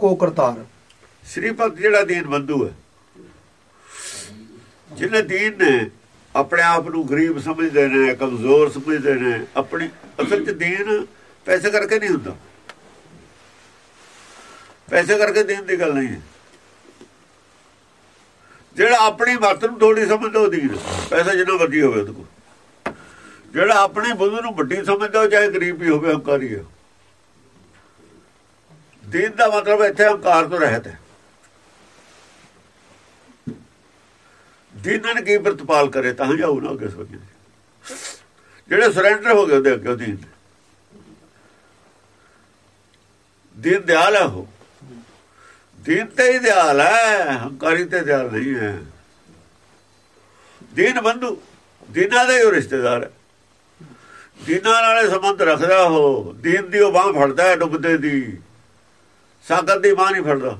ਕੋ ਕਰਤਾਰ। ਸ਼੍ਰੀਪਤ ਜਿਹੜਾ ਦੀਨ ਬੰਧੂ ਹੈ। ਜਿਹਨੇ ਦੀਨ ਨੇ, ਆਪਣੇ ਆਪ ਨੂੰ ਗਰੀਬ ਸਮਝਦੇ ਨੇ, ਕਮਜ਼ੋਰ ਸਮਝਦੇ ਨੇ, ਆਪਣੀ ਅਸਲ ਚ ਦੀਨ ਪੈਸੇ ਕਰਕੇ ਨਹੀਂ ਹੁੰਦਾ। ਪੈਸੇ ਕਰਕੇ ਦੀਨ ਦੀ ਗੱਲ ਨਹੀਂ ਹੈ। ਜਿਹੜਾ ਆਪਣੀ ਮੱਤ ਨੂੰ ਥੋੜੀ ਸਮਝਦਾ ਉਹ ਦੀਨ ਪੈਸਾ ਜਿੰਨਾ ਮਰਜ਼ੀ ਹੋਵੇ ਉਹਦੇ ਕੋਲ। ਜਿਹੜਾ ਆਪਣੀ ਬੁੱਧ ਨੂੰ ਵੱਡੀ ਸਮਝਦਾ ਚਾਹੇ ਗਰੀਬ ਵੀ ਹੋਵੇ ਹੰਕਾਰੀ ਹੈ ਦੀਨ ਦਾ ਮਤਲਬ ਇੱਥੇ ਹੰਕਾਰ ਤੋਂ ਰਹਿਤ ਹੈ। ਦੀਨਨ ਕੀ ਪ੍ਰਤਪਾਲ ਕਰੇ, ਤਾਂ ਜਾਊ ਨਾ ਅੱਗੇ ਸੋਚੇ ਜਿਹੜੇ ਸਰੈਂਡਰ ਹੋ ਗਏ ਉਹਦੇ ਅੱਗੇ ਦੀਨ ਦੀਨ ਦਿਆਲ ਹੈ। ਉਹ ਦੀਨ ਤੇ ਹੀ ਦਿਆਲ ਹੈ, ਹੰਕਾਰੀ ਤੇ ਦਿਆਲ ਨਹੀਂ ਹੈ। ਦੀਨ ਬੰਧੂ, ਦੀਨਾਂ ਦਾ ਹੀ ਉਹ ਰਿਸ਼ਤੇਦਾਰ ਹੈ। ਦੀਨਾਂ ਨਾਲੇ ਸੰਬੰਧ ਰੱਖਦਾ ਉਹ, ਦੀਨ ਦੀ ਉਹ ਬਾਹ ਫੜਦਾ ਹੈ ਡੁੱਬਦੇ ਦੀ। ਸਾਗਰ ਦੀ ਬਾਹ ਨਹੀਂ ਫੜਦਾ।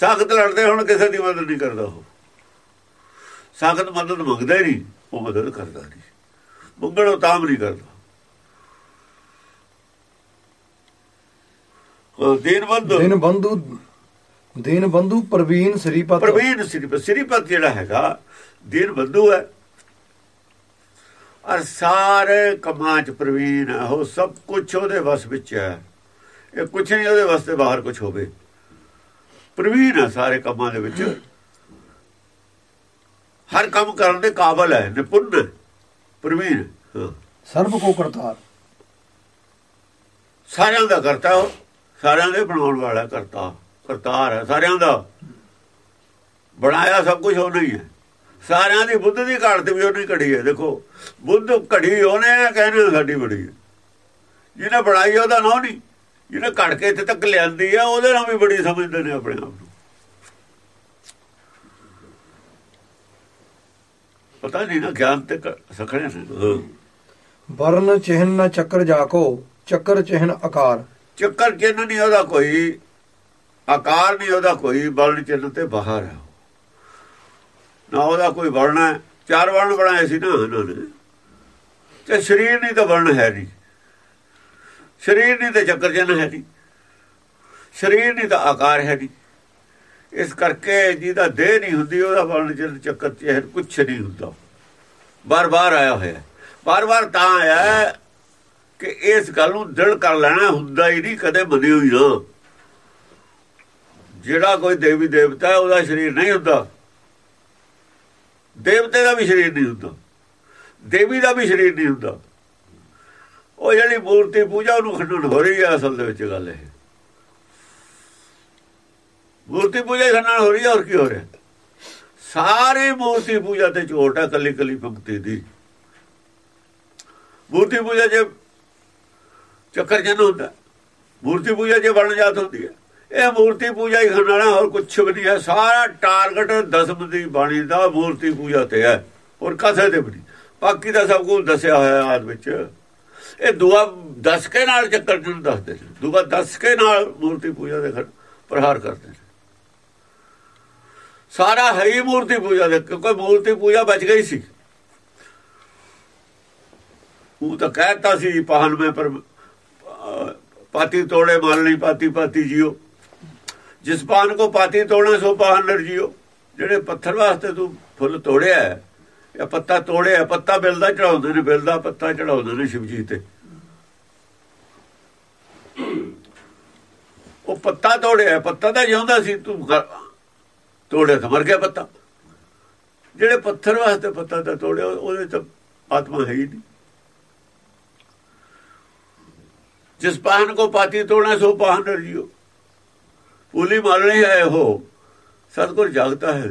ਸਾਖਤ ਲੜਦੇ ਹੁਣ ਕਿਸੇ ਦੀ ਮਦਦ ਨਹੀਂ ਕਰਦਾ ਉਹ। ਸਾਖਤ ਮਦਦ ਮੰਗਦਾ ਹੀ ਨਹੀਂ ਉਹ ਮਦਦ ਕਰਦਾ ਨਹੀਂ। ਮੰਗਣੋਂ ਤਾਮ ਨਹੀਂ ਕਰਦਾ। ਉਹ ਦੀਨ ਬੰਦੂ ਦਿਨ ਬੰਧੂ ਦਿਨ ਬੰਧੂ ਪ੍ਰਵੀਨ ਸ੍ਰੀਪਤ। ਪ੍ਰਵੀਨ ਸ੍ਰੀਪਤ ਸ੍ਰੀਪਤ ਜਿਹੜਾ ਹੈਗਾ ਦੀਨ ਬੰਦੂ ਹੈ। ਔਰ ਸਾਰੇ ਕਮਾਂ ਚ ਪ੍ਰਵੀਨ ਉਹ ਸਭ ਕੁਝ ਉਹਦੇ ਵਸ ਵਿੱਚ ਹੈ। ਇਹ ਕੁਝ ਨਹੀਂ ਉਹਦੇ ਵਾਸਤੇ ਬਾਹਰ ਕੁਝ ਹੋਵੇ। ਪ੍ਰਵੀਨ ਹੈ ਸਾਰੇ ਕੰਮਾਂ ਦੇ ਵਿੱਚ। ਹਰ ਕੰਮ ਕਰਨ ਦੇ ਕਾਬਲ ਹੈ ਨਿਪੁੰਨ ਪ੍ਰਵੀਨ। ਸਰਬ ਕੋ ਕਰਤਾਰ। ਸਾਰਿਆਂ ਦਾ ਕਰਤਾ ਸਾਰਿਆਂ ਦੇ ਬਣਾਉਣ ਵਾਲਾ ਕਰਤਾ। ਕਰਤਾਰ ਹੈ ਸਾਰਿਆਂ ਦਾ। ਬਣਾਇਆ ਸਭ ਕੁਝ ਉਹ ਨਹੀਂ ਹੈ। ਸਾਰਿਆਂ ਦੀ ਬੁੱਧ ਦੀ ਘਾਟ ਤੇ ਵੀ ਉਹਨੇ ਘੜੀ ਹੈ। ਦੇਖੋ ਬੁੱਧ ਘੜੀ ਉਹਨੇ ਕਹਿੰਦੇ ਸਾਡੀ ਬੜੀ ਹੈ। ਜਿਹਨੇ ਬਣਾਈ ਉਹਦਾ ਨਾਂ ਨਹੀਂ। ਜਿਹਨੇ ਘੜ ਕੇ ਇੱਥੇ ਤੱਕ ਲਿਆਂਦੀ ਆ ਉਹਦੇ ਨਾਲ ਵੀ ਬੜੀ ਸਮਝਦੇ ਨੇ ਆਪਣੇ ਆਪ ਨੂੰ। ਪਤਾ ਨਹੀਂ ਨਾ ਗਿਆਨ ਤੇ ਸਖਣੇ ਨੇ। ਵਰਨ ਚਿਹਨ ਨ ਚੱਕਰ ਜਾਕੋ ਚੱਕਰ ਚਿਹਨ ਆਕਾਰ ਚੱਕਰ ਚਿੰਨ ਨਹੀਂ ਉਹਦਾ ਕੋਈ ਆਕਾਰ ਨਹੀਂ ਉਹਦਾ ਕੋਈ ਬਲਨ ਚਿੰਨ ਤੇ ਬਾਹਰ ਹੈ ਨਾ ਉਹਦਾ ਕੋਈ ਵਰਣ ਹੈ ਚਾਰ ਵਰਣ ਬਣਾਏ ਸੀ ਨਾ ਉਹਨਾਂ ਨੇ। ਤੇ ਸਰੀਰ ਨਹੀਂ ਤਾਂ ਵਰਣ ਹੈ ਨਹੀਂ। ਸਰੀਰ ਨਹੀਂ ਤੇ ਚੱਕਰ ਚਿੰਨ ਹੈ ਨਹੀਂ। ਸਰੀਰ ਨਹੀਂ ਤਾਂ ਆਕਾਰ ਹੈ ਨਹੀਂ। ਇਸ ਕਰਕੇ ਜਿਹਦਾ ਦੇਹ ਨਹੀਂ ਹੁੰਦੀ, ਉਹਦਾ ਵਰਣ ਚਿੰਨ ਚੱਕਰ ਚਿਹਨ ਕੁਛ ਨਹੀਂ ਹੁੰਦਾ। ਬਾਰ-ਬਾਰ ਆਇਆ ਹੋਇਆ ਬਾਰ-ਬਾਰ ਤਾਂ ਆਇਆ ਕਿ ਇਸ ਗੱਲ ਨੂੰ ਦਿਲ ਕਰ ਲੈਣਾ ਹੁੰਦਾ ਹੀ ਨਹੀਂ, ਕਦੇ ਮੰਨੀ ਹੋਈ ਨਾ। ਜਿਹੜਾ ਕੋਈ ਦੇਵੀ ਦੇਵਤਾ ਉਹਦਾ ਸਰੀਰ ਨਹੀਂ ਹੁੰਦਾ। ਦੇਵਤੇ ਦਾ ਵੀ ਸਰੀਰ ਨਹੀਂ ਹੁੰਦਾ। ਦੇਵੀ ਦਾ ਵੀ ਸਰੀਰ ਨਹੀਂ ਹੁੰਦਾ। ਉਹ ਜਿਹੜੀ ਮੂਰਤੀ ਪੂਜਾ ਉਹਨੂੰ ਖੰਡਨ ਹੋ ਰਹੀ ਹੈ ਅਸਲ ਦੇ ਵਿੱਚ ਗੱਲ ਇਹ। ਮੂਰਤੀ ਪੂਜਾ ਹੀ ਖੰਡਨ ਹੋ ਰਹੀ ਹੈ ਹੋਰ ਕੀ ਹੋ ਰਿਹਾ? ਸਾਰੇ ਮੂਰਤੀ ਪੂਜਾ ਤੇ ਝੋਟ ਹੈ ਕੱਲੀ ਕੱਲੀ ਭਗਤੀ ਦੀ। ਮੂਰਤੀ ਪੂਜਾ ਜੇ ਚੱਕਰ ਜਨ ਹੁੰਦਾ, ਮੂਰਤੀ ਪੂਜਾ ਜੇ ਬਣ ਜਾਤ ਹੁੰਦੀ ਹੈ ਇਹ ਮੂਰਤੀ ਪੂਜਾ ਹੀ ਖੰਡਣਾ ਹੋਰ ਕੁਛ ਵੀ ਨਹੀਂ ਹੈ ਸਾਰਾ ਟਾਰਗੇਟ ਦਸਮ ਦੀ ਬਾਣੀ ਦਾ ਮੂਰਤੀ ਪੂਜਾ ਤੇ ਹੈ ਔਰ ਕਥੇ ਤੇ ਵੀ ਨਹੀਂ। ਬਾਕੀ ਦਾ ਸਭ ਕੁਝ ਦੱਸਿਆ ਹੋਇਆ ਆਦ ਵਿੱਚ ਇਹ ਦੁਆ ਦਸ ਕੇ ਨਾਲ ਚੱਕਰ ਜਨ ਦੱਸਦੇ ਨੇ। ਦੁਆ ਦਸ ਕੇ ਨਾਲ ਮੂਰਤੀ ਪੂਜਾ ਦੇ ਖੰਡ ਪ੍ਰਹਾਰ ਕਰਦੇ ਨੇ। ਸਾਰਾ ਹੈ ਹੀ ਮੂਰਤੀ ਪੂਜਾ ਦੇ ਕਿਉਂਕਿ ਮੂਰਤੀ ਪੂਜਾ ਬਚ ਗਈ ਸੀ। ਉਹ ਤਾਂ ਕਹਿਤਾ ਸੀ, ਪਾਹਨ ਮੈਂ ਪਰ ਪਾਤੀ ਤੋੜੇ ਮਾਲ ਨਹੀਂ, ਪਾਤੀ ਪਾਤੀ ਜਿਓ। ਜਿਸ ਪਾਨ ਕੋ ਪਾਤੀ ਤੋੜਨਾ ਸੋ ਪਾਹਨ ਨਰ ਜਿਓ। ਜਿਹੜੇ ਪੱਥਰ ਵਾਸਤੇ ਤੂੰ ਫੁੱਲ ਤੋੜਿਆ ਹੈ, ਪੱਤਾ ਤੋੜਿਆ ਪੱਤਾ ਬਿਲਦਾ ਚੜਾਉਂਦੇ ਨੇ ਬਿਲਦਾ ਪੱਤਾ ਚੜਾਉਂਦੇ ਨੇ ਸ਼ਿਵਜੀ ਤੇ। ਉਹ ਪੱਤਾ ਤੋੜਿਆ ਪੱਤਾ ਤਾਂ ਜਿਉਂਦਾ ਸੀ ਤੂੰ ਤੋੜਿਆ ਤਾਂ ਮਰ ਗਿਆ ਪੱਤਾ। ਜਿਹੜੇ ਪੱਥਰ ਵਾਸਤੇ ਪੱਤਾ ਤਾਂ ਤੋੜਿਆ ਉਹਦੇ ਤਾਂ ਆਤਮਾ ਹੈ ਹੀ ਨਹੀਂ। ਜਿਸ ਪਾਹਨ ਕੋ ਪਾਤੀ ਤੋੜਨਾ ਸੋ ਪਾਹਨ ਰਜਿਓ। ਪੂਲੀ ਮਾਰਣੀ ਹੈ ਉਹ ਸਤਗੁਰ ਜਾਗਦਾ ਹੈ।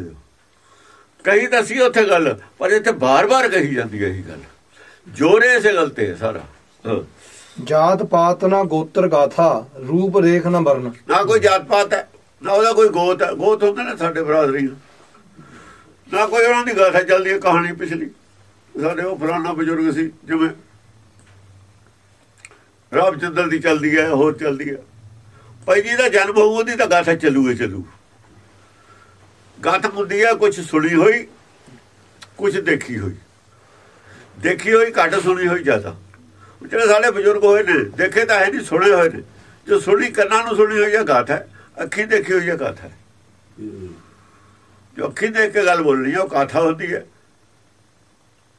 ਕਹੀ ਤਾਂ ਸੀ ਉੱਥੇ ਗੱਲ ਪਰ ਇੱਥੇ ਬਾਰ-ਬਾਰ ਕਹੀ ਜਾਂਦੀ ਹੈ ਇਹ ਗੱਲ। ਜੋਰੇ ਇਸੇ ਗੱਲ ਤੇ ਹੈ। ਸਾਰਾ। ਜਾਤ ਪਾਤ ਨਾ ਗੋਤਰ ਗਾਥਾ ਰੂਪ ਰੇਖ ਨਾ ਵਰਨ। ਨਾ ਕੋਈ ਜਾਤ ਪਾਤ ਹੈ ਨਾ ਉਹਦਾ ਕੋਈ ਗੋਤ ਹੈ। ਗੋਤ ਹੁੰਦੇ ਨੇ ਸਾਡੇ ਬਰਾਦਰੀ ਨਾ ਕੋਈ ਉਹਨਾਂ ਦੀ ਗਾਥਾ ਚੱਲਦੀ ਹੈ ਕਹਾਣੀ ਪਿਛਲੀ। ਸਾਡੇ ਉਹ ਫਲਾਣਾ ਬਜ਼ੁਰਗ ਸੀ ਜਿਵੇਂ ਰਾਮ ਚੰਦਰ ਦੀ ਚੱਲਦੀ ਹੈ ਹੋਰ ਚੱਲਦੀ ਹੈ। ਭਾਈ ਜੀ ਦਾ ਜਨਮ ਹੋਊ ਉਹਦੀ ਤਾਂ ਗਾਥਾ ਚੱਲੂਗੇ ਚੱਲੂ। ਗਾਥਾ ਹੁੰਦੀ ਹੈ ਕੁਝ ਸੁਣੀ ਹੋਈ ਕੁਝ ਦੇਖੀ ਹੋਈ। ਦੇਖੀ ਹੋਈ ਘੱਟ ਸੁਣੀ ਹੋਈ ਜ਼ਿਆਦਾ। ਜਿਹੜੇ ਸਾਡੇ ਬਜ਼ੁਰਗ ਹੋਏ ਨੇ ਦੇਖੇ ਤਾਂ ਹੈ ਨਹੀਂ ਸੁਣੇ ਹੋਏ ਨੇ। ਜੋ ਸੁਣੀ ਕੰਨਾਂ ਨੂੰ ਸੁਣੀ ਹੋਈ ਹੈ ਗਾਥਾ ਹੈ। ਅੱਖੀ ਦੇਖੀ ਹੋਈ ਹੈ ਗਾਥਾ ਹੈ। ਜੋ ਅੱਖੀ ਦੇਖ ਕੇ ਗੱਲ ਬੋਲਣੀ ਉਹ ਗਾਥਾ ਹੁੰਦੀ ਹੈ।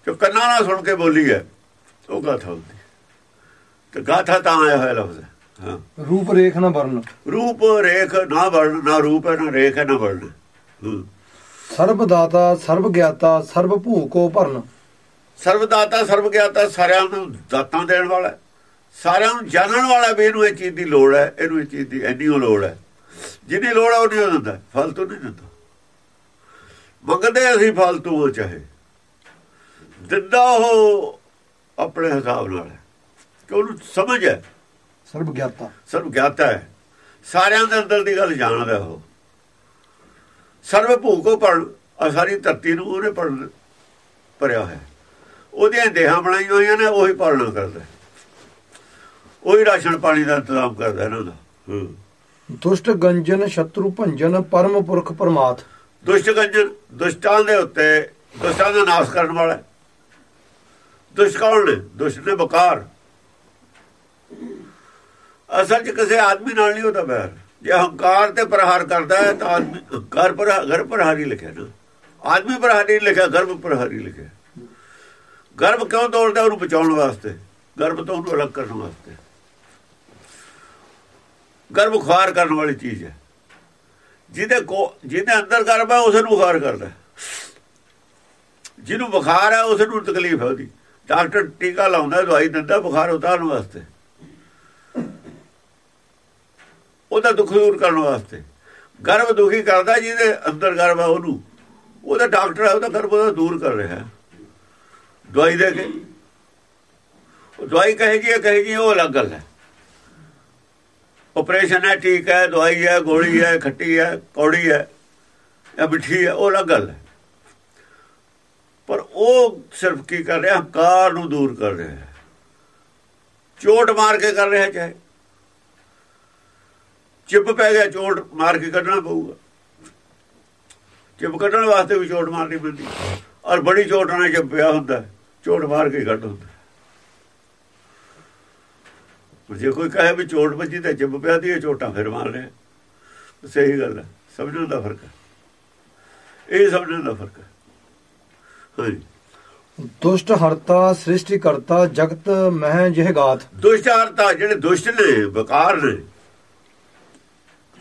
ਜੋ ਕੰਨਾਂ ਨਾਲ ਸੁਣ ਕੇ ਬੋਲੀ ਹੈ ਉਹ ਗਾਥਾ ਹੁੰਦੀ ਤੇ ਗਾਥਾ ਤਾਂ ਆਇਆ ਹੋਇਆ ਲਫ਼ਜ਼ ਹੈ। ਰੂਪ ਰੇਖ ਨਾ ਵਰਨ ਰੂਪ ਰੇਖ ਨਾ ਵਰਣ ਨਾ ਰੂਪ ਹੈ ਨਾ ਰੇਖ ਹੈ ਨਾ ਵਰਣ। ਸਰਬ ਦਾਤਾ ਸਰਬ ਗਿਆਤਾ ਸਰਬ ਭੂਕੋ ਭਰਨ। ਸਰਬ ਦਾਤਾ ਸਰਬ ਗਿਆਤਾ ਸਾਰਿਆਂ ਨੂੰ ਦਾਤਾਂ ਦੇਣ ਵਾਲਾ ਸਾਰਿਆਂ ਨੂੰ ਜਾਣਨ ਵਾਲਾ ਵੀ ਇਹਨੂੰ ਇਹ ਚੀਜ਼ ਦੀ ਲੋੜ ਹੈ ਇਹਨੂੰ ਇਹ ਚੀਜ਼ ਦੀ ਐਨੀ ਲੋੜ ਹੈ। ਜਿਹਦੀ ਲੋੜ ਹੈ ਉਹ ਨਹੀਂ ਦਿੰਦਾ ਫਾਲਤੂ ਨਹੀਂ ਦਿੰਦਾ। ਮੰਗਦੇ ਅਸੀਂ ਫਾਲਤੂ ਹੋ ਚਾਹੇ। ਦਿੰਦਾ ਉਹ ਆਪਣੇ ਹਿਸਾਬ ਨਾਲ ਕਿ ਉਹਨੂੰ ਸਮਝ ਹੈ। ਸਰਬ ਗਿਆਤਾ ਸਰਬ ਗਿਆਤਾ ਹੈ। ਸਾਰਿਆਂ ਦੇ ਅੰਦਰ ਦੀ ਗੱਲ ਜਾਣਦਾ ਉਹ। ਸਰਬ ਭੂਕੋ ਪੜ ਸਾਰੀ ਧਰਤੀ ਨੂੰ ਉਹਨੇ ਪੜ ਭਰਿਆ ਹੈ ਉਹਦੀਆਂ ਦੇਹਾਂ ਬਣਾਈਆਂ ਹੋਈਆਂ ਨੇ ਉਹੀ ਪਾਲਣਾ ਕਰਦਾ। ਉਹੀ ਰਾਸ਼ਨ ਪਾਣੀ ਦਾ ਇੰਤਜ਼ਾਮ ਕਰਦਾ ਇਹਨਾਂ ਦਾ। ਦੁਸ਼ਟ ਗੰਜਨ ਸ਼ਤਰੂ ਭੰਜਨ ਪਰਮ ਪੁਰਖ ਪਰਮਾਤ। ਦੁਸ਼ਟ ਗੰਜਨ ਦੁਸ਼ਟਾਂ ਦੇ ਉੱਤੇ ਦੁਸ਼ਟਾਂ ਦਾ ਨਾਸ਼ ਕਰਨ ਵਾਲਾ। ਦੁਸ਼ਟ ਕੌਣ ਨੇ? ਦੁਸ਼ਟ ਨੇ ਬਕਾਰ। ਅਸਲ 'ਚ ਕਿਸੇ ਆਦਮੀ ਨਾਲ ਨਹੀਂ ਹੁੰਦਾ ਬੈਰ। ਜੇ ਹੰਕਾਰ ਤੇ ਪ੍ਰਹਾਰ ਕਰਦਾ ਹੈ ਤਾਂ ਆਦਮੀ ਹੰਕਾਰ ਪਰ ਘਰ ਪ੍ਰਹਾਰੀ ਲਿਖਿਆ ਨਾ। ਆਦਮੀ ਪ੍ਰਹਾਰੀ ਨਹੀਂ ਲਿਖਿਆ, ਗਰਭ ਪ੍ਰਹਾਰੀ ਲਿਖਿਆ। ਗਰਭ ਕਿਉਂ ਤੋੜਦਾ ਉਹਨੂੰ ਬਚਾਉਣ ਵਾਸਤੇ। ਗਰਭ ਤੋਂ ਉਹਨੂੰ ਅਲੱਗ ਕਰਨ ਵਾਸਤੇ। ਗਰਭ ਖੁਆਰ ਕਰਨ ਵਾਲੀ ਚੀਜ਼ ਹੈ। ਜਿਹਦੇ ਕੋ ਜਿਹਦੇ ਅੰਦਰ ਗਰਭ ਹੈ, ਉਸ ਨੂੰ ਬੁਖਾਰ ਕਰਦਾ ਜਿਹਨੂੰ ਬੁਖਾਰ ਹੈ, ਉਸ ਨੂੰ ਤਕਲੀਫ ਹੈ ਉਹਦੀ। ਡਾਕਟਰ ਟੀਕਾ ਲਾਉਂਦਾ, ਦਵਾਈ ਦਿੰਦਾ, ਬੁਖਾਰ ਉਤਾਰਨ ਵਾਸਤੇ। ਉਹਦਾ ਦੁੱਖ ਦੂਰ ਕਰਨ ਵਾਸਤੇ। ਗਰਭ ਦੁਖੀ ਕਰਦਾ ਜਿਹਦੇ ਅੰਦਰ ਗਰਭ ਹੈ ਉਹਨੂੰ। ਉਹਦਾ ਡਾਕਟਰ ਹੈ ਉਹਦਾ ਗਰਭ ਉਹਦਾ ਦੂਰ ਕਰ ਰਿਹਾ। ਹੈ ਦਵਾਈ ਦੇ ਕੇ। ਦਵਾਈ ਕਹੇ ਜੀ, ਇਹ ਕਹੇ ਜੀ, ਉਹ ਅਲੱਗ ਗੱਲ ਹੈ। ਆਪਰੇਸ਼ਨ ਹੈ, ਠੀਕ ਹੈ, ਦਵਾਈ ਹੈ, ਗੋਲੀ ਹੈ, ਖੱਟੀ ਹੈ, ਕੌੜੀ ਹੈ, ਜਾਂ ਮਿੱਠੀ ਹੈ, ਉਹ ਅਲੱਗ ਗੱਲ ਹੈ। ਪਰ ਉਹ ਸਿਰਫ ਕੀ ਕਰ ਰਿਹਾ, ਹੰਕਾਰ ਨੂੰ ਦੂਰ ਕਰ ਰਿਹਾ ਚੋਟ ਮਾਰ ਕੇ ਕਰ ਰਿਹਾ, ਚਾਹੇ ਚਿੱਪ ਪੈ ਗਿਆ ਚੋਟ ਮਾਰ ਕੇ ਕੱਢਣਾ ਪਊਗਾ। ਚਿੱਪ ਕੱਢਣ ਵਾਸਤੇ ਵੀ ਚੋਟ ਮਾਰਨੀ ਪੈਂਦੀ। ਔਰ ਬੜੀ ਚੋਟ ਨਾਲ ਚਿੱਪਿਆ ਹੁੰਦਾ ਹੈ, ਚੋਟ ਮਾਰ ਕੇ ਕੱਢ ਹੁੰਦਾ ਜੇ ਕੋਈ ਕਹੇ ਵੀ ਚੋਟ ਵੱਜੀ ਤਾਂ ਚਿੱਪ ਪਿਆ ਦੀ ਇਹ ਚੋਟਾਂ ਫਿਰ ਮਾਰ ਰਿਹਾ। ਸਹੀ ਗੱਲ ਹੈ ਸਮਝਣ ਦਾ ਫ਼ਰਕ ਹੈ। ਇਹ ਸਮਝਣ ਦਾ ਫ਼ਰਕ ਹੈ। ਹਾਂਜੀ। ਦੁਸ਼ਟ ਹਰਤਾ ਸ੍ਰਿਸ਼ਟੀ ਕਰਤਾ ਜਗਤ ਮਹਿ ਜਿਹ ਗਾਤ। ਦੁਸ਼ਟਾਰਤਾ ਜਿਹੜੇ ਦੁਸ਼ਟ ਨੇ ਬਕਾਰ ਨੇ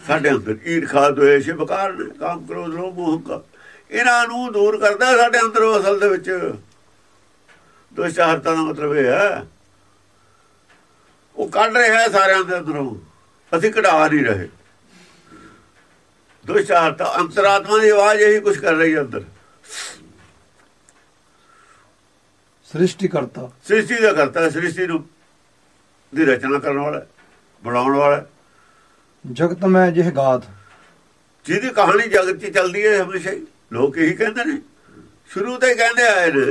ਸਾਡੇ ਅੰਦਰ ਈਰਖਾ ਦੁਏਸ਼ ਬਕਾਰ ਨੇ ਕਾਮ ਕ੍ਰੋਧ ਲੋਭ ਮੋਹ ਇਹਨਾਂ ਨੂੰ ਦੂਰ ਕਰਦਾ ਸਾਡੇ ਅੰਦਰੋਂ ਅਸਲ ਦੇ ਵਿੱਚ। ਦੁਸ਼ਟਾਰਤਾ ਦਾ ਮਤਲਬ ਇਹ ਹੈ। ਉਹ ਕੱਢ ਰਿਹਾ ਸਾਰਿਆਂ ਦੇ ਅੰਦਰੋਂ। ਅਸੀਂ ਕਢਾ ਨਹੀਂ ਰਹੇ। ਦੁਸ਼ਟਾਰਤਾ ਅੰਤਰਾਤਮਾ ਦੀ ਆਵਾਜ਼ ਇਹੀ ਕੁਝ ਕਰ ਰਹੀ ਹੈ ਅੰਦਰ। ਸ੍ਰਿਸ਼ਟੀ ਕਰਤਾ ਸ੍ਰਿਸ਼ਟੀ ਦਾ ਕਰਤਾ ਸ੍ਰਿਸ਼ਟੀ ਨੂੰ ਦੀ ਰਚਨਾ ਕਰਨ ਵਾਲਾ ਬਣਾਉਣ ਵਾਲਾ। ਜਗਤ ਮਹਿ ਜਿਹ ਗਾਤ ਜਿਹਦੀ ਕਹਾਣੀ ਜਗਤ 'ਚ ਚੱਲਦੀ ਹੈ ਹਮੇਸ਼ਾ ਹੀ ਲੋਕ ਇਹੀ ਕਹਿੰਦੇ ਨੇ। ਸ਼ੁਰੂ ਤੋਂ ਹੀ ਕਹਿੰਦੇ ਆਏ ਨੇ।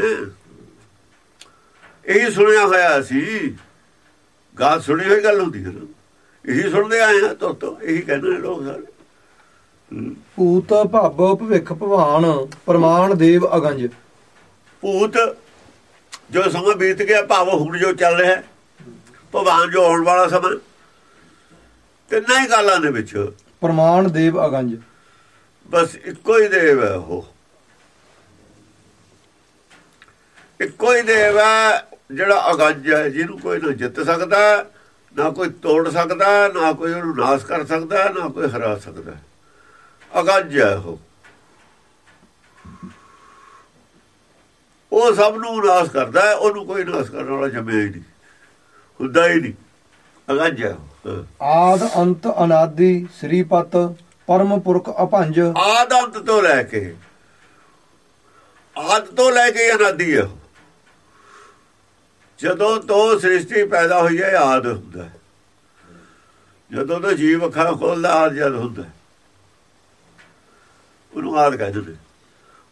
ਇਹੀ ਸੁਣਿਆ ਹੋਇਆ ਸੀ। ਗਾਲ ਸੁਣੀ ਹੋਈ ਗੱਲ ਹੁੰਦੀ ਹੈ ਇਹੀ ਸੁਣਦੇ ਆਏ ਆ ਤੋਂ ਤੋਂ ਇਹੀ ਕਹਿੰਦੇ ਨੇ ਲੋਕ ਸਾਰੇ। ਭੂਤ ਭੱਬ ਭਵਿੱਖ ਭਵਾਨ ਪ੍ਰਮਾਣ ਦੇਵ ਅਗੰਜ। ਭੂਤ ਜੋ ਸਮਾਂ ਬੀਤ ਗਿਆ ਭਾਵ ਹੁਣ ਜੋ ਚੱਲ ਰਿਹਾ ਹੈ, ਭਗਵਾਨ ਜੋ ਆਉਣ ਵਾਲਾ ਸਮਾਂ। ਤਿੰਨਾਂ ਹੀ ਗੱਲਾਂ ਦੇ ਵਿੱਚ। ਪ੍ਰਮਾਣ ਦੇਵ ਅਗੰਜ। ਬਸ ਇੱਕੋ ਹੀ ਦੇਵ ਹੈ ਉਹ। ਇੱਕੋ ਹੀ ਦੇਵ ਹੈ ਜਿਹੜਾ ਅਗੰਜ ਹੈ ਜਿਹਨੂੰ ਕੋਈ ਨਾ ਜਿੱਤ ਸਕਦਾ ਨਾ ਕੋਈ ਤੋੜ ਸਕਦਾ ਨਾ ਕੋਈ ਉਹਨੂੰ ਨਾਸ ਕਰ ਸਕਦਾ ਨਾ ਕੋਈ ਹਰਾ ਸਕਦਾ। ਅਗੰਜ ਹੈ ਉਹ। ਉਹ ਸਭ ਨੂੰ ਨਾਸ ਕਰਦਾ ਉਹਨੂੰ ਕੋਈ ਨਾਸ ਕਰਨ ਵਾਲਾ ਜੰਮਿਆ ਹੀ ਨਹੀਂ। ਹੁੰਦਾ ਹੀ ਨਹੀਂ। ਅਗੰਜ ਹੈ ਉਹ। ਹਾਂ। ਆਦ ਅੰਤ ਅਨਾਦੀ ਸ੍ਰੀ ਪਤ ਪਰਮ ਪੁਰਖ ਅਭੰਜ। ਆਦ ਅੰਤ ਤੋਂ ਲੈ ਕੇ, ਆਦ ਤੋਂ ਲੈ ਕੇ ਅਨਾਦੀ ਹੈ ਜਦੋਂ ਤੋਂ ਸ੍ਰਿਸ਼ਟੀ ਪੈਦਾ ਹੋਈ ਹੈ ਆਦ ਹੁੰਦਾ ਜਦੋਂ ਤੋਂ ਜੀਵ ਅੱਖਾਂ ਖੋਲਦਾ, ਆਦ ਜਦ ਹੁੰਦਾ ਹੈ। ਉਹਨੂੰ ਆਦ ਕਹਿੰਦੇ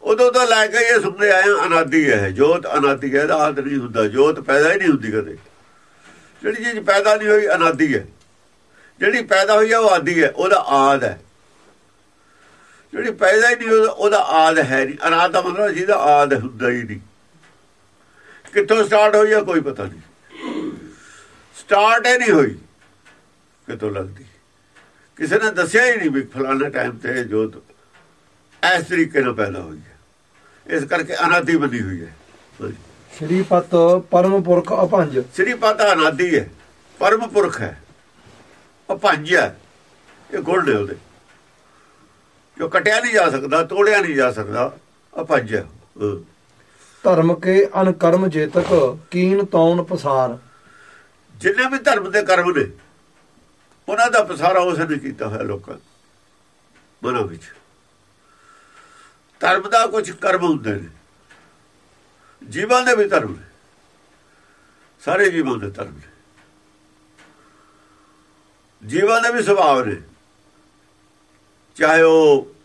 ਉਦੋਂ ਤੋਂ ਲੈ ਕੇ ਇਹ ਸੁਣਦੇ ਆਏ ਅਨਾਦੀ ਹੈ। ਜੋਤ ਅਨਾਦੀ ਹੈ ਇਹਦਾ ਆਦ ਨਹੀਂ ਹੁੰਦਾ। ਜੋਤ ਪੈਦਾ ਹੀ ਨਹੀਂ ਹੁੰਦੀ ਕਦੇ। ਜਿਹੜੀ ਚੀਜ਼ ਪੈਦਾ ਨਹੀਂ ਹੋਈ, ਅਨਾਦੀ ਹੈ। ਜਿਹੜੀ ਪੈਦਾ ਹੋਈ ਹੈ ਉਹ ਆਦੀ ਹੈ ਉਹਦਾ ਆਦ ਹੈ। ਜਿਹੜੀ ਪੈਦਾ ਹੀ ਨਹੀਂ ਉਹਦਾ- ਆਦ ਹੈ ਨਹੀਂ। ਅਨਾਦ ਦਾ ਮਤਲਬ ਜਿਹਦਾ ਆਦ ਹੁੰਦਾ ਹੀ ਨਹੀਂ। ਕਿੱਥੋਂ ਸਟਾਰਟ ਹੋਈ ਹੈ ਕੋਈ ਪਤਾ ਨਹੀਂ। ਸਟਾਰਟ ਹੀ ਨਹੀਂ ਹੋਈ ਕਿਤੋਂ ਲੱਗਦੀ। ਕਿਸੇ ਨੇ ਦੱਸਿਆ ਹੀ ਨਹੀਂ ਵੀ ਫਲਾਣੇ ਟਾਈਮ ਤੇ ਜੋਤ ਇਸ ਤਰੀਕੇ ਨਾਲ ਪੈਦਾ ਹੋਈ ਹੈ। ਇਸ ਕਰਕੇ ਅਨਾਦੀ ਬਣੀ ਹੋਈ ਹੈ। ਸ਼੍ਰੀ ਪਤ ਪਰਮ ਪੁਰਖ ਅਭੰਜ। ਸ੍ਰੀ ਪਤਾ ਅਨਾਦੀ ਹੈ ਪਰਮ ਪੁਰਖ ਹੈ। ਉਹ ਪੰਜ ਹੈ ਇਹ ਗੁਣ ਨੇ ਉਹਦੇ ਜੋ ਕਟਿਆ ਨਹੀਂ ਜਾ ਸਕਦਾ ਤੋੜਿਆ ਨਹੀਂ ਜਾ ਸਕਦਾ ਉਹ ਪੰਜ ਹੈ ਹਾਂ। ਧਰਮ ਕੇ ਅਨਕਰਮ ਜੇਤਕ ਕੀਨ ਤੌਣ ਪਸਾਰ। ਜਿੰਨੇ ਵੀ ਧਰਮ ਦੇ ਕਰਮ ਨੇ ਉਹਨਾਂ ਦਾ ਪਸਾਰਾ ਉਸ ਨੇ ਕੀਤਾ ਹੋਇਆ ਲੋਕਾਂ ਮਨਾਂ ਵਿੱਚ। ਧਰਮ ਦਾ ਕੁਝ ਕਰਮ ਹੁੰਦੇ ਨੇ। ਜੀਵਾਂ ਦੇ ਵੀ ਧਰਮ ਨੇ। ਸਾਰੇ ਜੀਵਾਂ ਦੇ ਧਰਮ ਨੇ। ਜੀਵਾਂ ਦੇ ਵੀ ਸੁਭਾਅ ਨੇ ਚਾਹੇ ਉਹ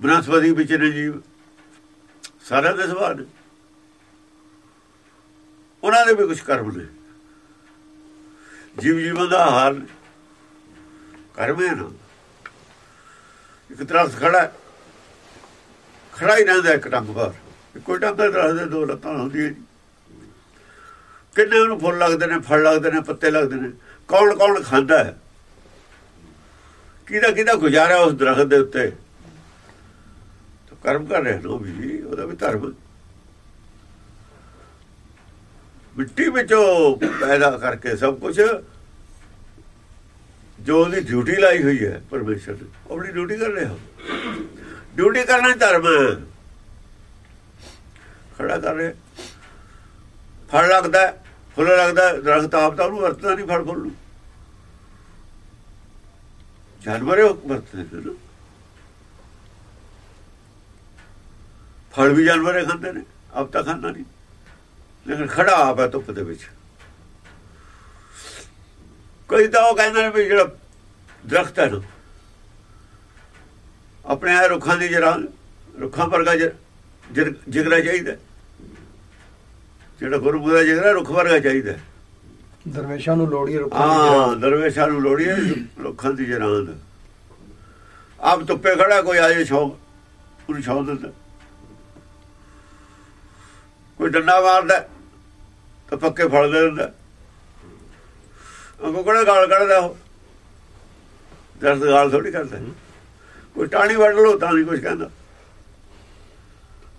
ਬਨਸਪਤੀ ਵਿੱਚ ਨੇ ਜੀਵ ਸਾਰਿਆਂ ਦੇ ਸੁਭਾਅ ਨੇ। ਉਹਨਾਂ ਦੇ ਵੀ ਕੁਝ ਕਰਮ ਨੇ। ਜੀਵ ਜੀਵਨ ਦਾ ਹਾਲ ਕਰਮ ਹੈ ਨਾ। ਇੱਕ ਦਰਖਤ ਖੜਾ ਖੜਾ ਹੀ ਰਹਿੰਦਾ ਇੱਕ ਟੰਗ ਪਰ ਕੋਈ ਟੰਗ ਦਾ ਦਰਖਤ ਦੋ ਲੱਤਾਂ ਹੁੰਦੀਆਂ ਜੀ। ਕਿੰਨੇ ਉਹਨੂੰ ਫੁੱਲ ਲੱਗਦੇ ਨੇ, ਫਲ ਲੱਗਦੇ ਨੇ, ਪੱਤੇ ਲੱਗਦੇ ਨੇ। ਕੌਣ ਕੌਣ ਖਾਂਦਾ ਹੈ? ਕਿਹਦਾ ਕਿਹਦਾ ਗੁਜ਼ਾਰਾ ਉਸ ਦਰਖਤ ਦੇ ਉੱਤੇ? ਕਰਮ ਕਰ ਰਿਹਾ ਨਾ ਉਹ ਉਹਦਾ ਵੀ ਧਰਮ। ਮਿੱਟੀ ਵਿੱਚੋਂ ਪੈਦਾ ਕਰਕੇ ਸਭ ਕੁਝ ਜੋ ਉਹਦੀ ਡਿਊਟੀ ਲਾਈ ਹੋਈ ਹੈ ਪਰਮੇਸ਼ਰ ਨੇ ਆਪਣੀ ਡਿਊਟੀ ਕਰ ਰਿਹਾ। ਡਿਊਟੀ ਕਰਨਾ ਧਰਮ ਖੜਾ ਕਰ ਰਿਹਾ। ਫਲ ਲੱਗਦਾ ਫੁੱਲ ਲੱਗਦਾ ਦਰਖਤ ਆਪ ਤਾਂ ਉਹਨੂੰ ਵਰਤਦਾ ਨਹੀਂ ਫਲ ਫੁੱਲ ਨੂੰ ਜਾਨਵਰ ਉਹ ਵਰਤਦੇ ਨੇ ਫਲ ਵੀ ਜਾਨਵਰ ਖਾਂਦੇ ਨੇ, ਆਪ ਤਾਂ ਖਾਂਦਾ ਨਹੀਂ। ਲੇਕਿਨ ਖੜਾ ਆਪ ਹੈ ਧੁੱਪ ਦੇ ਵਿੱਚ। ਕੋਈ ਤਾਂ ਉਹ ਕਹਿੰਦੇ ਨੇ ਵੀ ਜਿਹੜਾ ਦਰਖਤ ਹੈ ਨਾ, ਆਪਣੇ ਆ ਰੁੱਖਾਂ ਦੀ ਜਰਾਂ ਰੁੱਖਾਂ ਵਰਗਾ ਜ- ਜਿਗਰਾ ਚਾਹੀਦਾ। ਜਿਹੜਾ ਗੁਰੂ ਦਾ ਜਿਗਰਾ ਰੁੱਖ ਵਰਗਾ ਚਾਹੀਦਾ। ਦਰਵੇਸ਼ਾਂ ਨੂੰ ਲੋੜੀ ਰੁੱਖਾਂ ਦੀ ਹਾਂ ਦਰਵੇਸ਼ਾਂ ਨੂੰ ਲੋੜੀਏ ਰੁੱਖਾਂ ਦੀ ਜਰਾਂ ਦਾ ਆਪ ਧੁੱਪੇ ਖੜਾ ਕੋਈ ਆਏ ਸ਼ੌਕ ਉਹਨੂੰ ਸ਼ੌਕ ਦਿੰਦਾ। ਕੋਈ ਡੰਡਾ ਮਾਰਦਾ ਤਾਂ ਪੱਕੇ ਫਲ ਦੇ ਦਿੰਦਾ। ਉਹ ਕੋੜਾ ਗਾਲ ਕੱਢਦਾ ਉਹ? ਦਰਦ ਗਾਲ ਥੋੜੀ ਕਰਦਾ। ਕੋਈ ਟਾਣੀ ਵੱਢ ਲੋ ਤਾਂ ਨਹੀਂ ਕੁਝ ਕਹਿੰਦਾ।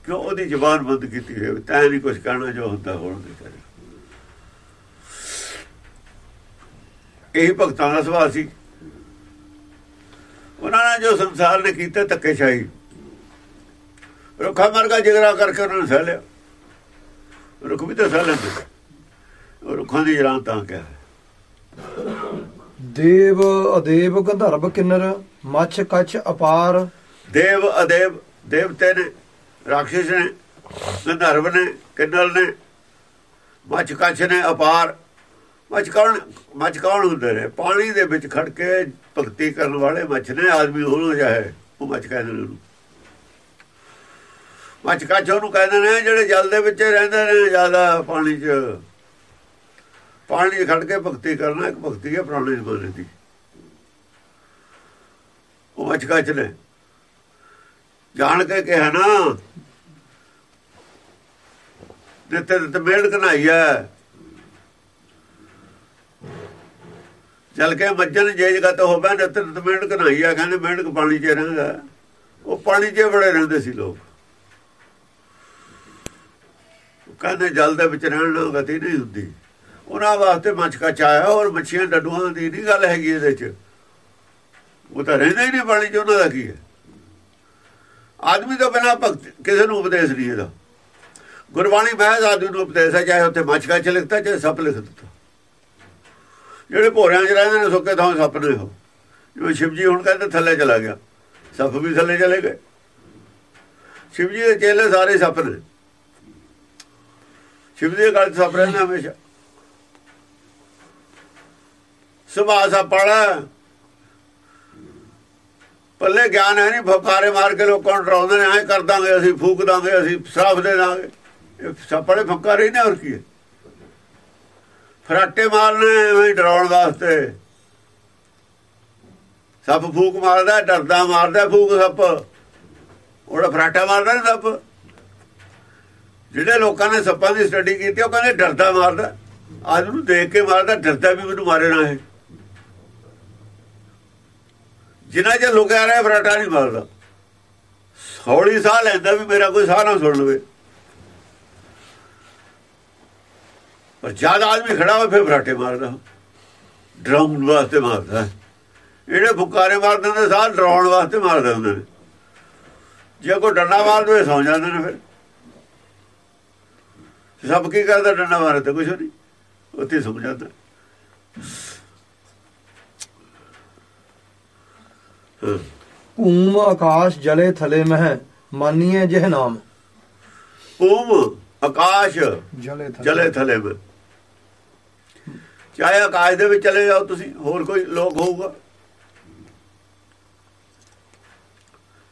ਕਿਉਂ ਉਹਦੀ ਜ਼ਬਾਨ ਬੰਦ ਕੀਤੀ ਹੋਈ ਤਾਂ ਨਹੀਂ ਕੁਝ ਕਹਿਣਾ ਜੋ ਹੁੰਦਾ ਹੋਣ ਦੇ। ਕਰੇ ਇਹ ਭਗਤਾਂ ਦਾ ਸੁਭਾਅ ਸੀ। ਉਹਨਾਂ ਨੇ ਜੋ ਸੰਸਾਰ ਨੇ ਕੀਤਾ ਧੱਕੇਸ਼ਾਹੀ ਰੁੱਖਾ ਮਰਗਾ ਜਿਗਰਾ ਕਰਕੇ ਉਹਨਾਂ ਨੇ ਸਹਿ ਲਿਆ। ਰੁੱਖ ਵੀ ਤਾਂ ਸਹਿ ਲੈਂਦੇ ਰੁੱਖਾਂ ਦੀ ਜਰਾਂ ਤਾਂ ਕਿਹਾ ਦੇਵ ਅਦੇਵ ਗੰਧਰਵ ਕਿੰਨਰ ਮੱਛ ਕੱਛ ਅਪਾਰ। ਦੇਵ ਅਦੇਵ ਦੇਵਤੇ ਨੇ ਰਾਖਸ਼ ਨੇ ਗੰਧਰਵ ਨੇ ਕਿੰਨਲ ਨੇ ਮੱਛ ਨੇ ਅਪਾਰ। ਮੱਛ ਕੌਣ ਹੁੰਦੇ ਨੇ? ਪਾਣੀ ਦੇ ਵਿੱਚ ਖੜ ਕੇ ਭਗਤੀ ਕਰਨ ਵਾਲੇ ਮੱਛ ਨੇ, ਆਦਮੀ ਹੋਣ ਜਾਏ, ਉਹ ਮੱਛ ਕਹਿੰਦੇ ਨੇ ਉਹਨੂੰ। ਮੱਛ ਕੱਛ ਉਹਨੂੰ ਕਹਿੰਦੇ ਨੇ, ਜਿਹੜੇ ਜਲ ਦੇ ਵਿੱਚ ਰਹਿੰਦੇ ਨੇ, ਜ਼ਿਆਦਾ ਪਾਣੀ 'ਚ। ਪਾਣੀ 'ਚ ਖੜ ਕੇ ਭਗਤੀ ਕਰਨਾ, ਇੱਕ ਭਗਤੀ ਹੈ ਪੁਰਾਣੇ ਜ਼ਮਾਨੇ ਦੀ। ਉਹ ਮੱਛ ਕੱਛ ਨੇ। ਜਾਣ ਕੇ ਕਿਹਾ ਨਾ ਦਿੱਤੇ ਦਿੱਤੇ ਮੇੜ ਕਨਾਈ ਹੈ ਚਲ ਕੇ ਮੱਜਨ ਜੇ ਜਗ੍ਹਾ ਤੇ ਹੋਵੇ ਦਿੱਤੇ ਦਿੱਤੇ ਮੇੜ ਕਨਾਈ ਹੈ ਕਹਿੰਦੇ ਮੇੜ ਪਾਣੀ 'ਚ ਰਹਿੰਦਾ ਉਹ ਪਾਣੀ 'ਚ ਬੜੇ ਰਹਿੰਦੇ ਸੀ ਲੋਕ। ਕਹਿੰਦੇ ਜਲ ਦੇ ਵਿੱਚ ਰਹਿਣ ਨਾਲ ਗਤੀ ਨਹੀਂ ਹੁੰਦੀ। ਉਹਨਾਂ ਵਾਸਤੇ ਮੱਛ ਕੱਚ ਔਰ ਮੱਛੀਆਂ ਡੱਡੂਆਂ ਦੀ ਨਹੀਂ ਗੱਲ ਹੈਗੀ ਇਹਦੇ 'ਚ। ਉਹ ਤਾਂ ਰਹਿੰਦਾ ਹੀ ਨਹੀਂ ਪਾਣੀ 'ਚ, ਉਹਨਾਂ ਦਾ ਕੀ ਹੈ ਆਦਮੀ ਤੋਂ ਬਿਨਾ ਭਗਤ ਕਿਸੇ ਨੂੰ ਉਪਦੇਸ਼ ਨਹੀਂ ਇਹਦਾ ਗੁਰਬਾਣੀ ਮਹਿਜ਼ ਆਦਮੀ ਨੂੰ ਉਪਦੇਸ਼ ਹੈ, ਚਾਹੇ ਉੱਥੇ ਮੱਛ ਕੱਚ ਲਿਖਤਾ, ਚਾਹੇ ਸੱਪ ਲਿਖ ਦਿੱਤਾ। ਜਿਹੜੇ ਭੋਰਿਆਂ 'ਚ ਰਹਿੰਦੇ ਨੇ, ਸੁੱਕੇ ਥਾਂ ਸੱਪ ਨੇ ਉਹ ਜਿਵੇਂ ਸ਼ਿਵ ਜੀ ਹੁਣ ਕਹਿੰਦੇ ਥੱਲੇ ਚਲਾ ਗਿਆ, ਸੱਪ ਵੀ ਥੱਲੇ ਚਲੇ ਗਏ। ਸ਼ਿਵ ਜੀ ਦੇ ਚੇਲੇ ਸਾਰੇ ਸੱਪ ਨੇ। ਸ਼ਿਵ ਜੀ ਦੇ ਗਲ 'ਚ ਸੱਪ ਰਹਿੰਦਾ ਹਮੇਸ਼ਾ। ਸੁਭਾਅ ਸੱਪ ਵਾਲਾ। ਪੱਲੇ ਗਿਆਨ ਹੈ ਨਹੀਂ ਫਕਾਰੇ ਮਾਰ ਕੇ ਲੋਕਾਂ ਨੂੰ ਡਰਾਉਂਦੇ ਨੇ, ਐਂ ਕਰ ਦਾਂਗੇ ਅਸੀਂ ਫੂਕ ਦਾਂਗੇ ਅਸੀਂ ਸਾਫ਼ ਦੇ ਦਾਂਗੇ। ਇਹ ਸੱਪ ਵਾਲੇ ਫਕਾਰੇ ਹੀ ਨੇ, ਹੋਰ ਕੀ ਹੈ? ਫਰਾਟੇ ਮਾਰਨੇ ਐਵੇਂ ਡਰਾਉਣ ਵਾਸਤੇ। ਸੱਪ ਫੂਕ ਮਾਰਦਾ, ਡਰਦਾ, ਮਾਰਦਾ ਫੂਕ ਸੱਪ। ਉਹਦਾ ਫਰਾਟਾ ਮਾਰਦਾ ਨਾ ਸੱਪ। ਜਿਹੜੇ ਲੋਕਾਂ ਨੇ ਸੱਪਾਂ ਦੀ ਸਟੱਡੀ ਕੀਤੀ, ਉਹ ਕਹਿੰਦੇ ਡਰਦਾ ਮਾਰਦਾ। ਅੱਜ ਨੂੰ ਦੇਖ ਕੇ ਮਾਰਦਾ, ਡਰਦਾ ਵੀ ਮੈਨੂੰ ਮਾਰੇ ਨਾ ਇਹ। ਜਿੰਨਾ ਚਿਰ ਲੁਕਿਆ ਰਿਹਾ ਫਰਾਟਾ ਨਹੀਂ ਮਾਰਦਾ ਹੌਲੀ ਸਾਹ ਲੈਂਦਾ ਵੀ ਮੇਰਾ ਕੋਈ ਸਾਹ ਨਾ ਸੁਣ ਲਵੇ। ਪਰ ਜਦ ਆਦਮੀ ਖੜਾ ਹੋਵੇ, ਫਿਰ ਫਰਾਟੇ ਮਾਰਦਾ ਡਰਾਉਣ ਵਾਸਤੇ ਮਾਰਦਾ ਇਹਨੇ ਫੁਕਾਰੇ ਮਾਰ ਦਿੰਦੇ ਸਾਹ ਡਰਾਉਣ ਵਾਸਤੇ ਮਾਰ ਦਿੰਦੇ ਨੇ। ਜੇ ਕੋਈ ਡੰਡਾ ਮਾਰ ਦੇ ਸੌ ਜਾਂਦੇ ਨੇ ਫਿਰ। ਸਭ ਕੀ ਕਰਦਾ ਡੰਡਾ ਮਾਰੇ ਤੇ, ਕੁਛ ਨਹੀਂ। ਉੱਥੇ ਸੁਣ ਜਾਂਦਾ। ਊਮ ਆਕਾਸ਼ ਜਲੇ ਥਲੇ ਮਹਿ ਮਾਨੀਏ ਜਿਹ ਨਾਮ। ਓਮ ਆਕਾਸ਼ ਜਲੇ ਜਲੇ ਥਲੇ ਮੈਂ ਚਾਹੇ ਆਕਾਸ਼ ਦੇ ਵਿੱਚ ਚਲੇ ਜਾਓ ਤੁਸੀਂ ਹੋਰ ਕੋਈ ਲੋਕ ਹੋਊਗਾ।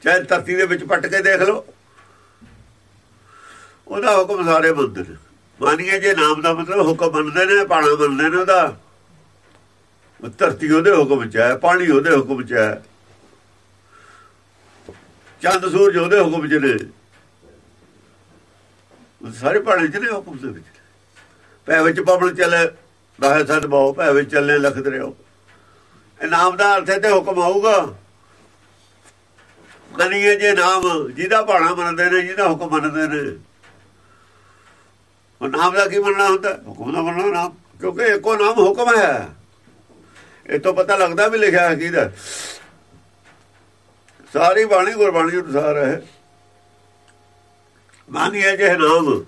ਚਾਹੇ ਧਰਤੀ ਦੇ ਵਿੱਚ ਪੱਟ ਕੇ ਦੇਖ ਲਓ। ਉਹਦਾ ਹੁਕਮ ਸਾਰੇ ਮੰਨਦੇ ਨੇ। ਮਾਨੀਏ ਜੇ ਨਾਮ ਦਾ ਮਤਲਬ ਹੁਕਮ ਮੰਨਦੇ ਨੇ ਪਾਣਾ ਮੰਨਦੇ ਨੇ ਉਹਦਾ। ਉਹ ਧਰਤੀ ਉਹਦੇ ਹੁਕਮ ਚ ਹੈ ਪਾਣੀ ਉਹਦੇ ਹੁਕਮ ਚ ਹੈ। ਚੰਦ ਸੂਰਜ ਉਹਦੇ ਹੁਕਮ ਚ ਨੇ। ਸਾਰੇ ਪਾਣੀ ਚ ਨੇ ਹੁਕਮ ਦੇ ਵਿੱਚ। ਪੈ ਵਿੱਚ ਪਵਨ ਚੱਲੇ ਬਾਹਰ ਸਤ ਬਾਉ ਪੈ ਵਿੱਚ ਚੱਲੇ, ਲਖਤ ਰਿਓ। ਇਹ ਨਾਮ ਦਾ ਅਰਥ ਹੈ ਤੇ ਹੁਕਮ ਆਊਗਾ। ਮੰਨੀਏ ਜੇ ਨਾਮ, ਜਿਹਦਾ ਬਾਣਾ ਮੰਨਦੇ ਨੇ, ਜਿਹਦਾ ਹੁਕਮ ਮੰਨਦੇ ਨੇ। ਉਹ ਨਾਮ ਦਾ ਕੀ ਮੰਨਣਾ ਹੁੰਦਾ? ਹੁਕਮ ਦਾ ਮੰਨਣਾ ਨਾਮ। ਕਿਉਂਕਿ ਇੱਕੋ ਨਾਮ ਹੁਕਮ ਹੈ। ਇਹ ਤੋਂ ਪਤਾ ਲੱਗਦਾ ਵੀ ਲਿਖਿਆ ਹੈ ਕਿਹਦਾ। ਸਾਰੀ ਬਾਣੀ ਗੁਰਬਾਣੀ ਅਨੁਸਾਰ ਹੈ। ਮਾਨੀਏ ਜੇ ਨਾਮ।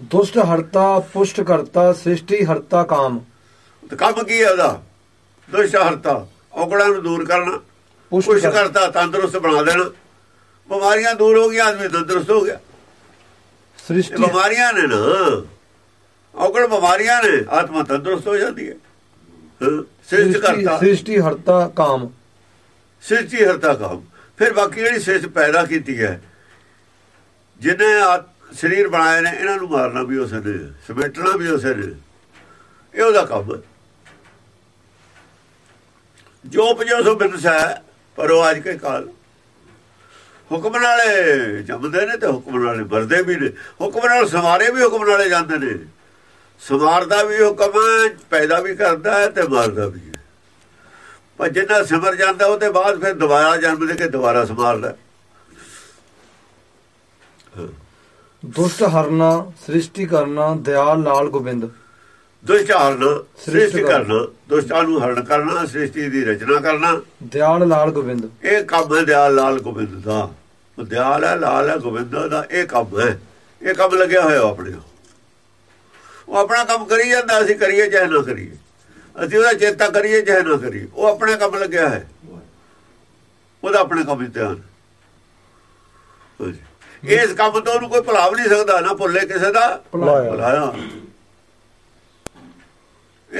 ਦੁਸ਼ਟ ਹਰਤਾ ਪੁਸ਼ਟ ਕਰਤਾ ਸ੍ਰਿਸ਼ਟੀ ਹਰਤਾ ਕਾਮ। ਤੇ ਕੰਮ ਕੀ ਹੈ ਉਹਦਾ? ਦੁਸ਼ਹਰਤਾ ਔਗੜਾਂ ਨੂੰ ਦੂਰ ਕਰਨਾ। ਪੁਸ਼ਟ ਕਰਤਾ। ਤੰਦਰੁਸਤ ਬਣਾ ਦੇਣਾ। ਬਿਮਾਰੀਆਂ ਦੂਰ ਹੋ ਗਈਆਂ ਆਦਮੀ ਤੰਦਰੁਸਤ ਹੋ ਗਿਆ। ਸ੍ਰਿਸ਼ਟੀ। ਬਿਮਾਰੀਆਂ ਨੇ ਨਾ। ਔਗੜ ਬਿਮਾਰੀਆਂ ਨੇ ਆਤਮਾ ਤੰਦਰੁਸਤ ਹੋ ਜਾਂਦੀ ਹੈ। ਹਾਂ, ਸ੍ਰਿਸ਼ਟੀ ਕਰਤਾ। ਸ੍ਰਿਸ਼ਟੀ ਹਰਤਾ ਕਾਮ। ਸਿਰਜੀ ਹਰਤਾ ਕੰਮ। ਫਿਰ ਬਾਕੀ ਜਿਹੜੀ ਸਿਸ ਪੈਦਾ ਕੀਤੀ ਹੈ, ਜਿਹਨੇ ਸਰੀਰ ਬਣਾਏ ਨੇ, ਇਹਨਾਂ ਨੂੰ ਮਾਰਨਾ ਵੀ ਉਸੇ ਨੇ, ਸਮੇਟਣਾ ਵੀ ਉਸੇ ਨੇ। ਇਹ ਉਹਦਾ ਕੰਮ ਜੋ ਪਜੋ ਸੋ ਬਿਨਸ ਹੈ ਪਰ ਉਹ ਅੱਜ ਕੇ ਕਾਲ। ਹੁਕਮ ਨਾਲੇ ਜੰਮਦੇ ਨੇ ਤੇ ਹੁਕਮ ਨਾਲੇ ਮਰਦੇ ਵੀ ਨੇ। ਹੁਕਮ ਨਾਲ ਸਮਾਰੇ ਵੀ ਹੁਕਮ ਨਾਲੇ ਜਾਂਦੇ ਨੇ। ਸਮਾਰਦਾ ਵੀ ਹੁਕਮ ਹੈ, ਪੈਦਾ ਵੀ ਕਰਦਾ ਹੈ ਤੇ ਮਾਰਦਾ ਵੀ ਪਰ ਜਿੰਨਾ ਸਿਮਰ ਜਾਂਦਾ ਉਹਦੇ ਬਾਅਦ ਫਿਰ ਦੁਬਾਰਾ ਜਨਮ ਦੇ ਕੇ ਦੁਬਾਰਾ ਸਮਾਰਦਾ ਦੁਸ਼ਟ ਹਰਨਾ ਸ੍ਰਿਸ਼ਟੀ ਕਰਨਾ ਦਿਆਲ ਲਾਲ ਗੋਬਿੰਦ। ਦੁਸ਼ਟ ਹਰਨ ਸ੍ਰਿਸ਼ਟ ਕਰਨਾ। ਦੁਸ਼ਟਾਂ ਨੂੰ ਹਰਨ ਕਰਨਾ ਸ੍ਰਿਸ਼ਟੀ ਦੀ ਰਚਨਾ ਕਰਨਾ। ਦਿਆਲ ਲਾਲ ਗੋਬਿੰਦ। ਇਹ ਕੰਮ ਹੈ ਦਿਆਲ ਲਾਲ ਗੋਬਿੰਦ ਦਾ। ਦਿਆਲ ਹੈ ਲਾਲ ਹੈ ਗੋਬਿੰਦ ਦਾ ਇਹ ਕੰਮ ਹੈ। ਇਹ ਕੰਮ ਲੱਗਿਆ ਹੋਇਆ ਆਪਣੇ। ਉਹ ਆਪਣਾ ਕੰਮ ਕਰੀ ਜਾਂਦਾ ਅਸੀਂ ਕਰੀਏ ਚਾਹੇ ਨਾ ਕਰੀਏ। ਅਸੀਂ ਉਹਦਾ ਚੇਤਾ ਕਰੀਏ ਚਾਹੇ ਨਾ ਕਰੀਏ। ਉਹ ਆਪਣੇ ਕੰਮ ਲੱਗਿਆ ਹੈ। ਉਹਦਾ ਆਪਣੇ ਕੰਮ ਹੀ ਧਿਆਨ। ਇਸ ਕੰਮ ਤੋਂ ਉਹਨੂੰ ਕੋਈ ਭੁਲਾ ਨਹੀਂ ਸਕਦਾ ਨਾ ਭੁੱਲੇ ਕਿਸੇ ਦਾ। ਭੁਲਾਇਆ।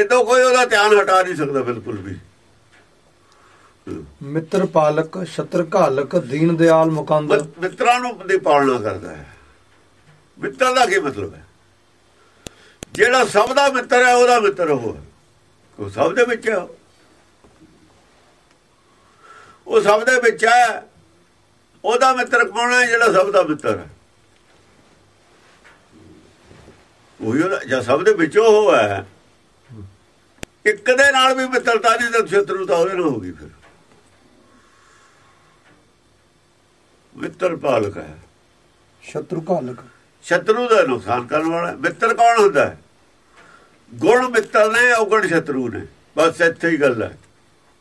ਤੋਂ ਕੋਈ ਉਹਦਾ ਧਿਆਨ ਹਟਾ ਨਹੀਂ ਸਕਦਾ ਬਿਲਕੁਲ ਵੀ। ਮਿੱਤਰ ਪਾਲਕ ਛਤਰ ਘਾਲਕ ਦੀਨ ਦਿਆਲ ਮੁਕੰਦ। ਮਿੱਤਰਾਂ ਨੂੰ ਦੀ ਪਾਲਣਾ ਕਰਦਾ ਹੈ। ਮਿੱਤਰ ਦਾ ਕੀ ਮਤਲਬ ਹੈ? ਜਿਹੜਾ ਸਭ ਦਾ ਮਿੱਤਰ ਹੈ ਉਹਦਾ ਮਿੱਤਰ ਉਹ ਹੈ। ਉਹ ਸਭ ਦੇ ਵਿੱਚ ਹੈ ਉਹ। ਸਭ ਦੇ ਵਿੱਚ ਹੈ ਉਹਦਾ ਮਿੱਤਰ ਕੌਣ ਹੈ ਜਿਹੜਾ ਸਭ ਦਾ ਮਿੱਤਰ ਹੈ? ਉਹੀ ਉਹਦਾ ਜਾਂ ਸਭ ਦੇ ਵਿੱਚ ਉਹ ਹੈ। ਇੱਕ ਦੇ ਨਾਲ ਵੀ ਮਿੱਤਰਤਾ ਨਹੀਂ ਤਾਂ ਸ਼ਤਰੂਤਾ ਉਹਦੇ ਨਾਲ ਹੋ ਗਈ ਫਿਰ। ਮਿੱਤਰ ਪਾਲਕ ਹੈ। ਸ਼ਤਰੂ ਘਾਲਕ ਸ਼ਤਰੂ ਦਾ ਨੁਕਸਾਨ ਕਰਨ ਵਾਲਾ। ਮਿੱਤਰ ਕੌਣ ਹੁੰਦਾ ਹੈ? ਗੁਣ ਮਿੱਤਰ ਨੇ, ਔਗਣ ਸ਼ਤਰੂ ਨੇ। ਬਸ ਇੱਥੇ ਹੀ ਗੱਲ ਹੈ।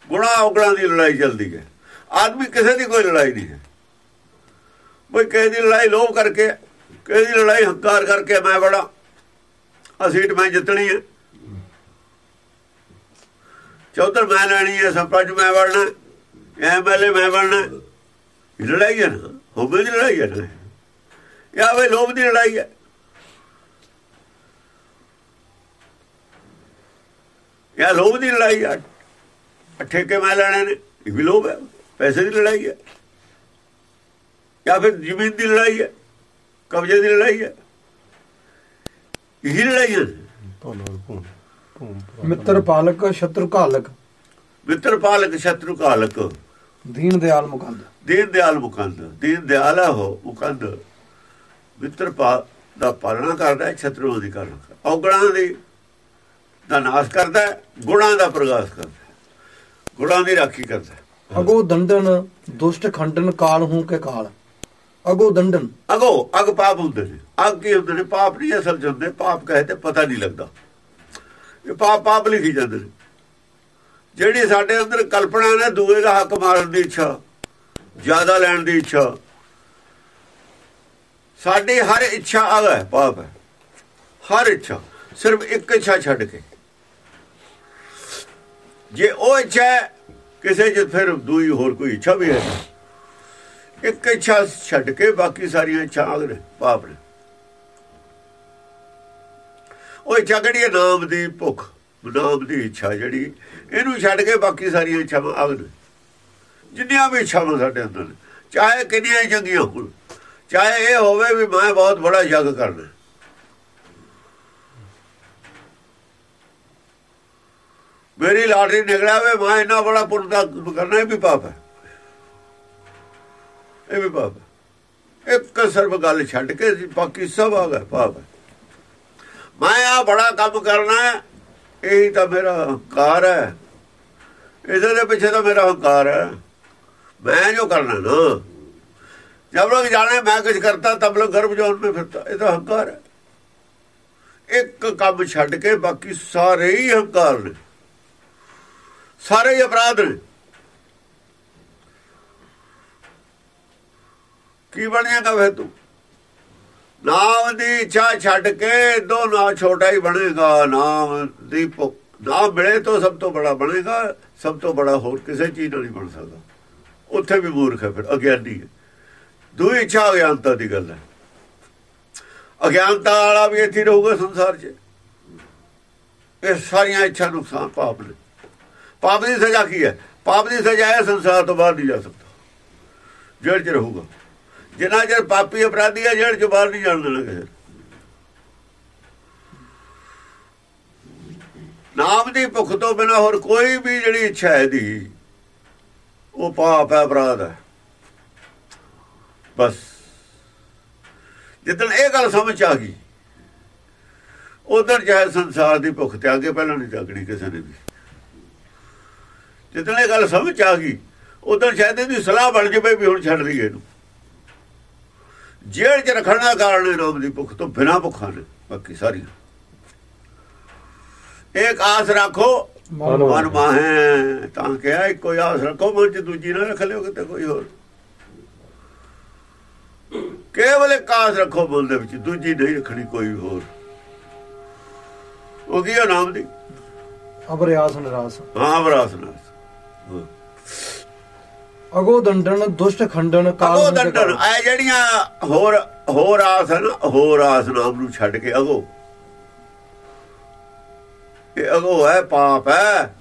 ਗੁਣਾ ਔਗਣਾਂ ਦੀ ਲੜਾਈ ਚੱਲਦੀ ਹੈ। ਆਦਮੀ ਕਿਸੇ ਦੀ ਕੋਈ ਲੜਾਈ ਨਹੀਂ ਹੈ। ਕੋਈ ਕਿਸੇ ਦੀ ਲੜਾਈ ਲੋਭ ਕਰਕੇ, ਕਿਸੇ ਦੀ ਲੜਾਈ ਹੰਕਾਰ ਕਰਕੇ ਮੈਂ ਬੜਾ। ਆ ਸੀਟ ਮੈਂ ਜਿੱਤਣੀ ਹੈ। ਚੌਧਰ ਮੈਂ ਲੈਣੀ ਹੈ ਸਰਪੰਚ ਮੈਂ ਬਣਨਾ ਐਮਐਲਏ ਮੈਂ ਬਣਨਾ ਲੜਾਈ ਹੈ ਨਾ। ਹੋਵੇ ਦੀ ਲੜਾਈ ਹੈ ਨਾ। ਇਹ ਆਵੇ ਲੋਭ ਦੀ ਲੜਾਈ ਹੈ। ਇਹ ਲੋਭ ਦੀ ਲੜਾਈ ਹੈ ਠੇਕੇ ਮੈਂ ਲੈਣੇ ਨੇ? ਇਹ ਵੀ ਲੋਭ ਹੈ। ਪੈਸੇ ਦੀ ਲੜਾਈ ਹੈ। ਜਾਂ ਫਿਰ ਜ਼ਮੀਨ ਦੀ ਲੜਾਈ ਹੈ। ਕਬਜ਼ੇ ਦੀ ਲੜਾਈ ਹੈ। ਇਹ ਲੜਾਈ ਹੈ ਮਿੱਤਰ ਪਾਲਕ ਸ਼ਤਰੂ ਘਾਲਕ। ਮਿੱਤਰ ਪਾਲਕ ਸ਼ਤਰੂ ਕਾਲਕ ਦੀਨ ਦਿਆਲ ਮੁਕੰਦ। ਦੀਨ ਦਿਆਲ ਮੁਕੰਦ। ਦੀਨ ਦਿਆਲ ਹੈ ਮੁਕੰਦ। ਮਿੱਤਰ ਪਾ ਦਾ ਪਾਲਣਾ ਕਰਦਾ ਹੈ ਸ਼ਤਰੂਆਂ ਦੀ ਕਰਨਾ ਔਗਣਾਂ ਦੀ ਦਾ ਨਾਸ਼ ਕਰਦਾ ਗੁਣਾਂ ਦਾ ਪ੍ਰਗਾਸ ਕਰਦਾ ਗੁਣਾਂ ਦੀ ਰਾਖੀ ਕਰਦਾ ਅਗੋ ਦੰਡਨ ਦੁਸ਼ਟ ਖੰਡਨ ਕਾਲ ਹੂੰ ਕੇ ਕਾਲ। ਅਗੋ ਦੰਡਨ। ਅਗੋ ਅਗ ਪਾਪ ਹੁੰਦੇ ਨੇ। ਅਗ ਕੀ ਹੁੰਦੇ ਨੇ? ਪਾਪ ਨਹੀਂ ਅਸਲ ਚ ਹੁੰਦੇ। ਪਾਪ ਕਹੇ ਤੇ ਪਤਾ ਨਹੀਂ ਲੱਗਦਾ। ਇਹ ਪਾਪ ਪਾਪ ਲਿਖੀ ਜਾਂਦੇ ਨੇ। ਜਿਹੜੀ ਸਾਡੇ ਅੰਦਰ ਕਲਪਨਾ ਨੇ ਦੂਏ ਦਾ ਹੱਕ ਮਾਰਨ ਦੀ ਇੱਛਾ ਜ਼ਿਆਦਾ ਲੈਣ ਦੀ ਇੱਛਾ। ਸਾਡੀ ਹਰ ਇੱਛਾ ਅਗ ਹੈ ਪਾਪ ਹੈ। ਹਰ ਇੱਛਾ। ਸਿਰਫ ਇੱਕ ਇੱਛਾ ਛੱਡ ਕੇ। ਜੇ ਉਹ ਇੱਛਾ ਹੈ, ਕਿਸੇ ਚ ਫਿਰ ਦੂਈ ਹੋਰ ਕੋਈ ਇੱਛਾ ਵੀ ਹੈ ਇੱਕ ਇੱਛਾ ਛੱਡ ਕੇ ਬਾਕੀ ਸਾਰੀਆਂ ਇੱਛਾ ਅਗ ਨੇ ਪਾਪ ਨੇ। ਉਹ ਇੱਛਾ ਕਿਹੜੀ ਹੈ? ਨਾਮ ਦੀ ਭੁੱਖ ਨਾਮ ਦੀ ਇੱਛਾ ਜਿਹੜੀ ਇਹਨੂੰ ਛੱਡ ਕੇ ਬਾਕੀ ਸਾਰੀਆਂ ਇੱਛਾਵਾਂ ਅਗ ਨੇ। ਜਿੰਨੀਆਂ ਵੀ ਇੱਛਾਵਾਂ ਸਾਡੇ ਅੰਦਰ ਨੇ ਚਾਹੇ ਕਿੰਨੀਆਂ ਹੀ ਚੰਗੀਆਂ ਹੋਣ ਚਾਹੇ ਇਹ ਹੋਵੇ ਵੀ ਮੈਂ ਬਹੁਤ ਬੜਾ ਯੱਗ ਕਰਨਾ। ਮੇਰੀ ਲਾਟਰੀ ਨਿਕਲਿਆ ਵੇ, ਮੈਂ ਇੰਨਾ ਬੜਾ ਪੁੰਨ ਦਾ ਕਰਨਾ ਇਹ ਵੀ ਪਾਪ ਹੈ। ਇਹ ਵੀ ਪਾਪ ਹੈ। ਇੱਕ ਸਰਬ ਗੱਲ ਛੱਡ ਕੇ ਬਾਕੀ ਸਭ ਆ ਗਿਆ ਪਾਪ ਹੈ। ਮੈਂ ਆ ਬੜਾ ਕੰਮ ਕਰਨਾ ਹੈ, ਇਹੀ ਤਾਂ ਮੇਰਾ ਹੰਕਾਰ ਹੈ। ਇਹਦੇ ਦੇ ਪਿੱਛੇ ਤਾਂ ਮੇਰਾ ਹੰਕਾਰ ਹੈ। ਮੈਂ ਜੋ ਕਰਨਾ ਨਾ ਜਬ ਲੋਕ ਜਾਣੇ ਮੈਂ ਕੁਝ ਕਰਤਾ ਤਬ ਲੋਕ ਗਰਭ ਜੋਨ में ਫਿਰਤਾ, ਇਹ ਤਾਂ ਹੰਕਾਰ ਹੈ। ਇੱਕ ਕੰਮ ਛੱਡ ਕੇ ਬਾਕੀ ਸਾਰੇ ਹੀ ਹੰਕਾਰ ਨੇ। ਸਾਰੇ ਹੀ ਅਪਰਾਧ ਨੇ। ਕੀ ਬਣ ਫਿਰ ਤੂੰ? ਨਾਮ ਦੀ ਇੱਛਾ ਛੱਡ ਕੇ ਦੋ ਨਾ ਛੋਟਾ ਹੀ ਬਣੇਗਾ। ਨਾਮ ਦੀ ਭੁੱਖ ਨਾਮ ਮਿਲੇ ਤੋਂ ਸਭ ਤੋਂ ਬੜਾ ਬਣੇਗਾ, ਸਭ ਤੋਂ ਬੜਾ ਹੋਰ ਕਿਸੇ ਚੀਜ਼ ਨਾਲ ਨਹੀਂ ਬਣ ਸਕਦਾ। ਉੱਥੇ ਵੀ ਮੂਰਖ ਹੈ ਫਿਰ, ਅਗਿਆਨੀ ਹੈ। ਦੂਈ ਇੱਛਾ ਅਗਿਆਨਤਾ ਦੀ ਗੱਲ ਹੈ। ਅਗਿਆਨਤਾ ਵਾਲਾ ਵੀ ਇੱਥੇ ਹੀ ਰਹੂਗਾ ਸੰਸਾਰ 'ਚ। ਇਹ ਸਾਰੀਆਂ ਇੱਛਾ ਨੁਕਸਾਨ ਪਾਪ ਨੇ। ਪਾਪ ਦੀ ਸਜ਼ਾ ਕੀ ਹੈ? ਪਾਪ ਦੀ ਸਜ਼ਾ ਹੈ, ਸੰਸਾਰ ਤੋਂ ਬਾਹਰ ਨਹੀਂ ਜਾ ਸਕਦਾ। ਜੇਲ੍ਹ 'ਚ ਰਹੂਗਾ। ਜਿੰਨਾ ਚਿਰ ਪਾਪੀ ਅਪਰਾਧੀ ਹੈ ਜੇਲ੍ਹ 'ਚੋਂ ਬਾਹਰ ਨਹੀਂ ਜਾਣ ਦੇਣਾ ਕਿਸੇ ਨੂੰ। ਨਾਮ ਦੀ ਭੁੱਖ ਤੋਂ ਬਿਨਾ ਹੋਰ ਕੋਈ ਵੀ ਜਿਹੜੀ ਇੱਛਾ ਹੈ ਦੀ ਉਹ ਪਾਪ ਹੈ, ਅਪਰਾਧ ਹੈ। ਬਸ। ਜਿੱਦਣ ਇਹ ਗੱਲ ਸਮਝ ਆ ਗਈ ਉਧਰ ਜਾਇ ਸੰਸਾਰ ਦੀ ਭੁੱਖ ਤੇ ਅੱਗੇ ਪਹਿਲਾਂ ਨਹੀਂ ਜਾਗਣੀ ਕਿਸੇ ਨੇ ਵੀ। ਜਿੱਦਣ ਇਹ ਗੱਲ ਸਮਝ ਆ ਗਈ ਉਧਰ ਸ਼ਾਇਦ ਇਹਦੀ ਸਲਾਹ ਬਣ ਜਵੇ ਵੀ ਹੁਣ ਛੱਡ ਦਈਏ ਇਹਨੂੰ। ਜੇਲ੍ਹ 'ਚ ਰੱਖਣ ਦਾ ਕਾਰਨ ਨਾਮ ਦੀ ਭੁੱਖ ਤੋਂ ਬਿਨਾ ਭੁੱਖਾਂ ਨੇ ਬਾਕੀ ਸਾਰੀਆਂ। ਇੱਕ ਆਸ ਰੱਖੋ ਮਨ ਮਾਹੇ। ਤਾਂ ਕਿਹਾ ਇੱਕ ਕੋਈ ਆਸ ਰੱਖੋ ਮਨ ਚ ਦੂਜੀ ਨਾ ਰੱਖ ਲਿਓ ਕਿਤੇ ਕੋਈ ਹੋਰ। ਕੇਵਲ ਇੱਕ ਆਸ ਰੱਖੋ ਮਨ ਦੇ ਵਿੱਚ ਦੂਜੀ ਨਹੀਂ ਰੱਖਣੀ ਕੋਈ ਹੋਰ। ਉਹ ਕੀ ਨਾਮ ਦੀ? ਅਬਰਿਆਸ ਨਿਰਾਸ। ਹਾਂ ਬਰਾਸਨਾਸ ਅਗੋ ਦੰਡਨ ਦੁਸ਼ਟ ਖੰਡਨ ਕਾਲ ਅਗੋ ਕਾਲ। ਐ ਜਿਹੜੀਆਂ ਹੋਰ ਹੋਰ ਆਸ ਹਨ ਹੋਰ ਆਸ ਨਾਮ ਨੂੰ ਛੱਡ ਕੇ ਅਗੋ। ਇਹ ਅਗੋ ਹੈ ਪਾਪ ਹੈ।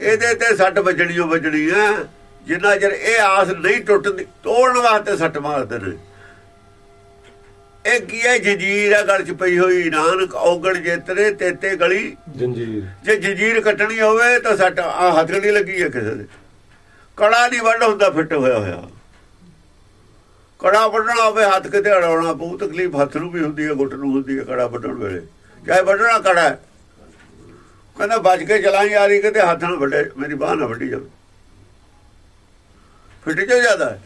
ਇਹਦੇ ਤੇ ਸੱਟ ਵੱਜਣੀ ਓ ਵੱਜਣੀ ਹੈ। ਜਿੰਨਾ ਚਿਰ ਇਹ ਆਸ ਨਹੀਂ ਟੁੱਟਦੀ ਤੋੜਨ ਵਾਸਤੇ ਸੱਟ ਮਾਰਦੇ ਨੇ। ਇਹ ਕੀ ਹੈ? ਜੰਜੀਰ ਆ ਗਲ ਚ ਪਈ ਹੋਈ। ਨਾਨਕ ਔਗਣ ਜੇਤਰੇ ਤੇਤੇ ਗਲੀ। ਜੰਜੀਰ। ਜੇ ਜੰਜੀਰ ਕੱਟਣੀ ਹੋਵੇ ਤਾਂ ਸੱਟ ਆ ਹੱਥ ਨਹੀਂ ਲੱਗੀ ਹੈ ਕਿਸੇ ਦੇ। ਕੜਾ ਨਹੀਂ ਵੱਢ ਹੁੰਦਾ ਫਿੱਟ ਹੋਇਆ ਹੋਇਆ। ਕੜਾ ਵੱਢਣਾ ਹੋਵੇ ਹੱਥ ਕਿਤੇ ਅੜਾਉਣਾ ਪਊ ਤਕਲੀਫ ਹੱਥ ਨੂੰ ਵੀ ਹੁੰਦੀ ਹੈ ਗੁੱਟ ਨੂੰ ਹੁੰਦੀ ਹੈ ਕੜਾ ਵੱਢਣ ਵੇਲੇ। ਚਾਹੇ ਵੱਢਣਾ ਕੜਾ। ਕਹਿੰਦਾ ਬਚ ਕੇ ਚਲਾਈ ਆ ਰਹੀ ਕਿਤੇ ਹੱਥ ਨਾਲ ਵੱਡੇ ਮੇਰੀ ਬਾਹ ਨਾ ਵੱਢੀ ਜਾਵੇ। ਫਿੱਟ ਜੋ ਜ਼ਿਆਦਾ ਹੈ?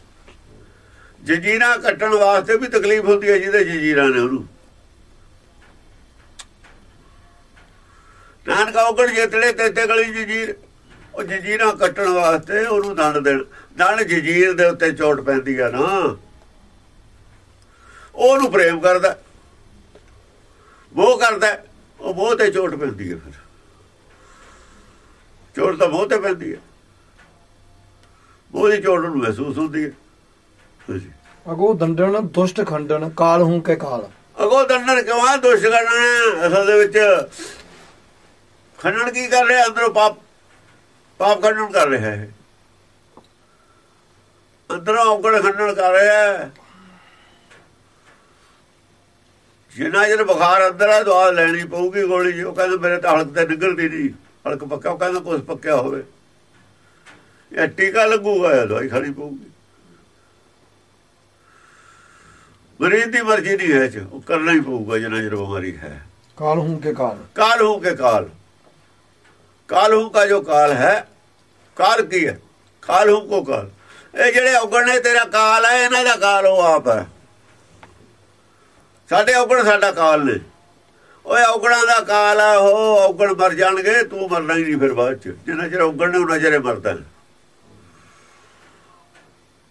ਜੰਜੀਰਾਂ ਕੱਟਣ ਵਾਸਤੇ ਵੀ ਤਕਲੀਫ ਹੁੰਦੀ ਹੈ ਜਿਹਦੇ ਜੰਜੀਰਾਂ ਨੇ ਉਹਨੂੰ। ਨਾਨਕਾ ਉਗੜ ਜੇਤੜੇ ਤੇਤੇ ਗਲੀ ਜੰਜੀਰ। ਉਹ ਜੰਜੀਰਾਂ ਕੱਟਣ ਵਾਸਤੇ ਉਹਨੂੰ ਦੰਡ ਦੇਣ। ਨਾਲ ਜਜੀਰ ਦੇ ਉੱਤੇ ਚੋਟ ਪੈਂਦੀ ਆ ਨਾ। ਉਹਨੂੰ ਪ੍ਰੇਮ ਕਰਦਾ। ਉਹ ਕਰਦਾ। ਉਹ ਮੋਹ ਤੇ ਚੋਟ ਪੈਂਦੀ ਹੈ ਫਿਰ। ਚੋਟ ਤਾਂ ਮੋਹ ਪੈਂਦੀ ਹੈ ਮੋਹ ਦੀ ਚੋਟ ਨੂੰ ਮਹਿਸੂਸ ਹੁੰਦੀ ਹੈ ਅਗੋ ਦੰਡਨ ਦੁਸ਼ਟ ਖੰਡਨ ਕਾਲ ਹੂੰ ਕੇ ਕਾਲ। ਅਗੋ ਦੰਡਨ ਕਿਉਂ ਆ? ਦੁਸ਼ਟ ਕਰਨਾ ਅਸਲ ਦੇ ਵਿੱਚ ਖੰਡਨ ਕੀ ਕਰ ਰਿਹਾ? ਅੰਦਰੋਂ ਪਾਪ ਪਾਪ ਖੰਡਨ ਕਰ ਰਿਹਾ ਹੈ ਅੰਦਰੋਂ ਔਗਣ ਖੰਡਨ ਕਰ ਰਿਹਾ ਹੈ। ਜਿੰਨਾ ਜਰ ਬੁਖਾਰ ਅੰਦਰ ਆ ਦਵਾ ਲੈਣੀ ਪਊਗੀ ਗੋਲੀ ਜੀ ਉਹ ਕਹਿੰਦਾ ਮੇਰੇ ਤਾਂ ਹਲਕ ਤੇ ਨਿਕਲਦੀ ਨਹੀਂ। ਹਲਕ ਪੱਕਾ ਉਹ ਕਹਿੰਦਾ ਕੁਝ ਪੱਕਿਆ ਹੋਵੇ। ਇਹ ਟੀਕਾ ਲੱਗੂਗਾ ਦਵਾਈ ਖਾਣੀ ਪਊਗੀ। ਮਰੀਜ਼ ਦੀ ਮਰਜ਼ੀ ਨਹੀਂ ਹੈ ਚ। ਉਹ ਕਰਨਾ ਹੀ ਪਊਗਾ ਜਿੰਨਾ ਜਰ ਬਿਮਾਰੀ ਹੈ। ਕਾਲ ਹੂੰ ਕੇ ਕਾਲ। ਕਾਲ ਹੂੰ ਕੇ ਕਾਲ। ਕਾਲ ਹੂੰ ਦਾ ਜੋ ਕਾਲ ਹੈ ਕਾਲ ਕੀ ਹੈ? ਕਾਲ ਹੂੰ ਕੋ ਕਾਲ। ਇਹ ਜਿਹੜੇ ਔਗਣੇ ਤੇਰਾ ਕਾਲ ਹੈ ਇਹਨਾਂ ਦਾ ਕਾਲ ਉਹ ਆਪ ਹੈ। ਸਾਡੇ ਔਗਣ ਸਾਡਾ ਕਾਲ ਨੇ। ਓਏ ਔਗਣਾ ਦਾ ਕਾਲ ਹੈ ਉਹ ਔਗਣ ਮਰ ਜਾਣਗੇ ਤੂੰ ਮਰਨਾ ਹੀ ਨਹੀਂ ਫਿਰ ਬਾਅਦ ਚ। ਜਿੰਨਾ ਚਿਰ ਔਗਣ ਨੇ ਉਹਨਾਂ ਚਿਰੇ ਮਰਦਾ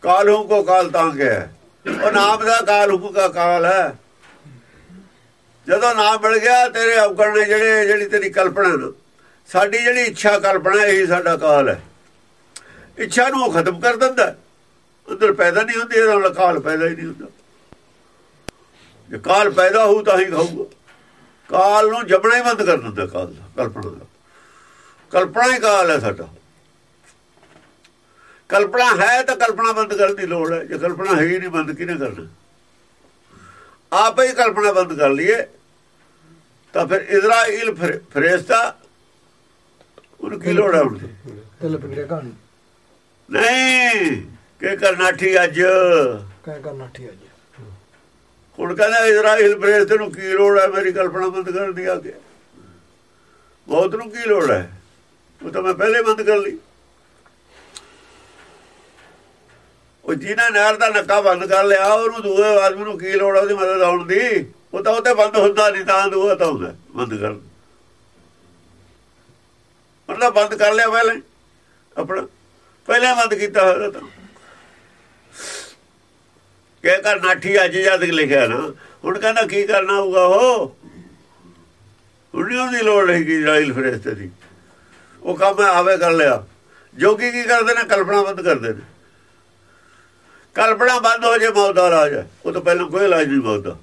ਕਾਲ ਹੂੰ ਕੋ ਕਾਲ ਤਾਂ ਕਿਹਾ ਉਹ ਨਾਮ ਦਾ ਕਾਲ ਹੂੰ ਕਾਲ ਹੈ। ਜਦੋਂ ਨਾਮ ਮਿਲ ਗਿਆ, ਤੇਰੇ ਔਗਣ ਨੇ ਜਿਹੜੇ ਜਿਹੜੀ ਤੇਰੀ ਕਲਪਨਾ ਨਾ, ਸਾਡੀ ਜਿਹੜੀ ਇੱਛਾ ਕਲਪਨਾ, ਇਹੀ ਸਾਡਾ ਕਾਲ ਹੈ। ਇੱਛਾ ਨੂੰ ਉਹ ਖਤਮ ਕਰ ਦਿੰਦਾ ਅੰਦਰ ਪੈਦਾ ਨਹੀਂ ਹੁੰਦੀ, ਇਹਦਾ ਕਾਲ ਪੈਦਾ ਹੀ ਨਹੀਂ ਹੁੰਦਾ। ਜੇ ਕਾਲ ਪੈਦਾ ਹੋਊ, ਤਾਂ ਹੀ ਖਾਊਗਾ। ਕਾਲ ਨੂੰ ਜਪਣਾ ਹੀ ਬੰਦ ਕਰ ਦਿੰਦਾ ਕਾਲ ਦਾ, ਕਲਪਨਾ ਦਾ। ਕਲਪਨਾ ਹੀ ਕਾਲ ਹੈ ਸਾਡਾ। ਕਲਪਨਾ ਹੈ ਤਾਂ ਕਲਪਨਾ ਬੰਦ ਕਰਨ ਦੀ ਲੋੜ ਹੈ। ਜੇ ਕਲਪਨਾ ਹੈ ਹੀ ਨਹੀਂ ਬੰਦ ਕਿਹਨੇ ਕਰਨਾ? ਆਪੇ ਹੀ ਕਲਪਨਾ ਬੰਦ ਕਰ ਲਈਏ। ਤਾਂ ਫਿਰ ਇਜ਼ਰਾਈਲ ਫਰਿਸ਼ਤਾ ਉਹਨੂੰ ਕੀ ਲੋੜ ਹੈ ਤਿਲ ਪਿੰਡੇ ਕਹਾਣੀ। ਨਹੀਂ ਕਿ ਕਰਨਾਠੀ ਅੱਜ? ਕਹਿ ਕਰਨਾ ਠੀਕ ਹੈ ਜੀ ਹੁਣ ਕਹਿੰਦਾ ਇਜ਼ਰਾਈਲ ਫਰਿਸ਼ਤੇ ਨੂੰ ਕੀ ਲੋੜ ਹੈ ਮੇਰੀ ਕਲਪਨਾ ਬੰਦ ਕਰਨ ਦੀ ਆ ਕੇ ਬਹੁਤ ਨੂੰ ਕੀ ਲੋੜ ਹੈ? ਉਹ ਤਾਂ ਮੈਂ ਪਹਿਲੇ ਬੰਦ ਕਰ ਲਈ। ਉਹ ਜਿਹਨਾਂ ਨਹਿਰ ਦਾ ਨੱਕਾ ਬੰਦ ਕਰ ਲਿਆ, ਉਹਨੂੰ ਦੂਏ ਆਦਮੀ ਨੂੰ ਕੀ ਲੋੜ ਉਹਦੀ ਮਦਦ ਆਉਣ ਦੀ? ਉਹ ਤਾਂ ਉੱਤੇ ਬੰਦ ਹੁੰਦਾ ਨਹੀਂ, ਤਾਂ ਦੂਆ ਤਾਂ ਹੁੰਦਾ, ਬੰਦ ਕਰ। ਮਤਲਬ ਬੰਦ ਕਰ ਲਿਆ ਪਹਿਲੇ, ਆਪਣਾ। ਪਹਿਲੇ ਬੰਦ ਕੀਤਾ ਹੋਇਆ ਤਾਂ। ਕਿ ਕਰ ਨਾਠੀ ਅੱਜ ਜਦ ਲਿਖਿਆ ਨਾ, ਹੁਣ ਕਹਿੰਦਾ ਕੀ ਕਰਨਾ ਹੋਊਗਾ ਉਹ? ਉਹਨੂੰ ਉਹਦੀ ਲੋੜ ਹੈਗੀ ਇਜ਼ਰਾਈਲ ਫਰਿਸ਼ਤੇ ਦੀ। ਉਹ ਕੰਮ ਆਵੇ ਕਰ ਲਿਆ। ਜੋਗੀ ਕੀ ਕਰਦੇ ਨੇ? ਕਲਪਨਾ ਬੰਦ ਕਰਦੇ ਨੇ। ਕਲਪਨਾ ਬੰਦ ਹੋ ਜੇ ਮੌਤ ਦਾ ਰਾਜ। ਉਹ ਤੋਂ ਪਹਿਲਾਂ ਕੋਈ ਇਲਾਜ ਨਹੀਂ ਮੌਤ ਦਾ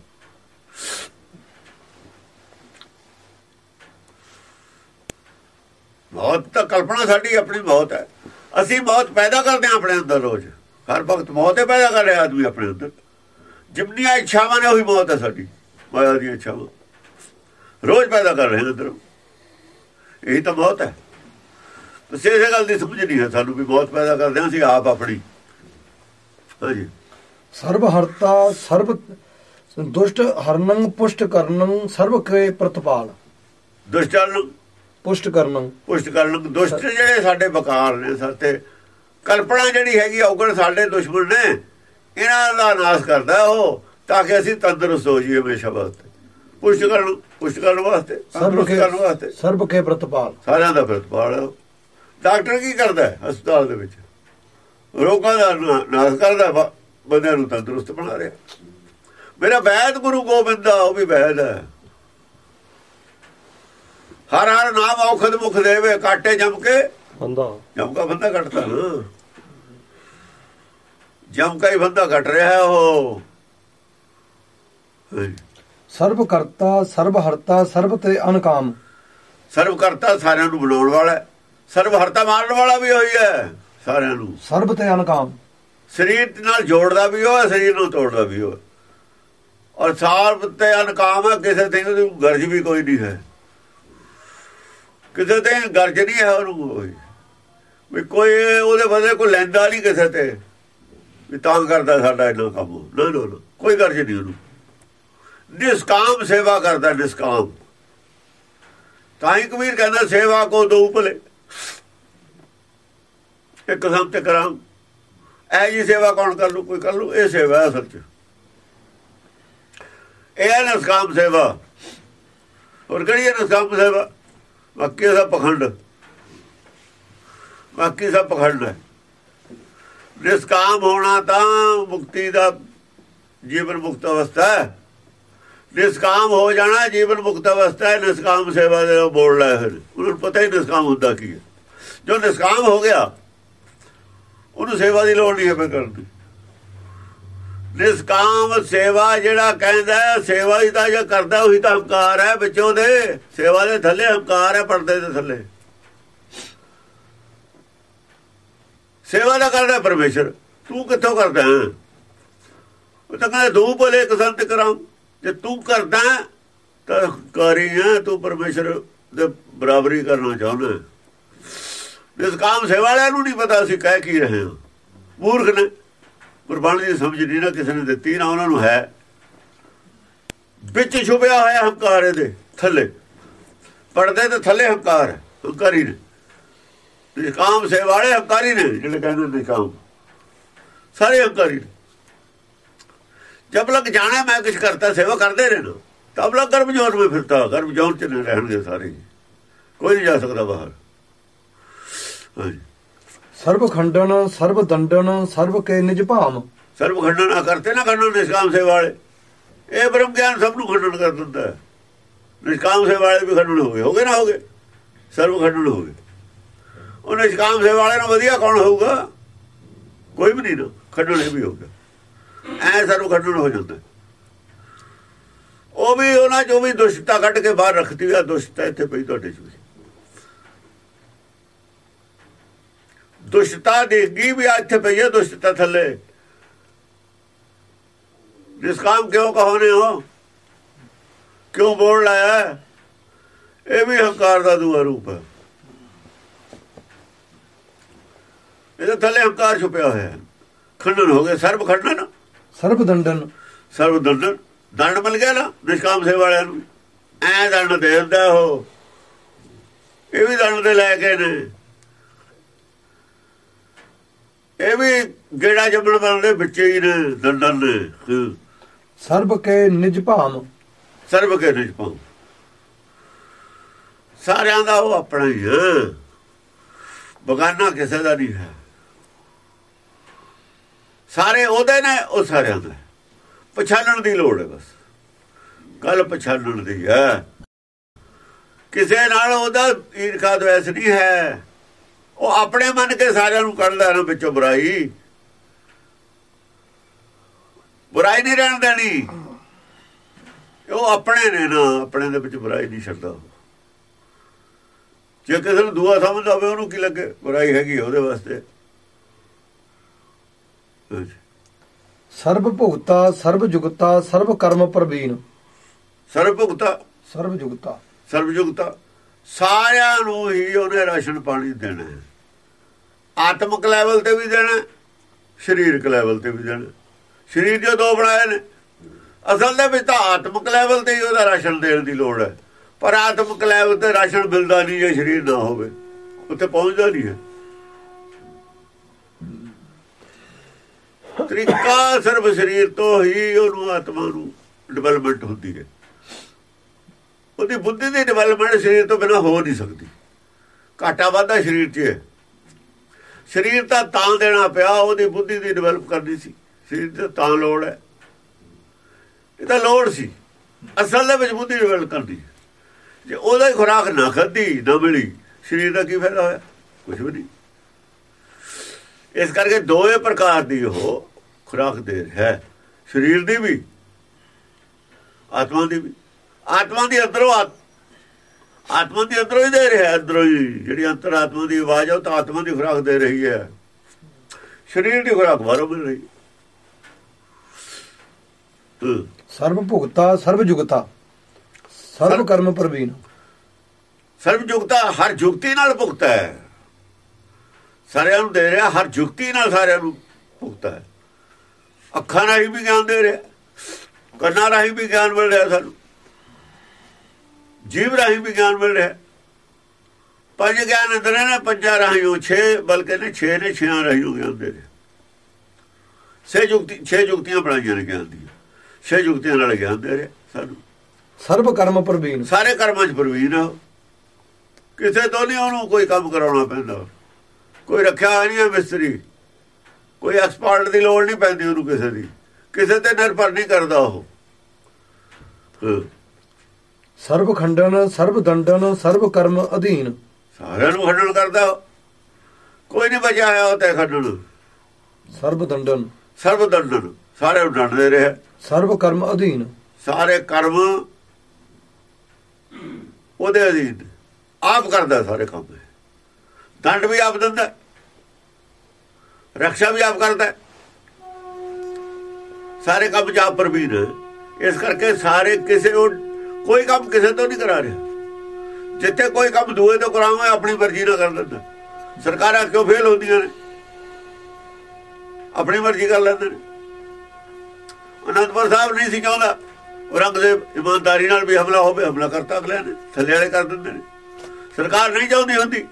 ਮੌਤ ਤਾਂ ਕਲਪਨਾ ਸਾਡੀ ਆਪਣੀ ਮੌਤ ਹੈ। ਅਸੀਂ ਮੌਤ ਪੈਦਾ ਕਰਦੇ ਹਾਂ ਆਪਣੇ ਅੰਦਰ ਰੋਜ਼। ਹਰ ਵਕਤ ਮੌਤ ਹੀ ਪੈਦਾ ਕਰ ਰਿਹਾ ਆਦਮੀ ਆਪਣੇ ਅੰਦਰ। ਜਿੰਨੀਆਂ ਇੱਛਾਵਾਂ ਨੇ ਉਹੀ ਮੌਤ ਹੈ ਸਾਡੀ। ਮਾਇਆ ਦੀਆਂ ਇੱਛਾਵਾਂ। ਰੋਜ਼ ਪੈਦਾ ਕਰ ਰਹੇ ਅੰਦਰ। ਇਹ ਤਾਂ ਮੌਤ ਹੈ। ਤੁਸੀਂ ਇਸੇ ਗੱਲ ਦੀ ਸਮਝ ਨਹੀਂ ਹੈ ਸਾਨੂੰ ਵੀ ਬਹੁਤ ਪੈਦਾ ਕਰਦੇ ਹਾਂ, ਅਸੀਂ ਆਪ ਆਪਣੀ ਹਾਂਜੀ। ਸਰਬ ਹਰਤਾ ਸਰਬ ਦੁਸ਼ਟ ਹਰਨੰ ਪੁਸ਼ਟ ਕਰਨੰ ਸਰਬ ਕੇ ਪ੍ਰਤਪਾਲ। ਦੁਸ਼ਟਾਂ ਨੂੰ ਪੁਸ਼ਟ ਕਰਨੰ। ਪੁਸ਼ਟ ਕਰਨ। ਦੁਸ਼ਟ ਜਿਹੜੇ ਸਾਡੇ ਬਕਾਰ ਨੇ ਸਾਤੇ ਕਲਪਨਾ ਜਿਹੜੀ ਹੈਗੀ ਔਗਣ ਸਾਡੇ ਦੁਸ਼ਮਣ ਨੇ? ਇਹਨਾਂ ਦਾ ਨਾਸ਼ ਕਰਦਾ ਉਹ ਤਾਂ ਕਿ ਅਸੀਂ ਤੰਦਰੁਸਤ ਹੋ ਜਾਈਏ ਹਮੇਸ਼ਾ ਵਾਸਤੇ। ਪੁਸ਼ਟ ਕਰਨ ਪੁਸ਼ਟ ਕਰਨ ਵਾਸਤੇ ਸਰਬ ਕੇ ਕਰਨ ਵਾਸਤੇ। ਸਰਬ ਕੇ ਪ੍ਰਤਪਾਲ। ਸਾਰਿਆਂ ਦਾ ਪ੍ਰਤਪਾਲ। ਡਾਕਟਰ ਕੀ ਕਰਦਾ ਹੈ ਹਸਪਤਾਲ ਦੇ ਵਿੱਚ? ਰੋਗਾਂ ਦਾ ਨਾ- ਨਾਸ਼ ਕਰਦਾ ਬੰਦਿਆਂ ਨੂੰ ਤੰਦਰੁਸਤ ਬਣਾ ਰਿਹਾ। ਮੇਰਾ ਵੈਦ ਗੁਰੂ ਗੋਬਿੰਦ ਦਾ ਉਹ ਵੀ ਵੈਦ ਹੈ। ਹਰ ਹਰ ਨਾਮ ਔਖਦ ਮੁਖ ਦੇਵੇ ਕਾਟੇ ਜਮ ਕੇ। ਬੰਦਾ। ਜਮਕਾ ਬੰਦਾ ਘਟਦਾ ਨਾ। ਜਮਕਾ ਹੀ ਬੰਦਾ ਘਟ ਰਿਹਾ ਹੈ ਉਹ। ਸਰਬ ਕਰਤਾ ਸਰਬ ਹਰਤਾ ਸਰਬ ਤੇ ਅਨਕਾਮ। ਸਰਵ ਕਰਤਾ ਸਾਰਿਆਂ ਨੂੰ ਬਣਾਉਣ ਵਾਲਾ ਹੈ। ਸਰਵ ਹਰਤਾ ਮਾਰਨ ਵਾਲਾ ਵੀ ਹੋਈ ਹੈ। ਸਾਰਿਆਂ ਨੂੰ। ਸਰਬ ਤੇ ਅਨਕਾਮ। ਸਰੀਰ ਨਾਲ ਜੋੜਦਾ ਵੀ ਉਹ ਸਰੀਰ ਨੂੰ ਤੋੜਦਾ ਵੀ ਉਹ। ਔਰ ਸਾਰ ਤੇ ਅਨਕਾਮ ਹੈ ਕਿਸੇ ਤੇ ਉਹਦੀ ਗਰਜ ਵੀ ਕੋਈ ਨਹੀਂ ਹੈ। ਕਿਸੇ ਤੇ ਗਰਜ ਨਹੀਂ ਹੈ ਉਹਨੂੰ ਕੋਈ। ਵੀ ਕੋਈ ਉਹਦੇ ਬਦਲੇ ਕੋਈ ਲੈਂਦਾ ਨਹੀਂ ਕਿਸੇ ਤੇ। ਵੀ ਤਾਂ ਕਰਦਾ ਸਾਡਾ ਇੰਨਾ ਕੰਮ। ਨਾ ਨਾ ਨਾ, ਕੋਈ ਗਰਜ ਨਹੀਂ ਉਹਨੂੰ। ਨਿਸਕਾਮ ਸੇਵਾ ਕਰਦਾ ਨਿਸਕਾਮ। ਤਾਂ ਹੀ ਕਬੀਰ ਕਹਿੰਦਾ ਸੇਵਾ ਕੋ ਦੋ ਭਲੇ ਇੱਕ ਕਸਮ ਤੇ ਕਰਾਂ। ਐ ਜੀ ਸੇਵਾ ਕੌਣ ਕਰ ਲੂ, ਕੋਈ ਕਰ ਲੂ? ਇਹ ਸੇਵਾ ਹੈ ਅਸਲ ਚ। ਇਹ ਹੈ ਨਸਕਾਮ ਸੇਵਾ। ਹੋਰ ਕਿਹੜੀ ਹੈ ਨਿਸਕਾਮ ਸੇਵਾ? ਬਾਕੀ ਸਭ ਪਖੰਡ। ਬਾਕੀ ਸਭ ਪਖੰਡ ਹੈ। ਨਿਸਕਾਮ ਹੋਣਾ ਤਾਂ ਮੁਕਤੀ ਦਾ ਜੀਵਨ ਮੁਕਤ ਅਵਸਥਾ ਹੈ। ਨਿਸਕਾਮ ਹੋ ਜਾਣਾ ਜੀਵਨ ਮੁਕਤ ਅਵਸਥਾ ਹੈ। ਨਿਸਕਾਮ ਸੇਵਾ ਦੇ ਬੋਲ ਲੈ ਫਿਰ। ਉਹਨਾਂ ਨੂੰ ਪਤਾ ਹੀ ਨਿਸਕਾਮ ਹੁੰਦਾ ਕੀ ਹੈ। ਜੋ ਨਿਸਕਾਮ ਹੋ ਗਿਆ ਉਹਨੂੰ ਸੇਵਾ ਦੀ ਲੋੜ ਨਹੀਂ ਹੈ ਮੈਂ ਕਰਨ ਦੀ। ਨਿਸਕਾਮ ਸੇਵਾ ਜਿਹੜਾ ਕਹਿੰਦਾ ਸੇਵਾ ਹੀ ਤਾਂ ਜੇ ਕਰਦਾ ਉਹੀ ਤਾਂ ਹੰਕਾਰ ਹੈ ਵਿੱਚੋਂ ਦੇ। ਸੇਵਾ ਦੇ ਥੱਲੇ ਹੰਕਾਰ ਹੈ ਪਰਦੇ ਦੇ ਥੱਲੇ। ਸੇਵਾ ਦਾ ਕਰਦਾ ਪਰਮੇਸ਼ਰ। ਤੂੰ ਕਿੱਥੋਂ ਕਰਦਾ ਉਹ ਤਾਂ ਕਹਿੰਦਾ ਦੋ ਭਲੇ ਇੱਕ ਸੰਤ ਕਰਾਂ ਜੇ ਤੂੰ ਕਰਦਾ ਹੈ, ਤਾਂ ਕਰੀ ਹੈ। ਤੂੰ ਪਰਮੇਸ਼ਰ ਦੇ ਬਰਾਬਰੀ ਕਰਨਾ ਚਾਹੁੰਦਾ ਨਿਸ਼ਕਾਮ ਸੇਵਾ ਵਾਲਿਆਂ ਨੂੰ ਨਹੀਂ ਪਤਾ ਅਸੀਂ ਕਹਿ ਕੀ ਰਹੇ ਹਾਂ। ਮੂਰਖ ਨੇ ਗੁਰਬਾਣੀ ਦੀ ਸਮਝ ਨਹੀਂ ਨਾ ਕਿਸੇ ਨੇ ਦਿੱਤੀ, ਨਾ ਉਹਨਾਂ ਨੂੰ ਹੈ। ਵਿੱਚ ਛੁਪਿਆ ਹੋਇਆ ਹੰਕਾਰ ਇਹਦੇ ਥੱਲੇ। ਪਰਦੇ ਤੇ ਥੱਲੇ ਹੰਕਾਰ ਹੰਕਾਰੀ ਨੇ। ਨਿਸ਼ਕਾਮ ਸੇਵਾ ਵਾਲੇ ਹੰਕਾਰੀ ਨੇ ਜਿਹੜੇ ਕਹਿੰਦੇ ਨਿਸ਼ਕਾਮ ਸਾਰੇ ਹੰਕਾਰੀ ਨੇ। ਜਬ ਲੱਗ ਜਾਣਾ, ਮੈਂ ਕੁਝ ਕਰਤਾ, ਸੇਵਾ ਕਰਦੇ ਰਹਿਣਾ। ਤਬ ਲੱਗ ਗਰਮ ਜੋਨ ਵਿੱਚ ਫਿਰਤਾ ਗਰਮ ਜੋਨ ਚ ਰਹਿਣਗੇ ਸਾਰੇ। ਕੋਈ ਨਹੀਂ ਜਾ ਸਕਦਾ ਬਾਹਰ। ਸਰਬ ਖੰਡਨ ਸਰਬ ਦੰਡਨ ਸਰਬ ਕੇ ਨਿਜ ਭਾਮ ਸਰਬ ਖੰਡਨ ਨਾ ਕਰਤੇ ਨਾ ਖੰਡਨ ਨਿਸ਼ਕਾਮ ਸੇ ਵਾਲੇ। ਇਹ ਬ੍ਰਹਮ ਗਿਆਨ ਸਭ ਨੂੰ ਖੰਡਨ ਕਰ ਦਿੰਦਾ ਹੈ। ਨਿਸ਼ਕਾਮ ਸੇ ਵਾਲੇ ਵੀ ਖੰਡਨ ਹੋ ਗਏ। ਹੋ ਗਏ ਨਾ ਹੋ ਗਏ? ਸਰਬ ਖੰਡਨ ਹੋ ਗਏ। ਉਹ ਨਿਸ਼ਕਾਮ ਸੇ ਵਾਲੇ ਨਾਲ ਵਧੀਆ ਕੌਣ ਹੋਊਗਾ? ਕੋਈ ਵੀ ਨਹੀਂ ਨਾ। ਖੰਡਨ ਇਹ ਵੀ ਹੋ ਗਿਆ। ਐ ਸਰਬ ਖੰਡਨ ਹੋ ਜਾਂਦਾ ਉਹ ਵੀ ਉਹਨਾਂ ਚੋਂ ਵੀ ਦੁਸ਼ਟਤਾ ਕੱਢ ਕੇ ਬਾਹਰ ਰੱਖਤੀ ਆ। ਦੁਸ਼ਟਤਾ ਇੱਥੇ ਪਈ ਤੁਹਾਡੇ ਚ ਦੁਸ਼ਟਤਾ ਦੇਖਗੀ ਵੀ ਇੱਥੇ ਪਈ ਹੈ ਦੁਸ਼ਟਤਾ ਥੱਲੇ। ਜਿਸ ਕੰਮ ਕਿਉਂ ਕਹੋਨੇ ਹੋ ਕਿਉਂ ਬੋਲ ਲਾਇਆ? ਇਹ ਵੀ ਹੰਕਾਰ ਦਾ ਦੂਆ ਰੂਪ ਹੈ। ਇਹਦੇ ਥੱਲੇ ਹੰਕਾਰ ਛੁਪਿਆ ਹੋਇਆ ਹੈ। ਖੰਡਨ ਹੋ ਗਏ। ਸਰਬ ਖੰਡਨ? ਸਰਬ ਦੰਡਨ। ਸਰਬ ਦੰਡਨ। ਦੰਡ ਮਿਲ ਗਿਆ ਨਾ ਨਿਸ਼ਕਾਮ ਸੇ ਵਾਲਿਆਂ ਨੂੰ। ਐ ਦੰਡ ਦੇ ਦਿੰਦਾ ਉਹ। ਇਹ ਵੀ ਦੰਡ ਦੇ ਲੈ ਕੇ ਨੇ। ਇਹ ਵੀ ਗੇੜਾ ਜੰਮਣ ਵਾਲੇ ਵਿੱਚ ਹੀ ਨੇ ਦੰਡਨ ਨੇ। ਸਰਬ ਕੇ ਨਿਜ ਭਾਮ ਸਰਬ ਕੇ ਨਿਜ ਪਾਉ ਸਾਰਿਆਂ ਦਾ ਉਹ ਆਪਣਾ ਹੀ ਹੈ। ਬਗਾਨਾ ਕਿਸੇ ਦਾ ਨਹੀਂ ਹੈ। ਸਾਰੇ ਉਹਦੇ ਨੇ ਉਹ ਸਾਰਿਆਂ ਦਾ। ਪਛਾਣਨ ਦੀ ਲੋੜ ਹੈ ਬਸ। ਗੱਲ ਪਛਾਣਨ ਦੀ ਹੈ। ਕਿਸੇ ਨਾਲ ਉਹਦਾ ਈਰਖਾ ਦਵੈਸ ਨਹੀਂ ਹੈ। ਉਹ ਆਪਣੇ ਮਨ ਕੇ ਸਾਰਿਆਂ ਨੂੰ ਕੱਢਦਾ ਨਾ ਵਿੱਚੋਂ ਬੁਰਾਈ। ਬੁਰਾਈ ਨਹੀਂ ਰਹਿਣ ਦੇਣੀ। ਉਹ ਆਪਣੇ ਨੇ ਨਾ ਆਪਣੇ ਦੇ ਵਿੱਚ ਬੁਰਾਈ ਨਹੀਂ ਛੱਡਦਾ ਜੇ ਕਿਸੇ ਨੂੰ ਦੁਆ ਸਮਝਦਾ ਹੋਵੇ ਉਹਨੂੰ ਕੀ ਲੱਗੇ? ਬੁਰਾਈ ਹੈਗੀ ਉਹਦੇ ਵਾਸਤੇ। ਸਰਬ ਭੁਗਤਾ ਸਰਬ ਜੁਗਤਾ ਸਰਬ ਕਰਮ ਪ੍ਰਵੀਨ। ਸਰਬ ਭੁਗਤਾ। ਸਰਬ ਜੁਗਤਾ। ਸਰਬਯੁਗਤਾ ਸਾਰਿਆਂ ਨੂੰ ਹੀ ਉਹਨੇ ਰਾਸ਼ਨ ਪਾਣੀ ਦੇਣਾ ਹੈ। ਆਤਮਿਕ ਲੈਵਲ ਤੇ ਵੀ ਦੇਣਾ, ਸਰੀਰਕ ਲੈਵਲ ਤੇ ਵੀ ਦੇਣਾ। ਸਰੀਰ ਜੋ ਦੋ ਬਣਾਏ ਨੇ, ਅਸਲ ਦੇ ਵਿੱਚ ਤਾਂ ਆਤਮਿਕ ਲੈਵਲ ਤੇ ਹੀ ਉਹਦਾ ਰਾਸ਼ਨ ਦੇਣ ਦੀ ਲੋੜ ਹੈ। ਪਰ ਆਤਮਿਕ ਲੈਵਲ ਤੇ ਰਾਸ਼ਨ ਮਿਲਦਾ ਨਹੀਂ ਜੇ ਸਰੀਰ ਨਾ ਹੋਵੇ, ਉੱਥੇ ਪਹੁੰਚਦਾ ਨਹੀਂ ਹੈ। ਤਰੀਕਾ ਸਿਰਫ ਸਰੀਰ ਤੋਂ ਹੀ ਉਹਨੂੰ ਆਤਮਾ ਨੂੰ ਡਿਵੈਲਪਮੈਂਟ ਹੁੰਦੀ ਹੈ। ਉਹਦੀ ਬੁੱਧੀ ਦੀ ਡਿਵੈਲਪਮੈਂਟ ਸਰੀਰ ਤੋਂ ਬਿਨਾ ਹੋ ਨਹੀਂ ਸਕਦੀ। ਘਾਟਾ ਵਾਧਾ ਸਰੀਰ 'ਚ ਹੈ ਸਰੀਰ ਤਾਂ ਤਾਂ ਦੇਣਾ ਪਿਆ, ਉਹਦੀ ਬੁੱਧੀ ਦੀ ਡਿਵੈਲਪ ਕਰਨੀ ਸੀ। ਸਰੀਰ ਤੇ ਤਾਂ ਲੋੜ ਹੈ। ਇਹ ਤਾਂ ਲੋੜ ਸੀ। ਅਸਲ ਦੇ ਵਿੱਚ ਬੁੱਧੀ ਡਿਵੈਲਪ ਕਰਦੀ ਜੇ ਉਹਦਾ ਹੀ ਖੁਰਾਕ ਨਾ ਖਾਧੀ, ਨਾ ਮਿਲੀ, ਸਰੀਰ ਦਾ ਕੀ ਫਾਇਦਾ ਹੋਇਆ? ਕੁਝ ਵੀ ਨਹੀਂ। ਇਸ ਕਰਕੇ ਦੋਵੇਂ ਪ੍ਰਕਾਰ ਦੀ ਉਹ ਖੁਰਾਕ ਦੇ ਰਿਹਾ ਹੈ। ਸਰੀਰ ਦੀ ਵੀ, ਆਤਮਾ ਦੀ ਵੀ। ਆਤਮਾ ਦੀ ਅੰਦਰੋਂ ਆਤ- ਆਤਮਾ ਦੀ ਅੰਦਰੋਂ ਹੀ ਦੇ ਰਿਹਾ ਹੈ, ਅੰਦਰੋਂ ਹੀ। ਜਿਹੜੀ ਅੰਤਰਾਤਮਾ ਦੀ ਆਵਾਜ਼ ਆ ਉਹ ਤਾਂ ਆਤਮਾ ਦੀ ਖੁਰਾਕ ਦੇ ਰਹੀ ਹੈ। ਸਰੀਰ ਦੀ ਖੁਰਾਕ ਬਾਹਰੋਂ ਮਿਲ ਰਹੀ। ਸਰਬ ਭੁਗਤਾ ਸਰਬ ਜੁਗਤਾ। ਸਰਬ ਕਰਮ ਪ੍ਰਵੀਨ। ਸਰਬ ਜੁਗਤਾ ਹਰ ਜੁਗਤੀ ਨਾਲ ਭੁਗਤਾ ਹੈ। ਸਾਰਿਆਂ ਨੂੰ ਦੇ ਰਿਹਾ ਹਰ ਜੁਗਤੀ ਨਾਲ ਸਾਰਿਆਂ ਨੂੰ ਭੁਗਤਾ ਹੈ। ਅੱਖਾਂ ਰਾਹੀਂ ਵੀ ਗਿਆਨ ਦੇ ਰਿਹਾ। ਕੰਨਾਂ ਰਾਹੀਂ ਵੀ ਗਿਆਨ ਮਿਲ ਰਿਹਾ ਸਾਨੂੰ। ਜੀਵ ਰਾਹੀਂ ਵੀ ਗਿਆਨ ਮਿਲ ਰਿਹਾ। ਪੰਜ ਗਿਆਨ ਅੰਦਰ ਨੇ ਪੰਜਾਂ ਰਾਹੀਂ ਉਹ 6 ਬਲਕਿ ਨੇ 6 ਨੇ 6 ਰਾਹੀਂ ਉਹ ਗਿਆਨ ਦੇ ਰਿਹਾ। ਛੇ ਜੁਗਤੀ 6 ਜੁਗਤੀਆਂ ਬਣਾਈਆਂ ਨੇ ਗਿਆਨ ਦੀਆਂ। 6 ਜੁਗਤੀਆਂ ਨਾਲ ਗਿਆਨ ਦੇ ਰਿਹਾ ਸਾਨੂੰ। ਸਰਬ ਕਰਮ ਪ੍ਰਵੀਨ। ਸਾਰੇ ਕਰਮਾਂ 'ਚ ਪ੍ਰਵੀਨ ਆ। ਕਿਸੇ ਤੋਂ ਨਹੀਂ ਉਹਨੂੰ ਕੋਈ ਕੰਮ ਕਰਾਉਣਾ ਪੈਂਦਾ। ਕੋਈ ਰੱਖਿਆ ਨਹੀਂ ਹੈ ਮਿਸਤਰੀ। ਕੋਈ ਐਕਸਪਰਟ ਦੀ ਲੋੜ ਨਹੀਂ ਪੈਂਦੀ ਉਹਨੂੰ ਕਿਸੇ ਦੀ। ਕਿਸੇ ਤੇ ਨਿਰਭਰ ਨਹੀਂ ਕਰਦਾ ਉਹ। ਸਰਬ ਖੰਡਨ ਸਰਬ ਦੰਡਨ ਸਰਬ ਕਰਮ ਅਧੀਨ। ਸਾਰਿਆਂ ਨੂੰ ਖੰਡਨ ਕਰਦਾ। ਕੋਈ ਨਹੀਂ ਬਚਿਆ ਹੋਇਆ ਉਹ ਤੇ ਖੰਡਨ। ਸਰਬ ਦੰਡਨ। ਸਰਬ ਦੰਡਨ। ਸਾਰੇ ਨੂੰ ਡੰਡਦੇ ਰਿਹਾ। ਸਰਬ ਕਰਮ ਅਧੀਨ। ਸਾਰੇ ਕਰਮ ਉਹਦੇ ਅਧੀਨ। ਆਪ ਕਰਦਾ ਸਾਰੇ ਕੰਮ ਦੰਡ ਵੀ ਆਪ ਦਿੰਦਾ। ਰੱਖਿਆ ਵੀ ਆਪ ਕਰਦਾ। ਸਾਰੇ ਕੰਮ ਚ ਆਪ ਪ੍ਰਵੀਨ ਹੈ। ਇਸ ਕਰਕੇ ਸਾਰੇ ਕਿਸੇ ਉਹ- ਕੋਈ ਕੰਮ ਕਿਸੇ ਤੋਂ ਨਹੀਂ ਕਰਾ ਰਿਹਾ। ਜਿੱਥੇ ਕੋਈ ਕੰਮ ਦੂਏ ਤੋਂ ਕਰਾਵਾਂ ਆਪਣੀ ਮਰਜ਼ੀ ਨਾਲ ਕਰ ਦਿੰਦਾ ਸਰਕਾਰਾਂ ਕਿਉਂ ਫੇਲ ਹੁੰਦੀਆਂ ਨੇ? ਆਪਣੀ ਮਰਜ਼ੀ ਕਰ ਲੈਂਦੇ ਨੇ। ਅਨੰਦਪੁਰ ਸਾਹਿਬ ਨਹੀਂ ਸੀ ਚਾਹੁੰਦਾ। ਔਰੰਗਜ਼ੇਬ ਇਮਾਨਦਾਰੀ ਨਾਲ ਵੀ ਹਮਲਾ ਹੋਵੇ, ਹਮਲਾ ਕਰਤਾ ਅਗਲੇ ਨੇ, ਥੱਲੇ ਵਾਲੇ ਕਰ ਦਿੰਦੇ ਨੇ। ਸਰਕਾਰ ਨਹੀਂ ਚਾਹੁੰਦੀ ਹੁੰਦੀ।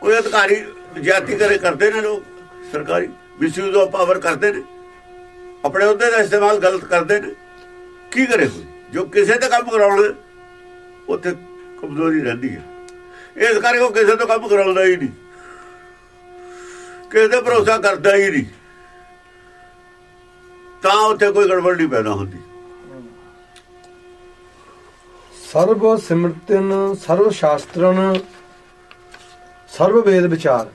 ਕੋਈ ਅਧਿਕਾਰੀ ਜਾਤੀ ਕਰੇ, ਕਰਦੇ ਨੇ ਲੋਕ। ਸਰਕਾਰੀ ਮਿਸਯੂਜ਼ ਆਫ ਪਾਵਰ ਕਰਦੇ ਨੇ। ਆਪਣੇ ਉਹਦੇ ਦਾ ਇਸਤੇਮਾਲ ਗਲਤ ਕਰਦੇ ਨੇ। ਕੀ ਕਰੇ ਕੋਈ? ਜੋ ਕਿਸੇ ਤੇ ਕੰਮ ਕਰਾਉਣਾ ਉੱਥੇ ਕਮਜ਼ੋਰੀ ਰਹਿੰਦੀ ਹੈ। ਇਸ ਕਰਕੇ ਉਹ ਕਿਸੇ ਤੋਂ ਕੰਮ ਕਰਾਉਂਦਾ ਹੀ ਨਹੀਂ। ਕਿਸੇ ਤੇ ਭਰੋਸਾ ਕਰਦਾ ਹੀ ਨਹੀਂ। ਤਾਂ ਉੱਥੇ ਕੋਈ ਗੜਬੜ ਨਹੀਂ ਪੈਦਾ ਹੁੰਦੀ। ਸਰਬ ਸਿਮਰਤਨ ਸਰਵ ਸ਼ਾਸਤਰਨ ਸਰਵ ਵੇਦ ਵਿਚਾਰ।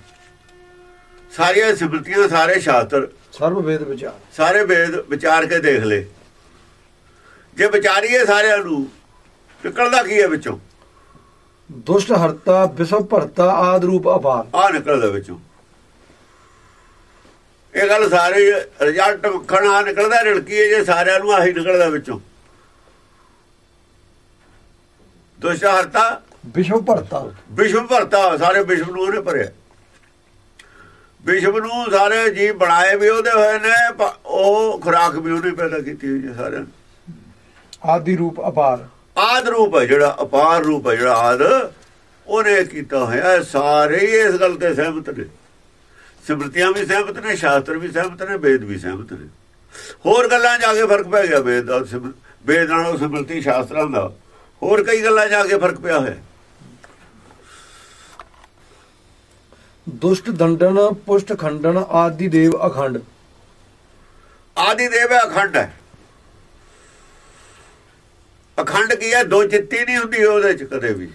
ਸਾਰੀਆਂ ਸਿਮਰਤੀਆਂ ਸਾਰੇ ਸ਼ਾਸਤਰ ਸਰਵ ਵੇਦ ਵਿਚਾਰ। ਸਾਰੇ ਵੇਦ ਵਿਚਾਰ ਕੇ ਦੇਖ ਲੈ ਜੇ ਵਿਚਾਰੀਏ ਸਾਰਿਆਂ ਨੂੰ ਨਿਕਲਦਾ ਕੀ ਹੈ ਵਿੱਚੋਂ? ਦੁਸ਼ਟ ਹਰਤਾ ਵਿਸਵ ਭਰਤਾ ਆਦ ਰੂਪ ਅਪਾਰ। ਆ ਨਿਕਲਦਾ ਵਿੱਚੋਂ। ਇਹ ਗੱਲ ਸਾਰੇ ਰਿਜ਼ਲਟ ਖਣਾ ਨਿਕਲਦਾ ਰੜਕੀਏ ਜੇ ਸਾਰਿਆਂ ਨੂੰ ਆਹੀ ਨਿਕਲਦਾ ਵਿੱਚੋਂ। ਦੁਸ਼ਟ ਹਰਤਾ ਵਿਸ਼ਵ ਭਰਤਾ। ਵਿਸ਼ਵ ਭਰਤਾ ਸਾਰੇ ਵਿਸ਼ਵ ਨੂੰ ਉਹਨੇ ਭਰਿਆ। ਵਿਸ਼ਵ ਨੂੰ ਸਾਰੇ ਜੀਵ ਬਣਾਏ ਵੀ ਉਹਦੇ ਹੋਏ ਨੇ ਉਹ ਖੁਰਾਕ ਵੀ ਉਹਨੇ ਪੈਦਾ ਕੀਤੀ ਹੋਈ ਹੈ ਸਾਰਿਆਂ ਨੂੰ। ਆਦੀ ਰੂਪ ਅਪਾਰ। ਆਦ ਰੂਪ ਹੈ ਜਿਹੜਾ ਅਪਾਰ ਰੂਪ ਹੈ ਜਿਹੜਾ ਆਦ ਉਹਨੇ ਕੀਤਾ ਹੋਇਆ। ਸਾਰੇ ਇਸ ਗੱਲ ਤੇ ਸਹਿਮਤ ਨੇ। ਸਿਮਰਤੀਆਂ ਵੀ ਸਹਿਮਤ ਨੇ ਸ਼ਾਸਤਰ ਵੀ ਸਹਿਮਤ ਨੇ ਵੇਦ ਵੀ ਸਹਿਮਤ ਨੇ। ਹੋਰ ਗੱਲਾਂ ਜਾ ਕੇ ਫ਼ਰਕ ਪੈ ਗਿਆ ਵੇਦ ਦਾ ਵੇਦ ਨਾਲੋਂ ਸਿਮਰਤੀ ਸ਼ਾਸਤਰਾਂ ਦਾ। ਹੋਰ ਕਈ ਗੱਲਾਂ ਜਾ ਕੇ ਫ਼ਰਕ ਪਿਆ ਹੋਇਆ। ਦੁਸ਼ਟ ਦੰਡਨ ਪੁਸ਼ਟ ਖੰਡਨ ਆਦੀ ਦੇਵ ਅਖੰਡ। ਆਦੀ ਦੇਵ ਅਖੰਡ ਹੈ। ਅਖੰਡ ਕੀ ਹੈ? ਦੋ ਚਿੱਤੀ ਨਹੀਂ ਹੁੰਦੀ ਉਹਦੇ ਚ ਕਦੇ ਵੀ।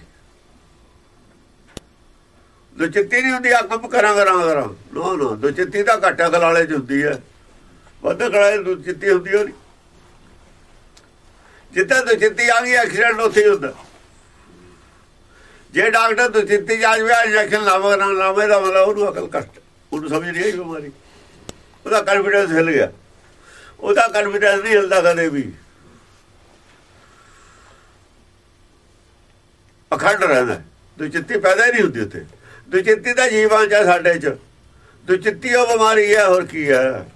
ਦੋ ਚਿੱਤੀ ਨਹੀਂ ਹੁੰਦੀ ਆ ਕੰਮ ਕਰਾਂ ਕਰਾਂ ਕਰਾਂ। ਨੋ, ਨਾ, ਦੋ ਚਿੱਤੀ ਦਾ ਘਾਟਾ ਖਲਾਲੇ ਚ ਹੁੰਦੀ ਹੈ। ਵੱਧ ਖਲਾਲੇ ਦੋ ਚਿੱਤੀ ਹੁੰਦੀ ਉਹ ਨਹੀਂ। ਜਿੱਥੇ ਦੋ ਚਿੱਤੀ ਆ ਗਈ ਐਕਸੀਡੈਂਟ ਉੱਥੇ ਹੀ ਹੁੰਦਾ। ਜੇ ਡਾਕਟਰ ਦੋ ਚਿੱਤੀ ਜਾ ਜਵੇ ਇੰਜੈਕਸ਼ਨ ਲਾਵੇ, ਨਾ ਲਾਵੇ ਦਾ ਮਤਲਬ ਉਹਨੂੰ ਅਕਲ ਕਸ਼ਟ ਉਹਨੂੰ ਸਮਝ ਨਹੀਂ ਆਈ ਬਿਮਾਰੀ। ਉਹਦਾ ਕਨਫੀਡੈਂਸ ਹਿੱਲ ਗਿਆ। ਉਹਦਾ ਕਨਫੀਡੈਂਸ ਨਹੀਂ ਹਿਲਦਾ ਕਦੇ ਵੀ। ਅਖੰਡ ਰਹਿੰਦਾ ਦੁਚਿੱਤੀ ਪੈਦਾ ਹੀ ਨਹੀਂ ਹੁੰਦੀ ਉੱਥੇ। ਦੁਚਿੱਤੀ ਦਾ ਜੀਵਾਂ ਚ ਸਾਡੇ ਚ। ਦੁਚਿੱਤੀ ਉਹ ਬਿਮਾਰੀ ਹੈ, ਹੋਰ ਕੀ ਹੈ।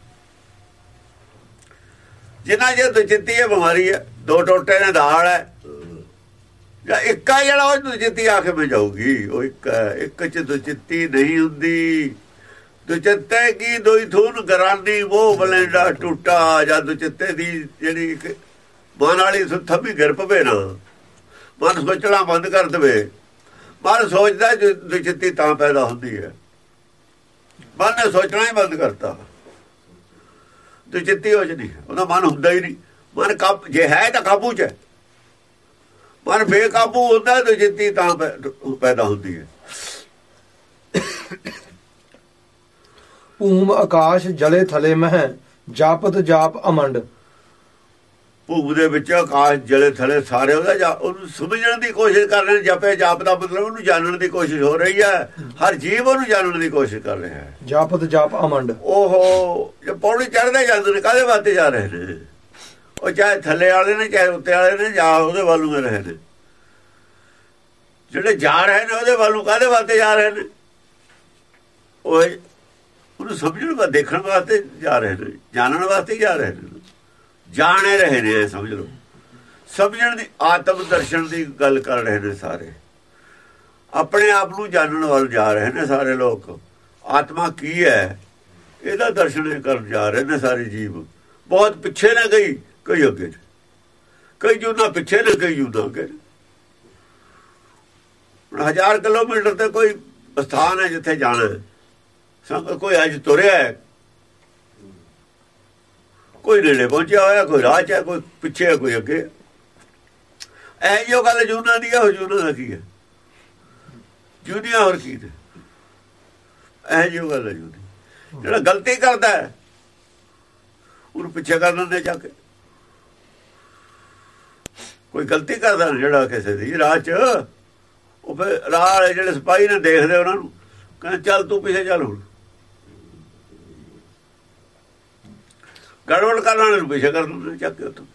ਜਿੰਨਾ ਜੇ ਦੁਚਿੱਤੀ ਇਹ ਬਿਮਾਰੀ ਹੈ, ਦੋ ਟੋਟੇ ਨੇ ਦਾਲ ਹੈ। ਜਾਂ ਇੱਕਾ ਜਿਹੜਾ ਉਹ ਦੁਚਿੱਤੀ ਆ ਕੇ ਮੈਂ ਜਾਊਗੀ। ਉਹ ਇੱਕ ਇੱਕ ਚ ਦੁਚਿੱਤੀ ਨਹੀਂ ਹੁੰਦੀ। ਦੁਚਿੱਤੇ ਕੀ ਦੋਈ ਥੂਨ ਗਰਾਨੀ ਉਹ ਬਲੈਂਡਾ ਟੁੱਟਾ। ਜਾਂ ਦੁਚਿੱਤੇ ਦੀ ਜਿਹੜੀ ਮਨ ਵਾਲੀ ਥੱਬੀ ਗਿਰ ਪਵੇ ਨਾ। ਮਨ ਸੋਚਣਾ ਬੰਦ ਕਰ ਦਵੇ। ਮਨ ਸੋਚਦਾ ਦੁਚਿੱਤੀ ਤਾਂ ਪੈਦਾ ਹੁੰਦੀ ਹੈ। ਮਨ ਨੇ ਸੋਚਣਾ ਹੀ ਬੰਦ ਕਰਤਾ। ਦੁਚਿੱਤੀ ਹੋ ਜਣੀ। ਉਹਦਾ ਮਨ ਹੁੰਦਾ ਹੀ ਨਹੀਂ। ਮਨ ਕਾਬ ਜੇ ਹੈ ਤਾਂ ਕਾਬੂ ਚ ਹੈ। ਮਨ ਬੇਕਾਬੂ ਹੁੰਦਾ ਦੁਚਿੱਤੀ ਤਾਂ ਪੈਦਾ ਹੁੰਦੀ ਹੈ। ਭੂਮ ਆਕਾਸ਼ ਜਲੇ ਥਲੇ ਮਹਿ, ਜਾਪਤ ਜਾਪ ਅਮੰਡ। ਭੂਗ ਦੇ ਵਿੱਚ ਆਕਾਸ਼ ਜਲੇ ਥਲੇ ਸਾਰੇ ਉਹਦਾ ਜਾ- ਉਹਨੂੰ ਸਮਝਣ ਦੀ ਕੋਸ਼ਿਸ਼ ਕਰ ਰਹੇ ਨੇ ਜਪੇ ਜਾਪ ਦਾ ਮਤਲਬ ਉਹਨੂੰ ਜਾਣਨ ਦੀ ਕੋਸ਼ਿਸ਼ ਹੋ ਰਹੀ ਹੈ। ਹਰ ਜੀਵ ਉਹਨੂੰ ਜਾਣਨ ਦੀ ਕੋਸ਼ਿਸ਼ ਕਰ ਰਿਹਾ ਹੈ। ਜਾਪਤ ਜਾਪ ਅਮੰਡ ਓਹੋ ਜੇ ਪੌੜੀ ਚੜਦੇ ਜਾਂਦੇ ਨੇ ਕਾਹਦੇ ਵਾਸਤੇ ਜਾ ਰਹੇ ਨੇ? ਉਹ ਚਾਹੇ ਥੱਲੇ ਵਾਲੇ ਨੇ ਚਾਹੇ ਉੱਤੇ ਵਾਲੇ ਨੇ ਜਾਂ ਉਹਦੇ ਵੱਲ ਨੂੰ ਰਹੇ ਨੇ। ਜਿਹੜੇ ਜਾ ਰਹੇ ਨੇ ਉਹਦੇ ਵੱਲ ਨੂੰ ਕਾਹਦੇ ਵਾਸਤੇ ਜਾ ਰਹੇ ਨੇ? ਉਹ ਉਹਨੂੰ ਸਮਝਣ ਵਾ ਦੇਖਣ ਵਾਸਤੇ ਜਾ ਰਹੇ ਨੇ ਜਾਣਨ ਵਾਸਤੇ ਜਾ ਰਹੇ ਨੇ। ਜਾਣੇ ਰਹੇ ਨੇ, ਸਮਝ ਲਓ। ਸਮਝਣ ਦੀ, ਆਤਮ ਦਰਸ਼ਨ ਦੀ ਗੱਲ ਕਰ ਰਹੇ ਨੇ ਸਾਰੇ। ਆਪਣੇ ਆਪ ਨੂੰ ਜਾਣਨ ਵੱਲ ਜਾ ਰਹੇ ਨੇ ਸਾਰੇ ਲੋਕ। ਆਤਮਾ ਕੀ ਹੈ? ਇਹਦਾ ਦਰਸ਼ਨ ਕਰਨ ਜਾ ਰਹੇ ਨੇ ਸਾਰੇ ਜੀਵ। ਬਹੁਤ ਪਿੱਛੇ ਨਾ ਗਈ, ਕਈ ਅੱਗੇ ਨੇ। ਕਈ ਜੁਨਾ ਪਿੱਛੇ ਨੇ, ਕਈ ਜੁਨਾ ਅੱਗੇ ਨੇ। ਹੁਣ ਹਜ਼ਾਰ ਕਿਲੋਮੀਟਰ ਤੇ ਕੋਈ ਸਥਾਨ ਹੈ ਜਿੱਥੇ ਜਾਣਾ ਸੰਗ ਕੋਈ ਅੱਜ ਤੁਰਿਆ ਕੋਈ ਨੇੜੇ ਪਹੁੰਚਿਆ ਹੋਇਆ, ਕੋਈ ਰਾਹ ਚ ਹੈ, ਕੋਈ ਪਿੱਛੇ ਹੈ, ਕੋਈ ਅੱਗੇ। ਐ ਜੋ ਗੱਲ ਜੂਨਾ ਦੀ ਹੈ ਉਹ ਜੁਨਾ ਦਾ ਕੀ ਹੈ? ਜੁਨੀਆ ਹੋਰ ਕੀ ਨੇ? ਐ ਜੋ ਗੱਲ ਹੈ ਜੂਨੀ। ਜਿਹੜਾ ਗਲਤੀ ਕਰਦਾ ਹੈ, ਉਹਨੂੰ ਪਿੱਛੇ ਕਰ ਦਿੰਦੇ ਜਾ ਕੇ। ਕੋਈ ਗਲਤੀ ਕਰਦਾ ਜਿਹੜਾ ਕਿਸੇ ਦੀ ਰਾਹ 'ਚ। ਉਹ ਫਿਰ ਰਾਹ ਵਾਲੇ ਜਿਹੜੇ ਸਿਪਾਹੀ ਨੇ ਦੇਖਦੇ ਉਹਨਾਂ ਨੂੰ, ਕਹਿੰਦੇ, ਚੱਲ ਤੂੰ ਪਿੱਛੇ ਚੱਲ ਹੁਣ। ਗੜਬੜ ਕਰਨ ਵਾਲੇ ਨੂੰ ਪਿੱਛੇ ਕਰ ਦਿੰਦੇ ਚੱਕ ਕੇ ਉੱਥੋਂ।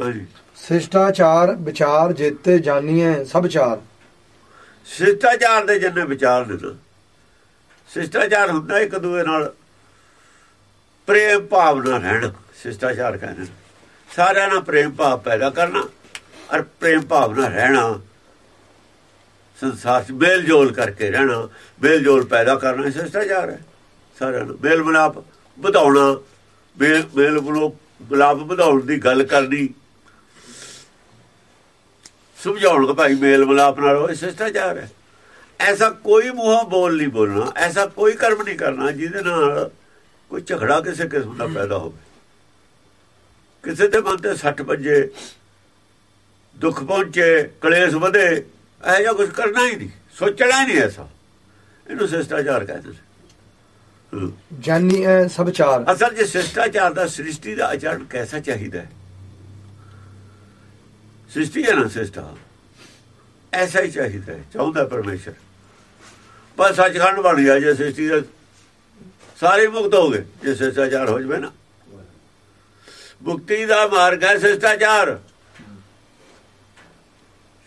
ਹਾਂਜੀ। ਸਿਸ਼ਟਾਚਾਰ ਵਿਚਾਰ ਜੇਤੇ ਜਾਣੀਏ ਸਭ ਚਾਰ। ਸ਼ਿਸ਼ਟਾਚਾਰ ਦੇ ਜਿੰਨੇ ਵਿਚਾਰ ਨੇ ਨਾ ਸ਼ਿਸ਼ਟਾਚਾਰ ਹੁੰਦਾ ਇੱਕ ਦੂਏ ਨਾਲ ਪ੍ਰੇਮ ਭਾਵਨਾ ਰਹਿਣਾ ਸ਼ਿਸ਼ਟਾਚਾਰ ਕਹਿੰਦੇ। ਸਾਰਿਆਂ ਨਾਲ ਪ੍ਰੇਮ ਭਾਵ ਪੈਦਾ ਕਰਨਾ ਔਰ ਪ੍ਰੇਮ ਭਾਵਨਾ ਰਹਿਣਾ ਸੰਸਾਰ 'ਚ ਮੇਲ ਜੋਲ ਕਰਕੇ ਰਹਿਣਾ ਮੇਲ ਜੋਲ ਪੈਦਾ ਕਰਨਾ ਸ਼ਿਸ਼ਟਾਚਾਰ ਹੈ। ਸਾਰਿਆਂ ਨੂੰ ਮੇਲ ਮਲਾਪ ਵਧਾਉਣਾ ਮੇਲ ਮੇਲ ਮਲਾਪ ਵਧਾਉਣ ਦੀ ਗੱਲ ਕਰਨੀ। ਸਮਝਾਉਣ ਭਾਈ ਮੇਲ ਮਲਾਪ ਨਾਲ ਉਹ ਸ਼ਿਸ਼ਟਾਚਾਰ ਹੈ ਐਸਾ ਕੋਈ ਮੂੰਹੋਂ ਬੋਲ ਨਹੀਂ ਬੋਲਣਾ, ਐਸਾ ਕੋਈ ਕਰਮ ਨਹੀਂ ਕਰਨਾ ਜਿਹਦੇ ਨਾਲ ਕੋਈ ਝਗੜਾ ਕਿਸੇ ਕਿਸਮ ਦਾ ਪੈਦਾ ਹੋਵੇ। ਕਿਸੇ ਦੇ ਮਨ ਤੇ ਸੱਟ ਵੱਜੇ, ਦੁੱਖ ਪਹੁੰਚੇ, ਕਲੇਸ਼ ਵਧੇ, ਇਹ ਜਿਹਾ ਕੁਝ ਕਰਨਾ ਹੀ ਨਹੀਂ, ਸੋਚਣਾ ਹੀ ਨਹੀਂ ਐਸਾ। ਇਹਨੂੰ ਸ਼ਿਸ਼ਟਾਚਾਰ ਕਹਿੰਦੇ ਨੇ ਜਾਨੀ ਐ ਸਭ ਚਾਰ। ਅਸਲ ਜੇ ਸ਼ਿਸ਼ਟਾਚਾਰ ਦਾ ਸ੍ਰਿਸ਼ਟੀ ਦਾ ਆਚਰਣ ਕੈਸਾ ਚਾਹੀਦਾ? ਹੈ ਸ੍ਰਿਸ਼ਟੀ ਹੈ ਨਾ ਸਿਸਟਾ? ਐਸਾ ਹੀ ਚਾਹੀਦਾ ਹੈ, ਚਾਹੁੰਦਾ ਪਰਮੇਸ਼ਰ। ਬਸ ਸੱਚਖੰਡ ਬਣ ਗਿਆ ਜੇ ਸ੍ਰਿਸ਼ਟੀ ਦਾ। ਸਾਰੇ ਮੁਕਤ ਹੋ ਗਏ, ਜੇ ਸਿਸ਼ਟਾਚਾਰ ਹੋ ਜਵੇ ਨਾ। ਮੁਕਤੀ ਦਾ ਮਾਰਗ ਹੈ ਸਿਸ਼ਟਾਚਾਰ।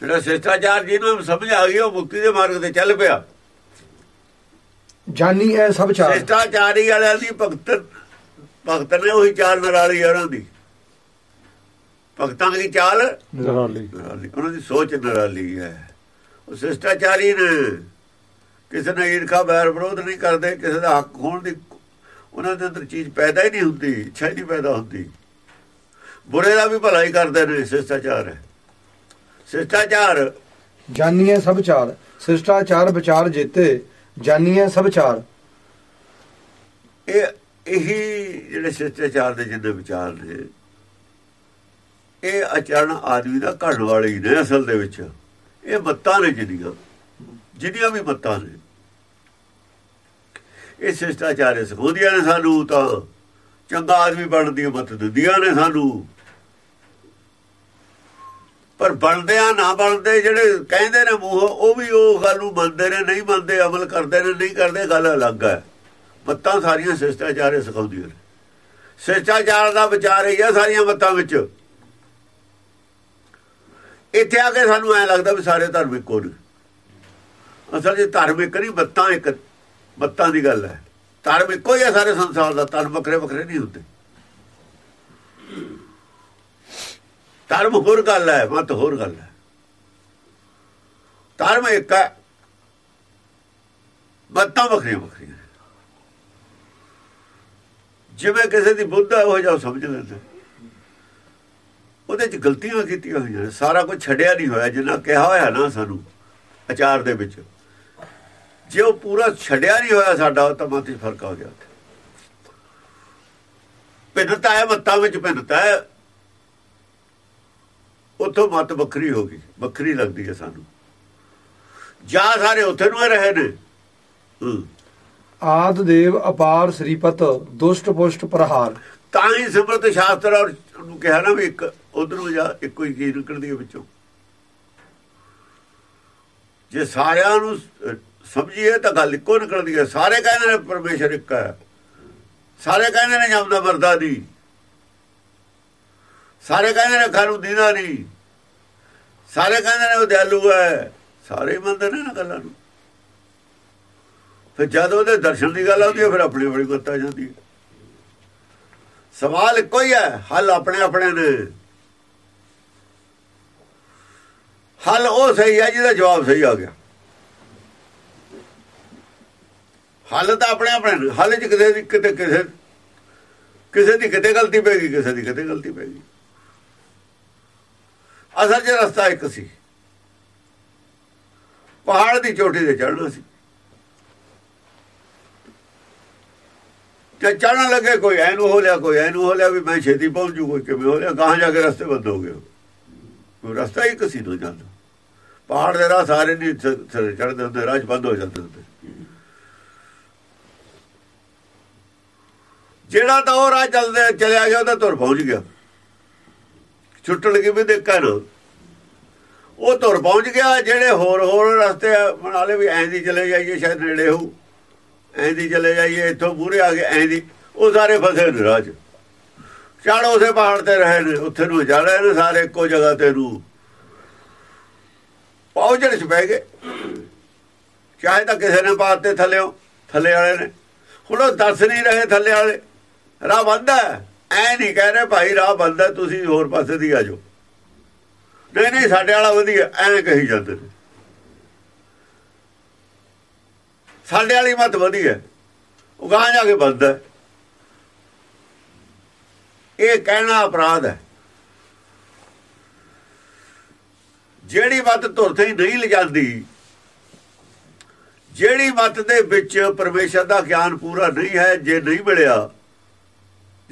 ਜਿਹੜਾ ਸਿਸ਼ਟਾਚਾਰ ਜਿਹਨੂੰ ਸਮਝ ਆ ਗਈ, ਉਹ ਮੁਕਤੀ ਦੇ ਮਾਰਗ ਤੇ ਚੱਲ ਪਿਆ। ਜਾਨੀ ਐ ਸਭ ਚਾਰ। ਸਿਸ਼ਟਾਚਾਰੀ ਵਾਲਿਆਂ ਦੀ ਭਗਤ ਭਗਤ ਨੇ ਉਹੀ ਚਾਲ ਨਰਾਲੀ ਉਹਨਾਂ ਦੀ। ਭਗਤਾਂ ਦੀ ਚਾਲ ਨਰਾਲੀ। ਉਹਨਾਂ ਦੀ ਸੋਚ ਨਰਾਲੀ ਹੈ ਉਹ ਸਿਸ਼ਟਾਚਾਰੀ ਨੇ। ਕਿਸੇ ਨਾਲ ਈਰਖਾ ਬੈਰ ਵਿਰੋਧ ਨਹੀਂ ਕਰਦੇ ਕਿਸੇ ਦਾ ਹੱਕ ਹੋਣ ਦੀ ਉਹਨਾਂ ਦੇ ਅੰਦਰ ਚੀਜ਼ ਪੈਦਾ ਹੀ ਨਹੀਂ ਹੁੰਦੀ ਇੱਛਾ ਹੀ ਨਹੀਂ ਪੈਦਾ ਹੁੰਦੀ। ਬੁਰੇ ਦਾ ਵੀ ਭਲਾ ਹੀ ਕਰਦੇ ਨੇ ਸਿਸ਼ਟਾਚਾਰ। ਹੈ ਸਿਸ਼ਟਾਚਾਰ ਜਾਨੀ ਐ ਸਭ ਚਾਰ। ਸਿਸ਼ਟਾਚਾਰ ਵਿਚਾਰ ਜੀਤੇ। ਜਾਨੀ ਐ ਸਭ ਚਾਰ। ਇਹ, ਇਹੀ ਜਿਹੜੇ ਸਿਸ਼ਟਾਚਾਰ ਦੇ ਜਿੰਨੇ ਵਿਚਾਰ ਨੇ, ਇਹ ਆਚਰਣ ਆਦਮੀ ਦਾ ਘੜਨ ਵਾਲੇ ਹੀ ਨੇ ਅਸਲ ਦੇ ਵਿੱਚ। ਇਹ ਮੱਤਾਂ ਨੇ ਜਿਹੜੀਆਂ ਜਿਹੜੀਆਂ ਵੀ ਮੱਤਾਂ ਨੇ। ਇਹ ਸਿਸ਼ਟਾਚਾਰ ਸਿਖਾਉਂਦੀਆਂ ਨੇ ਸਾਨੂੰ ਤਾਂ ਚੰਗਾ ਆਦਮੀ ਬਣਨ ਦੀ ਮੱਤ ਦਿੰਦੀਆਂ ਨੇ ਸਾਨੂੰ। ਪਰ ਬਣਦਿਆਂ ਨਾ ਬਣਦੇ, ਜਿਹੜੇ ਕਹਿੰਦੇ ਨੇ ਮੂੰਹ, ਉਹ ਵੀ ਉਹ ਗੱਲ ਨੂੰ ਮੰਨਦੇ ਨੇ, ਨਹੀਂ ਮੰਨਦੇ, ਅਮਲ ਕਰਦੇ ਨੇ, ਨਹੀਂ ਕਰਦੇ, ਗੱਲ ਅਲੱਗ ਹੈ ਮੱਤਾਂ ਸਾਰੀਆਂ ਸਿਸ਼ਟਾਚਾਰੇ ਸਿਖਾਉਂਦੀਆਂ ਨੇ। ਸਿਸ਼ਟਾਚਾਰ ਦਾ ਵਿਚਾਰ ਹੀ ਆ ਸਾਰੀਆਂ ਮੱਤਾਂ ਵਿੱਚ। ਇੱਥੇ ਆ ਕੇ ਸਾਨੂੰ ਐ ਲੱਗਦਾ ਵੀ ਸਾਰੇ ਧਰਮ ਇੱਕੋ ਨੇ। ਅਸਲ ਜੇ ਧਾਰਮਿਕ ਨਹੀਂ, ਮੱਤਾਂ ਇੱਕ, ਮੱਤਾਂ ਦੀ ਗੱਲ ਹੈ। ਧਰਮ ਇੱਕੋ ਹੀ ਆ ਸਾਰੇ ਸੰਸਾਰ ਦਾ, ਧਰਮ ਵੱਖਰੇ ਵੱਖਰੇ ਨਹੀਂ ਹੁੰਦੇ। ਧਰਮ ਹੋਰ ਗੱਲ ਹੈ, ਮਤ ਹੋਰ ਗੱਲ ਹੈ। ਧਰਮ ਇੱਕ ਹੈ। ਮਤਾਂ ਵੱਖਰੀਆਂ ਵੱਖਰੀਆਂ ਜਿਵੇਂ ਕਿਸੇ ਦੀ ਬੁੱਧ ਹੈ, ਉਹ ਜਾ ਸਮਝ ਲੈਂਦੇ। ਉਹਦੇ ਚ ਗਲਤੀਆਂ ਕੀਤੀਆਂ ਹੋਈਆਂ ਨੇ। ਸਾਰਾ ਕੁਝ ਛੱਡਿਆ ਨਹੀਂ ਹੋਇਆ, ਜਿੰਨਾ ਕਿਹਾ ਹੋਇਆ ਨਾ ਸਾਨੂੰ ਅਚਾਰ ਦੇ ਵਿੱਚ। ਜੇ ਉਹ ਪੂਰਾ ਛੱਡਿਆ ਨਹੀਂ ਹੋਇਆ ਸਾਡਾ ਤਾਂ ਮਤ 'ਚ ਫ਼ਰਕ ਆ ਗਿਆ। ਭਿੰਨਤਾ ਹੈ, ਮਤਾਂ ਵਿੱਚ ਭਿੰਨਤਾ ਹੈ। ਉੱਥੋਂ ਮਤ ਵੱਖਰੀ ਹੋ ਗਈ ਵੱਖਰੀ ਲੱਗਦੀ ਹੈ ਸਾਨੂੰ। ਜਾਂ ਸਾਰੇ ਉੱਥੇ ਨੂੰ ਰਹੇ ਨੇ। ਆਦ ਦੇਵ ਅਪਾਰ ਸ੍ਰੀਪਤ ਦੁਸ਼ਟ ਪੁਸ਼ਟ ਪ੍ਰਹਾਰ। ਤਾਂ ਹੀ ਸਿਮਰਤ ਸ਼ਾਸਤਰ ਔਰ ਉਹਨੂੰ ਕਿਹਾ ਨਾ ਵੀ ਇੱਕ ਉਧਰੋਂ ਜਾ ਇੱਕੋ ਹੀ ਚੀਜ਼ ਨਿਕਲਦੀ ਹੈ ਵਿੱਚੋਂ। ਜੇ ਸਾਰਿਆਂ ਨੂੰ ਸਮਝੀਏ ਤਾਂ ਗੱਲ ਇੱਕੋ ਨਿਕਲਦੀ ਹੈ। ਸਾਰੇ ਕਹਿੰਦੇ ਨੇ ਪਰਮੇਸ਼ਰ ਇੱਕ ਹੈ। ਸਾਰੇ ਕਹਿੰਦੇ ਨੇ ਜਮਦਾ ਮਰਦਾ ਦੀ ਸਾਰੇ ਕਹਿੰਦੇ ਨੇ ਖਾਨੂੰ ਦੀਦਾ ਨਹੀਂ। ਸਾਰੇ ਕਹਿੰਦੇ ਨੇ ਉਹ ਦਿਆਲੂ ਹੈ। ਸਾਰੇ ਮੰਨਦੇ ਨੇ ਨਾ ਗੱਲਾਂ ਨੂੰ। ਫਿਰ ਜਦ ਉਹਦੇ ਦਰਸ਼ਨ ਦੀ ਗੱਲ ਆਉਂਦੀ ਹੈ, ਫਿਰ ਆਪਣੀ ਬੜੀ ਗੁੱਤ ਆ ਜਾਂਦੀ ਹੈ। ਸਵਾਲ ਇੱਕੋ ਹੀ ਹੈ, ਹੱਲ ਆਪਣੇ ਆਪਣੇ ਨੇ। ਹੱਲ ਉਹ ਸਹੀ ਹੈ ਜਿਹਦਾ ਜਵਾਬ ਸਹੀ ਆ ਗਿਆ। ਹੱਲ ਤਾਂ ਆਪਣੇ ਆਪਣੇ ਨੇ। ਹੱਲ ਚ ਕਿਤੇ ਦੀ ਕਿਤੇ ਕਿਸੇ ਕਿਸੇ ਦੀ ਕਿਤੇ ਗਲਤੀ ਪੈ ਗਈ, ਕਿਸੇ ਦੀ ਕਿਤੇ ਗਲਤੀ ਪੈ ਗਈ। ਅਸਲ 'ਚ ਰਸਤਾ ਇੱਕ ਸੀ। ਪਹਾੜ ਦੀ ਚੋਟੀ ਤੇ ਚੜ੍ਹਨਾ ਸੀ। ਤੇ ਚੜਨ ਲੱਗੇ ਕੋਈ ਐਨੂੰ ਹੋ ਲਿਆ, ਕੋਈ ਐਨੂੰ ਹੋ ਲਿਆ ਵੀ ਮੈਂ ਛੇਤੀ ਪਹੁੰਚ ਜੂ, ਕੋਈ ਕਿਵੇਂ ਹੋ ਲਿਆ, ਗਾਹਾਂ ਜਾ ਕੇ ਰਸਤੇ ਬੰਦ ਹੋ ਗਏ। ਕੋਈ ਰਸਤਾ ਹੀ ਕਿਸੇ ਨੂੰ ਜਾਂਦਾ ਪਹਾੜ ਦੇ ਰਾਹ ਸਾਰੇ ਨਹੀਂ ਚੜਦੇ ਹੁੰਦੇ, ਰਾਹ ਬੰਦ ਹੋ ਜਾਂਦੇ ਹੁੰਦੇ। ਜਿਹੜਾ ਤਾਂ ਉਹ ਰਾਹ ਚੱਲਦੇ ਚਲਿਆ ਗਿਆ, ਉਹਦਾ ਤੁਰ ਪਹੁੰਚ ਗਿਆ। ਛੁੱਟਣ ਕੇ ਵੀ ਦੇਖਾ ਨਾ ਉਹ ਤੁਰ ਪਹੁੰਚ ਗਿਆ, ਜਿਹੜੇ ਹੋਰ ਹੋਰ ਰਸਤੇ ਬਣਾ ਲੇ ਵੀ ਐਂ ਦੀ ਚਲੇ ਜਾਈਏ, ਸ਼ਾਇਦ ਨੇੜੇ ਹੋ ਐਂ ਦੀ ਚਲੇ ਜਾਈਏ, ਇੱਥੋਂ ਪੂਰੇ ਆ ਗਏ ਐਂ ਦੀ, ਉਹ ਸਾਰੇ ਫਸੇ ਨੇ ਰਾਜ ਚੜ ਉਸੇ ਪਹਾੜ ਤੇ ਰਹੇ ਨੇ, ਉੱਥੇ ਨੂੰ ਜਾ ਰਹੇ ਨੇ ਸਾਰੇ, ਇੱਕੋ ਜਗ੍ਹਾ ਤੇ ਨੂੰ। ਪਹੁੰਚਣ ਚ ਪੈ ਗਏ। ਚਾਹੇ ਤਾਂ ਕਿਸੇ ਨੇ ਪਾਤੇ ਥੱਲਿਓ ਥੱਲੇ ਵਾਲੇ ਨੇ। ਹੁਣ ਉਹ ਦੱਸ ਨਹੀਂ ਰਹੇ ਥੱਲੇ ਵਾਲੇ, ਰਾਹ ਵੱਧਦਾ ਐ ਨਹੀਂ ਕਹਿ ਰਹੇ, ਭਾਈ, ਰਾਹ ਬੰਦਾ ਤੁਸੀਂ ਹੋਰ ਪਾਸੇ ਦੀ ਆ ਜਾਓ। ਨਹੀਂ ਨਹੀਂ, ਸਾਡੇ ਵਾਲਾ ਵਧੀਆ, ਐ ਕਹੀ ਜਾਂਦੇ ਨੇ। ਸਾਡੇ ਵਾਲੀ ਮਤ ਵਧੀਆ ਉਹ ਗਾਂ ਜਾ ਕੇ ਬੰਦਾ ਇਹ ਕਹਿਣਾ ਅਪਰਾਧ ਹੈ। ਜਿਹੜੀ ਮਤ ਧੁਰਤੇ ਹੀ ਨਹੀਂ ਲਿਜਾਂਦੀ, ਜਿਹੜੀ ਮਤ ਦੇ ਵਿੱਚ ਪਰਮੇਸ਼ਰ ਦਾ ਗਿਆਨ ਪੂਰਾ ਨਹੀਂ ਹੈ, ਜੇ ਨਹੀਂ ਮਿਲਿਆ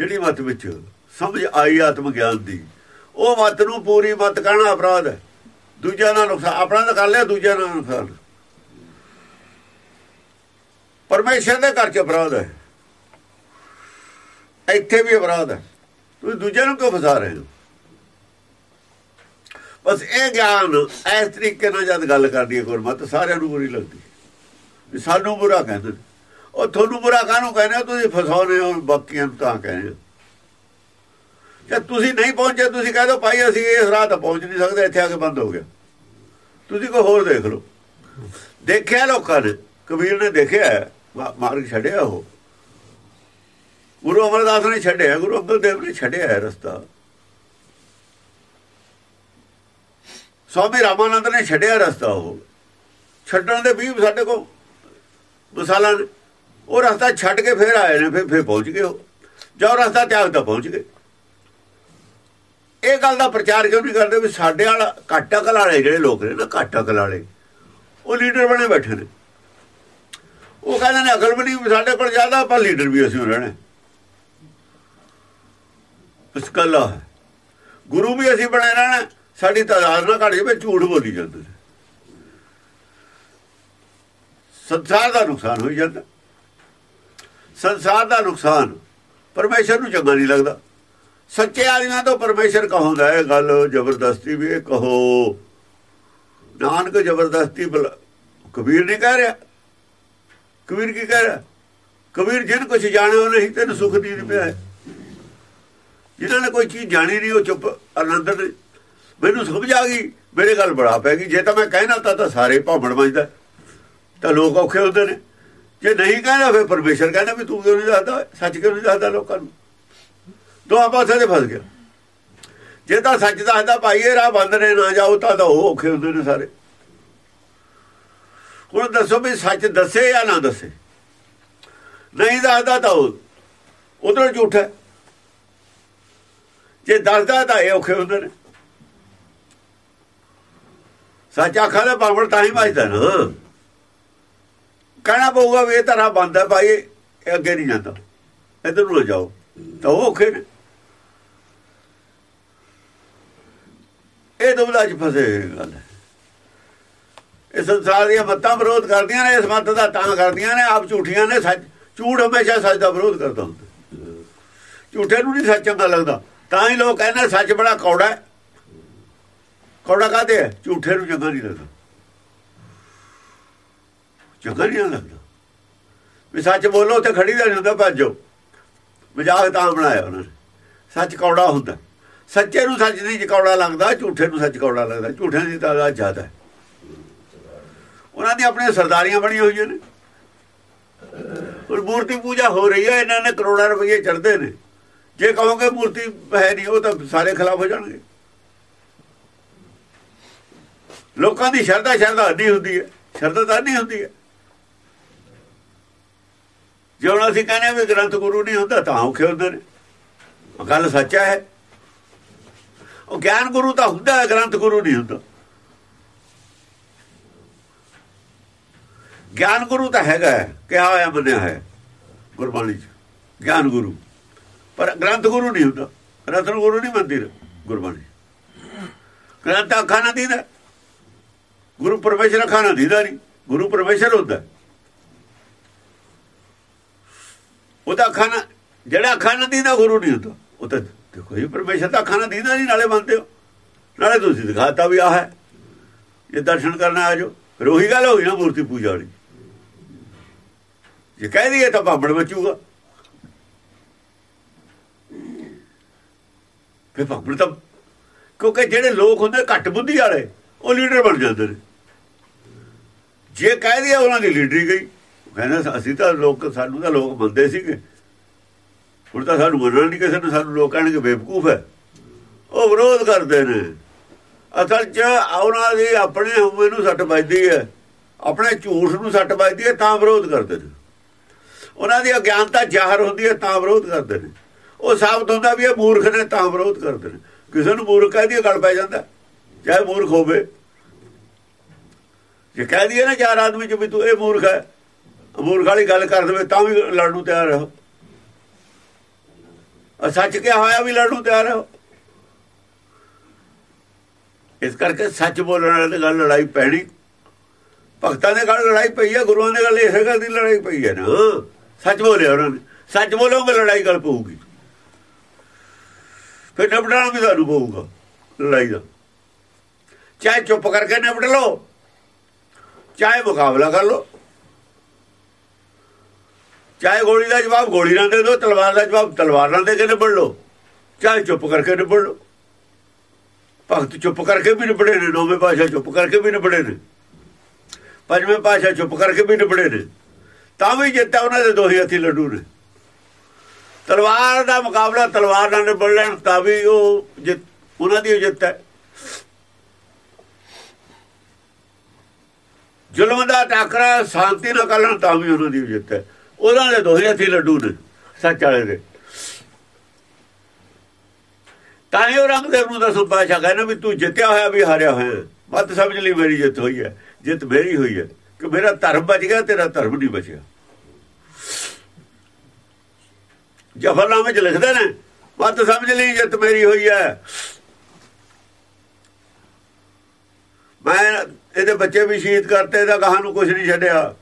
ਜਿਹੜੀ ਮਤ ਵਿੱਚ ਸਮਝ ਆਈ ਆਤਮ ਗਿਆਨ ਦੀ, ਉਹ ਮਤ ਨੂੰ ਪੂਰੀ ਮਤ ਕਹਿਣਾ ਅਪਰਾਧ ਹੈ। ਦੂਜਿਆਂ ਨਾਲ ਨੁਕਸਾਨ, ਆਪਣਾ ਤਾਂ ਕਰ ਲਿਆ, ਦੂਜਿਆਂ ਨਾਲ ਨੁਕਸਾਨ। ਪਰਮੇਸ਼ਰ ਦੇ ਘਰ ਚ ਅਪਰਾਧ ਹੈ। ਇੱਥੇ ਵੀ ਅਪਰਾਧ ਹੈ। ਤੁਸੀਂ ਦੂਜਿਆਂ ਨੂੰ ਕਿਉਂ ਫਸਾ ਰਹੇ ਹੋ? ਬਸ ਇਹ ਗਿਆਨ ਇਸ ਤਰੀਕੇ ਨਾਲ ਜਦ ਗੱਲ ਕਰਦੀ ਹੈ ਗੁਰਮਤ, ਸਾਰਿਆਂ ਨੂੰ ਬੁਰੀ ਲੱਗਦੀ ਵੀ ਸਾਨੂੰ ਬੁਰਾ ਕਹਿੰਦੇ ਉਹ ਤੁਹਾਨੂੰ ਬੁਰਾ ਕਾਹਨੂੰ ਕਹਿੰਦੇ ਤੁਸੀਂ ਫਸਾਉਨੇ ਹੋ, ਬਾਕੀਆਂ ਨੂੰ ਤਾਂ ਕਹਿੰਦੇ ਜੇ ਤੁਸੀਂ ਨਹੀਂ ਪਹੁੰਚੇ, ਤੁਸੀਂ ਕਹਿ ਦੋ ਭਾਈ ਅਸੀਂ ਇਸ ਰਾਹ ਤਾਂ ਪਹੁੰਚ ਨਹੀਂ ਸਕਦੇ, ਇੱਥੇ ਆ ਕੇ ਬੰਦ ਹੋ ਗਿਆ। ਤੁਸੀਂ ਕੋਈ ਹੋਰ ਦੇਖ ਲਓ। ਦੇਖਿਆ ਲੋਕਾਂ ਨੇ, ਕਬੀਰ ਨੇ ਦੇਖਿਆ ਮਾਰਗ ਛੱਡਿਆ ਉਹ। ਗੁਰੂ ਅਮਰਦਾਸ ਨੇ ਛੱਡਿਆ, ਗੁਰੂ ਅੰਗਦ ਦੇਵ ਨੇ ਛੱਡਿਆ ਰਸਤਾ। ਸਵਾਮੀ ਰਾਮਾਨੰਦ ਨੇ ਛੱਡਿਆ ਰਸਤਾ ਉਹ। ਛੱਡਣ ਦੇ ਵੀ ਸਾਡੇ ਕੋਲ ਮਸਾਲਾ ਉਹ ਰਸਤਾ ਛੱਡ ਕੇ ਫੇਰ ਆਏ ਨੇ, ਫੇਰ ਫੇਰ ਪਹੁੰਚ ਗਏ ਉਹ। ਜੋ ਰਸਤਾ ਤਿਆਗ ਤਾਂ ਪਹੁੰਚ ਗਏ। ਇਹ ਗੱਲ ਦਾ ਪ੍ਰਚਾਰ ਕਿਉਂ ਨਹੀਂ ਕਰਦੇ ਵੀ ਸਾਡੇ ਵਾਲਾ ਘਾਟਾ ਕਲ ਵਾਲੇ ਜਿਹੜੇ ਲੋਕ ਨੇ ਨਾ, ਘਾਟਾ ਕਲ ਵਾਲੇ, ਉਹ ਲੀਡਰ ਬਣੇ ਬੈਠੇ ਨੇ। ਉਹ ਕਹਿੰਦੇ ਨੇ ਅਕਲ ਵੀ ਨਹੀਂ, ਸਾਡੇ ਕੋਲ ਜ਼ਿਆਦਾ ਪਰ ਲੀਡਰ ਵੀ ਅਸੀਂ ਰਹਿਣਾ। ਇਸ ਕੱਲਾ ਗੁਰੂ ਵੀ ਅਸੀਂ ਬਣੇ ਰਹਿਣਾ, ਸਾਡੀ ਤਾਦਾਦ ਨਾ ਘਟ ਜਾਵੇ, ਝੂਠ ਬੋਲੀ ਜਾਂਦੇ ਸੰਸਾਰ ਦਾ ਨੁਕਸਾਨ ਹੋਈ ਜਾਂਦਾ। ਸੰਸਾਰ ਦਾ ਨੁਕਸਾਨ। ਪਰਮੇਸ਼ਰ ਨੂੰ ਚੰਗਾ ਨਹੀਂ ਲੱਗਦਾ। ਸੱਚੇ ਆਦਮੀਆਂ ਤੋਂ ਪਰਮੇਸ਼ਰ ਕਹੋਂਦਾ ਇਹ ਗੱਲ ਜ਼ਬਰਦਸਤੀ ਵੀ ਇਹ ਕਹੋ। ਨਾਨਕ ਜ਼ਬਰਦਸਤੀ ਕਬੀਰ ਨਹੀਂ ਕਹਿ ਰਿਹਾ। ਕਬੀਰ ਕੀ ਕਹਿ ਰਿਹਾ? ਕਬੀਰ ਜਿਨ ਕੁਝ ਜਾਣਿਓ ਨਹੀਂ ਤੈਨੂੰ ਸੁਖ ਨਹੀਂ ਪਿਆ ਜਿਨ੍ਹਾਂ ਨੇ ਕੋਈ ਚੀਜ਼ ਜਾਣੀ ਨਹੀਂ, ਉਹ ਚੁੱਪ, ਆਨੰਦ ਨੇ ਮੈਨੂੰ ਸਮਝ ਆ ਗਈ, ਮੇਰੇ ਗੱਲ ਬੜਾ ਪੈ ਗਈ। ਜੇ ਤਾਂ ਮੈਂ ਕਹਿਣਾ ਤਾਂ ਤਾਂ ਸਾਰੇ ਭਾਵਣ ਵੱਜਦਾ। ਤਾਂ ਲੋਕ ਔਖੇ ਹੁੰਦੇ ਨੇ। ਜੇ ਨਹੀਂ ਕਹਿੰਦਾ, ਫਿਰ ਪਰਮੇਸ਼ਰ ਕਹਿੰਦਾ ਵੀ ਤੂੰ ਕਿਉਂ ਨਹੀਂ ਦੱਸਦਾ? ਸੱਚ ਕਿਉਂ ਨਹੀਂ ਦੱਸਦਾ ਲੋਕਾਂ ਨੂੰ? ਦੋਹਾਂ ਪਾਸੇ ਦੇ ਫਸ ਗਿਆ। ਜੇ ਤਾਂ ਸੱਚ ਦੱਸਦਾ, ਭਾਈ, ਇਹ ਰਾਹ ਬੰਦ ਨੇ, ਨਾ ਜਾਓ, ਤਾਂ ਤਾਂ ਉਹ ਔਖੇ ਹੁੰਦੇ ਨੇ ਸਾਰੇ। ਹੁਣ ਦੱਸੋ ਵੀ ਸੱਚ ਦੱਸੇ ਜਾਂ ਨਾ ਦੱਸੇ? ਨਹੀਂ ਦੱਸਦਾ ਤਾਂ ਉਹ ਉਧਰ ਝੂਠਾ ਜੇ ਦੱਸਦਾ ਤਾਂ ਇਹ ਔਖੇ ਹੁੰਦੇ ਨੇ। ਸੱਚ ਆਖਾ ਦਾ ਬਾਵੜ ਤਾਂ ਹੀ ਵੱਜਦਾ ਨਾ। ਕਹਿਣਾ ਪਊਗਾ ਵੀ ਇਹ ਤਰ੍ਹਾਂ ਬੰਦ ਹੈ ਭਾਈ, ਇਹ ਅੱਗੇ ਨਹੀਂ ਜਾਂਦਾ। ਇਧਰ ਨੂੰ ਜਾਓ। ਤਾਂ ਉਹ ਔਖੇ ਨੇ। ਇਹ ਦੁਬਲਾ ਚ ਫਸੇ ਗੱਲ। ਇਹ ਸੰਸਾਰ ਦੀਆਂ ਮੱਤਾਂ ਵਿਰੋਧ ਕਰਦੀਆਂ ਨੇ, ਇਸ ਮੱਤ ਦਾ ਤਾਂ ਕਰਦੀਆਂ ਨੇ, ਆਪ ਝੂਠੀਆਂ ਨੇ, ਸੱਚ ਝੂਠ ਹਮੇਸ਼ਾ ਸੱਚ ਦਾ ਵਿਰੋਧ ਕਰਦਾ ਹੁੰਦਾ। ਝੂਠੇ ਨੂੰ ਨਹੀਂ ਸੱਚ ਚੰਗਾ ਲੱਗਦਾ। ਤਾਂ ਹੀ ਲੋਕ ਕਹਿੰਦੇ ਸੱਚ ਬੜਾ ਕੌੜਾ ਕੌੜਾ ਕਾਦੇ ਹੈ? ਝੂਠੇ ਨੂੰ ਚੰਗਾ ਨਹੀਂ ਲੱਗਦਾ। ਚੰਗਾ ਨਹੀਂ ਲੱਗਦਾ ਵੀ ਸੱਚ ਬੋਲੋ ਤੇ ਖੜੀ ਦਾ ਨਹੀਂ ਹੁੰਦਾ ਭੱਜੋ ਮਜ਼ਾਕ ਤਾਂ ਬਣਾਇਆ ਉਹਨਾਂ ਨੇ। ਸੱਚ ਕੌੜਾ ਹੁੰਦਾ। ਸੱਚੇ ਨੂੰ ਸੱਚ ਨਹੀਂ ਕੌੜਾ ਲੱਗਦਾ, ਝੂਠੇ ਨੂੰ ਸੱਚ ਕੌੜਾ ਲੱਗਦਾ। ਝੂਠੇ ਦੀ ਤਾਦਾਦ ਜ਼ਿਆਦਾ। ਹੈ ਉਹਨਾਂ ਦੀ ਆਪਣੀਆਂ ਸਰਦਾਰੀਆਂ ਬਣੀਆਂ ਹੋਈਆਂ ਨੇ। ਹੁਣ ਮੂਰਤੀ ਪੂਜਾ ਹੋ ਰਹੀ ਹੈ, ਇਹਨਾਂ ਨੇ ਕਰੋੜਾਂ ਰੁਪਏ ਚੜਦੇ ਨੇ। ਜੇ ਕਹੋਗੇ ਮੂਰਤੀ ਹੈ ਨਹੀਂ, ਉਹ ਤਾਂ ਸਾਰੇ ਖਿਲਾਫ ਹੋ ਜਾਣਗੇ। ਲੋਕਾਂ ਦੀ ਸ਼ਰਧਾ ਸ਼ਰਧਾ ਨਹੀਂ ਹੁੰਦੀ ਹੈ। ਸ਼ਰਧਾ ਤਾਂ ਨਹੀਂ ਹੁੰਦੀ ਹੈ। ਜੇ ਹੁਣ ਅਸੀਂ ਕਹਿੰਦੇ ਵੀ ਗ੍ਰੰਥ ਗੁਰੂ ਨਹੀਂ ਹੁੰਦਾ, ਤਾਂ ਔਖੇ ਹੁੰਦੇ ਨੇ। ਗੱਲ ਸੱਚਾ ਹੈ। ਉਹ ਗਿਆਨ ਗੁਰੂ ਤਾਂ ਹੁੰਦਾ ਹੈ ਗ੍ਰੰਥ ਗੁਰੂ ਨਹੀਂ ਹੁੰਦਾ। ਗਿਆਨ ਗੁਰੂ ਤਾਂ ਹੈਗਾ ਕਿਹਾ ਹੋਇਆ, ਮੰਨਿਆ ਹੈ ਗੁਰਬਾਣੀ ਚ। ਗਿਆਨ ਗੁਰੂ। ਪਰ ਗ੍ਰੰਥ ਗੁਰੂ ਨਹੀਂ ਹੁੰਦਾ। ਰਤਨ ਗੁਰੂ ਨਹੀਂ ਮੰਨਦੀ ਗੁਰਬਾਣੀ। ਗ੍ਰੰਥ ਅੱਖਾਂ ਨਾਲ ਦੀਦਾ। ਗੁਰੂ ਪਰਮੇਸ਼ਰ ਖਾਣਾ ਨਾਲ ਦੀਦਾ ਨਹੀਂ। ਗੁਰੂ ਪਰਮੇਸ਼ਰ ਹੁੰਦਾ। ਉਹਦਾ ਅੱਖਾਂ ਨਾਲ ਜਿਹੜਾ ਅੱਖਾਂ ਨਾਲ ਦੀਦਾ ਗੁਰੂ ਨਹੀਂ ਹੁੰਦਾ। ਉਹ ਤਾਂ ਦੇਖੋ ਇਹ ਪਰਮੇਸ਼ਰ ਦਾ ਅੱਖਾਂ ਨਾਲ ਦੀਦਾ ਨਹੀਂ, ਨਾਲੇ ਮੰਨਦੇ ਹੋ। ਨਾਲੇ ਤੁਸੀਂ ਦਿਖਾਤਾ ਵੀ ਆ ਹੈ। ਇਹ ਦਰਸ਼ਨ ਜਾਓ, ਫਿਰ ਉਹੀ ਗੱਲ ਹੋ ਗਈ ਨਾ ਮੂਰਤੀ ਪੂਜਾ ਵਾਲੀ। ਜੇ ਕਹਿ ਦਈਏ ਤਾਂ ਬਾਬੜ ਬਚੂਗਾ ਫੇ ਬਾਬੜ ਤਾਂ, ਕਿਉਂਕਿ ਜਿਹੜੇ ਲੋਕ ਹੁੰਦੇ ਘੱਟ ਬੁੱਧੀ ਵਾਲੇ, ਉਹ ਲੀਡਰ ਬਣ ਜਾਂਦੇ ਨੇ। ਜੇ ਕਹਿ ਦਈਏ ਉਹਨਾਂ ਦੀ ਲੀਡਰੀ ਗਈ ਕਹਿੰਦਾ ਅਸੀਂ ਤਾਂ ਲੋਕ, ਸਾਨੂੰ ਤਾਂ ਲੋਕ ਮੰਨਦੇ ਸੀਗੇ। ਹੁਣ ਤਾਂ ਸਾਨੂੰ ਮੰਨਣਾ ਨਹੀਂ ਕਿਸੇ ਨੂੰ, ਸਾਨੂੰ ਲੋਕ ਕਹਿਣਗੇ ਬੇਵਕੂਫ ਹੈ। ਉਹ ਵਿਰੋਧ ਕਰਦੇ ਨੇ। ਅਸਲ 'ਚ ਉਹਨਾਂ ਦੀ ਆਪਣੇ ਹਉਮੈ ਨੂੰ ਸੱਟ ਵੱਜਦੀ ਹੈ। ਆਪਣੇ ਝੂਠ ਨੂੰ ਸੱਟ ਵੱਜਦੀ ਹੈ, ਤਾਂ ਵਿਰੋਧ ਕਰਦੇ ਨੇ। ਉਹਨਾਂ ਦੀ ਅਗਿਆਨਤਾ ਜ਼ਾਹਰ ਹੁੰਦੀ ਹੈ, ਤਾਂ ਵਿਰੋਧ ਕਰਦੇ ਨੇ। ਉਹ ਸਾਬਤ ਹੁੰਦਾ ਵੀ ਇਹ ਮੂਰਖ ਨੇ, ਤਾਂ ਵਿਰੋਧ ਕਰਦੇ ਨੇ। ਕਿਸੇ ਨੂੰ ਮੂਰਖ ਕਹਿ ਦੀ ਗੱਲ ਪੈ ਜਾਂਦਾ। ਚਾਹੇ ਮੂਰਖ ਹੋਵੇ। ਜੇ ਕਹਿ ਦਈਏ ਨਾ ਚਾਰ ਆਦਮੀ ਚ ਵੀ ਤੂੰ ਇਹ ਮੂਰਖ ਹੈ ਮੂਰਖ ਵਾਲੀ ਗੱਲ ਕਰ ਦੇਵੇ ਤਾਂ ਵੀ ਲੜਨ ਨੂੰ ਤਿਆਰ ਰਹੋ। ਸੱਚ ਕਿਹਾ ਹੋਇਆ ਵੀ ਲੜਨ ਨੂੰ ਤਿਆਰ ਰਹੋ। ਇਸ ਕਰਕੇ ਸੱਚ ਬੋਲਣ ਵਾਲੇ ਦੀ ਗੱਲ ਲੜਾਈ ਪੈਣੀ। ਭਗਤਾਂ ਦੇ ਗੱਲ ਲੜਾਈ ਪਈ ਹੈ ਗੁਰੂਆਂ ਦੇ ਗੱਲ ਇਸੇ ਗੱਲ ਦੀ ਲੜਾਈ ਪਈ ਹੈ ਨਾ। ਸੱਚ ਬੋਲਿਆ ਉਹਨਾਂ ਨੇ। ਸੱਚ ਬੋਲੋਗੇ ਲੜਾਈ ਗੱਲ ਪਊਗੀ। ਫਿਰ ਨਿਪਟਣਾ ਵੀ ਤੁਹਾਨੂੰ ਪਊਗਾ ਲੜਾਈ ਦਾ। ਚਾਹੇ ਚੁੱਪ ਕਰਕੇ ਨਿਪਟ ਲਓ, ਚਾਹੇ ਮੁਕਾਬਲਾ ਕਰ ਲਓ। ਚਾਹੇ ਗੋਲੀ ਦਾ ਜਵਾਬ ਗੋਲੀ ਨਾਲ ਦੇ ਦਿਓ, ਤਲਵਾਰ ਦਾ ਜਵਾਬ ਤਲਵਾਰ ਨਾਲ ਦੇ ਕੇ ਨਿਬੜ ਲਓ। ਚਾਹੇ ਚੁੱਪ ਕਰਕੇ ਨਿਬੜ ਲਓ। ਭਗਤ ਚੁੱਪ ਕਰਕੇ ਵੀ ਨਿਬੜੇ ਨੇ, ਨੌਵੇਂ ਪਾਸ਼ਾ ਚੁੱਪ ਕਰਕੇ ਵੀ ਨਿਬੜੇ ਨੇ। ਪੰਜਵੇਂ ਪਾਸ਼ਾ ਚੁੱਪ ਕਰਕੇ ਵੀ ਨਿਬੜੇ ਨੇ। ਤਾਂ ਵੀ ਜਿੱਤਿਆ ਉਹਨਾਂ ਦੇ ਦੋਹੇ ਹੱਥੀ ਲੱਡੂ ਨੇ। ਤਲਵਾਰ ਦਾ ਮੁਕਾਬਲਾ ਤਲਵਾਰ ਨਾਲ ਨਿਬੜ ਲੈਣ, ਤਾਂ ਵੀ ਉਹ ਜਿੱਤ, ਉਹਨਾਂ ਦੀ ਜਿੱਤ ਹੈ। ਜ਼ੁਲਮ ਦਾ ਟਾਕਰਾ ਸ਼ਾਂਤੀ ਨਾਲ ਕਰਨ ਤਾਂ ਵੀ ਉਹਨਾਂ ਦੀ ਜਿੱਤ ਹੈ। ਉਹਨਾਂ ਦੇ ਦੋਹੇ ਹੱਥੀ ਲੱਡੂ ਨੇ ਸੱਚ ਵਾਲੇ ਦੇ। ਤਾਂ ਹੀ ਰੰਗ ਦੇ ਨੂੰ ਦਾ ਸੁਪਾਸ਼ਾ ਕਹਿੰਦਾ ਵੀ ਤੂੰ ਜਿੱਤਿਆ ਹੋਇਆ ਵੀ ਹਾਰਿਆ ਹੋਇਆ। ਮਤ ਸਮਝ ਲਈ ਮੇਰੀ ਜਿੱਤ ਹੋਈ ਹੈ, ਜਿੱਤ ਮੇਰੀ ਹੋਈ ਹੈ, ਕਿ ਮੇਰਾ ਧਰਮ ਬਚ ਗਿਆ, ਤੇਰਾ ਧਰਮ ਨਹੀਂ ਬਚਿਆ। ਜਫਰਨਾਮੇ ਚ ਲਿਖਦੇ ਨੇ, ਮਤ ਸਮਝ ਲਈ ਜਿੱਤ ਮੇਰੀ ਹੋਈ ਹੈ। ਮੈਂ, ਇਹਦੇ ਬੱਚੇ ਵੀ ਸ਼ਹੀਦ ਕਰਤੇ ਤਾਂ ਕਹਾਂ ਨੂੰ ਕੁਝ ਨਹੀਂ ਛੱਡਿਆ।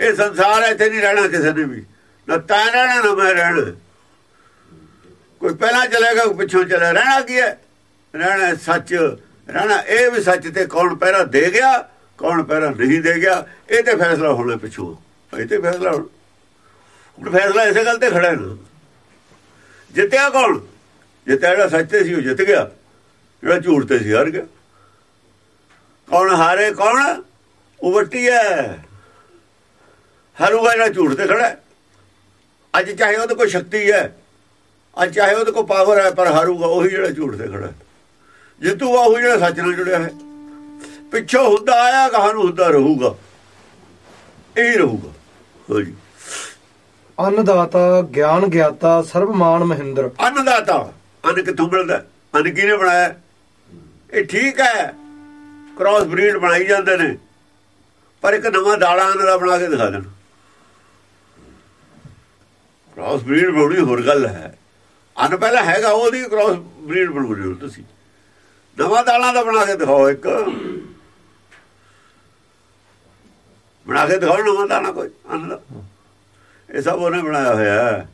ਇਹ ਸੰਸਾਰ ਇੱਥੇ ਨਹੀਂ ਰਹਿਣਾ ਕਿਸੇ ਨੇ ਵੀ। ਨਾ ਤਾਂ ਰਹਿਣਾ, ਨਾ ਮੈਂ ਰਹਿਣਾ। ਕੋਈ ਪਹਿਲਾਂ ਚਲੇਗਾ, ਕੋਈ ਪਿੱਛੋਂ ਚਲੇ। ਰਹਿਣਾ ਕੀ ਹੈ? ਰਹਿਣਾ ਸੱਚ। ਰਹਿਣਾ ਇਹ ਵੀ ਸੱਚ ਤੇ ਕੌਣ ਪਹਿਰਾ ਦੇ ਗਿਆ, ਕੌਣ ਪਹਿਰਾ ਨਹੀਂ ਦੇ ਗਿਆ। ਇਹ ਤੇ ਫੈਸਲਾ ਹੋਣਾ ਪਿੱਛੋਂ। ਇਹ ਤੇ ਫੈਸਲਾ ਹੁਣ ਹੁਣ ਫੈਸਲਾ ਇਸੇ ਗੱਲ ਤੇ ਖੜਾ ਹੈ ਨਾ। ਜਿੱਤਿਆ ਕੌਣ? ਜਿੱਤਿਆ ਜਿਹੜਾ ਸੱਚ ਤੇ ਸੀ, ਉਹ ਜਿੱਤ ਗਿਆ। ਜਿਹੜਾ ਝੂਠ ਤੇ ਸੀ, ਹਾਰ ਗਿਆ। ਕੌਣ ਹਾਰੇ, ਕੌਣ? ਉਵਟੀ ਹੈ। ਹਰੂਗਾ ਜਿਹੜਾ ਝੂਠ ਤੇ ਖੜਾ ਅੱਜ ਚਾਹੇ ਉਹਦੇ ਕੋਲ ਸ਼ਕਤੀ ਹੈ ਅੱਜ ਚਾਹੇ ਉਹਦੇ ਕੋਲ ਪਾਵਰ ਹੈ ਪਰ ਹਾਰੂਗਾ ਉਹੀ ਜਿਹੜਾ ਝੂਠ ਤੇ ਖੜਾ ਜਿੱਤੂਗਾ ਉਹ ਜਿਹੜਾ ਸੱਚ ਨਾਲ ਜੁੜਿਆ ਹੈ। ਪਿੱਛੋਂ ਹੁੰਦਾ ਆਇਆ ਕਹਾਂ ਨੂੰ ਹੁੰਦਾ ਰਹੂਗਾ। ਇਹ ਰਹੂਗਾ। ਹਾਂਜੀ। ਅੰਨਦਾਤਾ ਗਿਆਨ ਗਿਆਤਾ ਸਰਬਮਾਨ ਮਹਿੰਦਰ। ਅੰਨਦਾਤਾ ਅੰਨ ਕਿੱਥੋਂ ਮਿਲਦਾ? ਅੰਨ ਕਿਹਨੇ ਬਣਾਇਆ? ਇਹ ਠੀਕ ਹੈ। ਕ੍ਰਾਸ ਬਰੀਡ ਬਣਾਈ ਜਾਂਦੇ ਨੇ। ਪਰ ਇੱਕ ਨਵਾਂ ਦਾਣਾ ਅੰਨ ਦਾ ਬਣਾ ਕੇ ਦਿਖਾ ਦੇਣ। ਕ੍ਰਾਸ ਬਰੀਡ ਬਣਾਉਣੀ ਹੋਰ ਗੱਲ ਹੈ। ਅੰਨ ਪਹਿਲਾਂ ਹੈਗਾ ਉਹਦੀ ਕ੍ਰਾਸ ਬਰੀਡ ਬਣਾਉਣੀ ਤੁਸੀਂ। ਨਵਾਂ ਦਾਣਾ ਦਾ ਬਣਾ ਕੇ ਦਿਖਾਓ ਇੱਕ। ਬਣਾ ਕੇ ਦਿਖਾਓ ਨਵਾਂ ਦਾਣਾ ਕੋਈ, ਅੰਨ ਦਾ। ਇਹ ਸਭ ਉਹਨੇ ਬਣਾਇਆ ਹੋਇਆ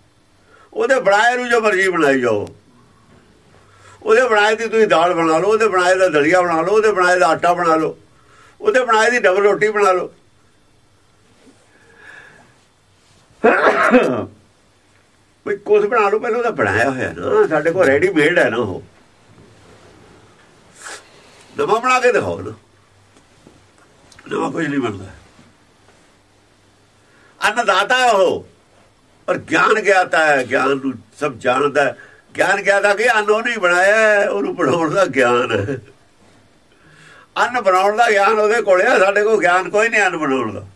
ਉਹਦੇ ਬਣਾਏ ਨੂੰ ਜੋ ਮਰਜ਼ੀ ਬਣਾਈ ਜਾਓ। ਉਹਦੇ ਬਣਾਏ ਦੀ ਤੁਸੀਂ ਦਾਲ ਬਣਾ ਲਓ, ਉਹਦੇ ਬਣਾਏ ਦਾ ਦਲੀਆ ਬਣਾ ਲਓ, ਉਹਦੇ ਬਣਾਏ ਦਾ ਆਟਾ ਬਣਾ ਲਓ। ਉਹਦੇ ਬਣਾਏ ਦੀ ਡਬਲ ਰੋਟੀ ਬਣਾ ਲਓ। ਵੀ ਕੁਝ ਬਣਾ ਲਓ, ਪਹਿਲਾਂ ਉਹਦਾ ਬਣਾਇਆ ਹੋਇਆ ਨਾ। ਸਾਡੇ ਕੋਲ ਰੈਡੀ ਮੇਡ ਹੈ ਨਾ ਉਹ। ਨਵਾਂ ਬਣਾ ਕੇ ਦਿਖਾਓ ਨਾ। ਨਵਾਂ ਕੁਝ ਨਹੀਂ ਬਣਦਾ। ਅੰਨਦਾਤਾ ਉਹ। ਪਰ ਗਿਆਨ ਗਿਆਤਾ ਹੈ। ਗਿਆਨ ਨੂੰ ਸਭ ਜਾਣਦਾ ਹੈ। ਗਿਆਨ ਗਿਆਤਾ ਕਿ? ਅੰਨ ਉਹ ਨਹੀਂ ਬਣਾਇਆ ਉਹਨੂੰ ਬਣਾਉਣ ਦਾ ਗਿਆਨ ਹੈ। ਅੰਨ ਬਣਾਉਣ ਦਾ ਗਿਆਨ ਉਹਦੇ ਕੋਲ ਆ ਸਾਡੇ ਕੋਲ ਗਿਆਨ ਕੋਈ ਨਹੀਂ ਅੰਨ ਬਣਾਉਣ ਦਾ।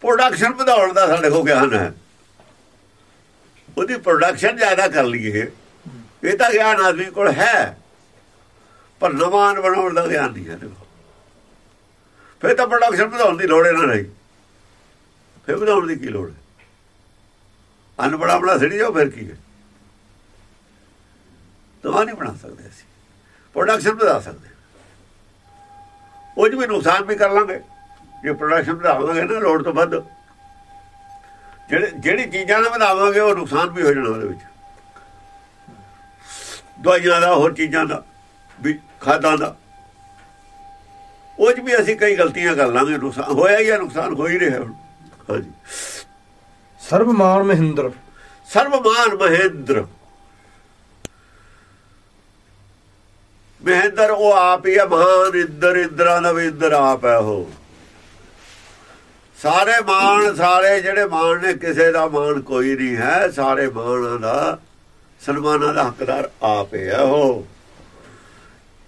ਪ੍ਰੋਡਕਸ਼ਨ ਵਧਾਉਣ ਦਾ ਸਾਡੇ ਕੋਲ ਗਿਆਨ ਹੈ। ਉਹਦੀ ਪ੍ਰੋਡਕਸ਼ਨ ਜ਼ਿਆਦਾ ਕਰ ਲਈਏ। ਇਹ ਤਾਂ ਗਿਆਨ ਆਦਮੀ ਕੋਲ ਹੈ। ਪਰ ਨਵਾਂ ਅੰਨ ਬਣਾਉਣ ਦਾ ਗਿਆਨ ਨਹੀਂ ਹੈ ਫਿਰ ਤਾਂ ਪ੍ਰੋਡਕਸ਼ਨ ਵਧਾਉਣ ਦੀ ਲੋੜ ਇਹਨਾਂ ਰਹੀ। ਫਿਰ ਵਧਾਉਣ ਦੀ ਕੀ ਲੋੜ ਹੈ? ਅੰਨ ਬੜਾ ਸੜੀ ਜਾਓ ਫਿਰ ਕੀ ਹੈ? ਦਵਾ ਨਹੀਂ ਬਣਾ ਸਕਦੇ ਅਸੀਂ। ਪ੍ਰੋਡਕਸ਼ਨ ਵਧਾ ਸਕਦੇ ਉਹ ਜਿਵੇਂ ਨੁਕਸਾਨ ਵੀ ਕਰ ਲਾਂਗੇ। ਜੇ ਪ੍ਰੋਡਕਸ਼ਨ ਵਧਾਵਾਂਗੇ ਨਾ, ਲੋੜ ਤੋਂ ਵੱਧ। ਜਿਹੜੇ ਜਿਹੜੀ ਚੀਜ਼ਾਂ ਦਾ ਵਧਾਵਾਂਗੇ ਉਹ ਨੁਕਸਾਨ ਵੀ ਹੋ ਜਾਣਾ ਉਹਦੇ ਵਿੱਚ। ਦਵਾਈਆਂ ਦਾ ਹੋਰ ਚੀਜ਼ਾਂ ਦਾ ਵੀ ਖਾਦਾਂ ਦਾ। ਉਹ 'ਚ ਵੀ ਅਸੀਂ ਕਈ ਗਲਤੀਆਂ ਕਰ ਲਾਂਗੇ ਨੁਕਸਾਨ ਹੋਇਆ ਜਾਂ ਨੁਕਸਾਨ ਹੋ ਹੀ ਰਿਹਾ ਹੁਣ। ਹਾਂਜੀ। ਸਰਬਮਾਨ ਮਹਿੰਦਰ। ਸਰਬਮਾਨ ਮਹੇਂਦਰ। ਮਹੇਂਦਰ ਉਹ ਆਪ ਹੀ ਹੈ ਮਹਾਨ ਇੰਦਰ ਇੰਦਰਾਂ ਦਾ ਵੀ ਇੰਦਰ ਆਪ ਹੈ ਉਹ। ਸਾਰੇ ਮਾਣ ਸਾਰੇ ਜਿਹੜੇ ਮਾਣ ਨੇ ਕਿਸੇ ਦਾ ਮਾਣ ਕੋਈ ਨਹੀਂ ਹੈ। ਸਾਰੇ ਮਾਣਾਂ ਦਾ ਸਨਮਾਨਾਂ ਦਾ ਹੱਕਦਾਰ ਆਪ ਹੈ ਉਹ।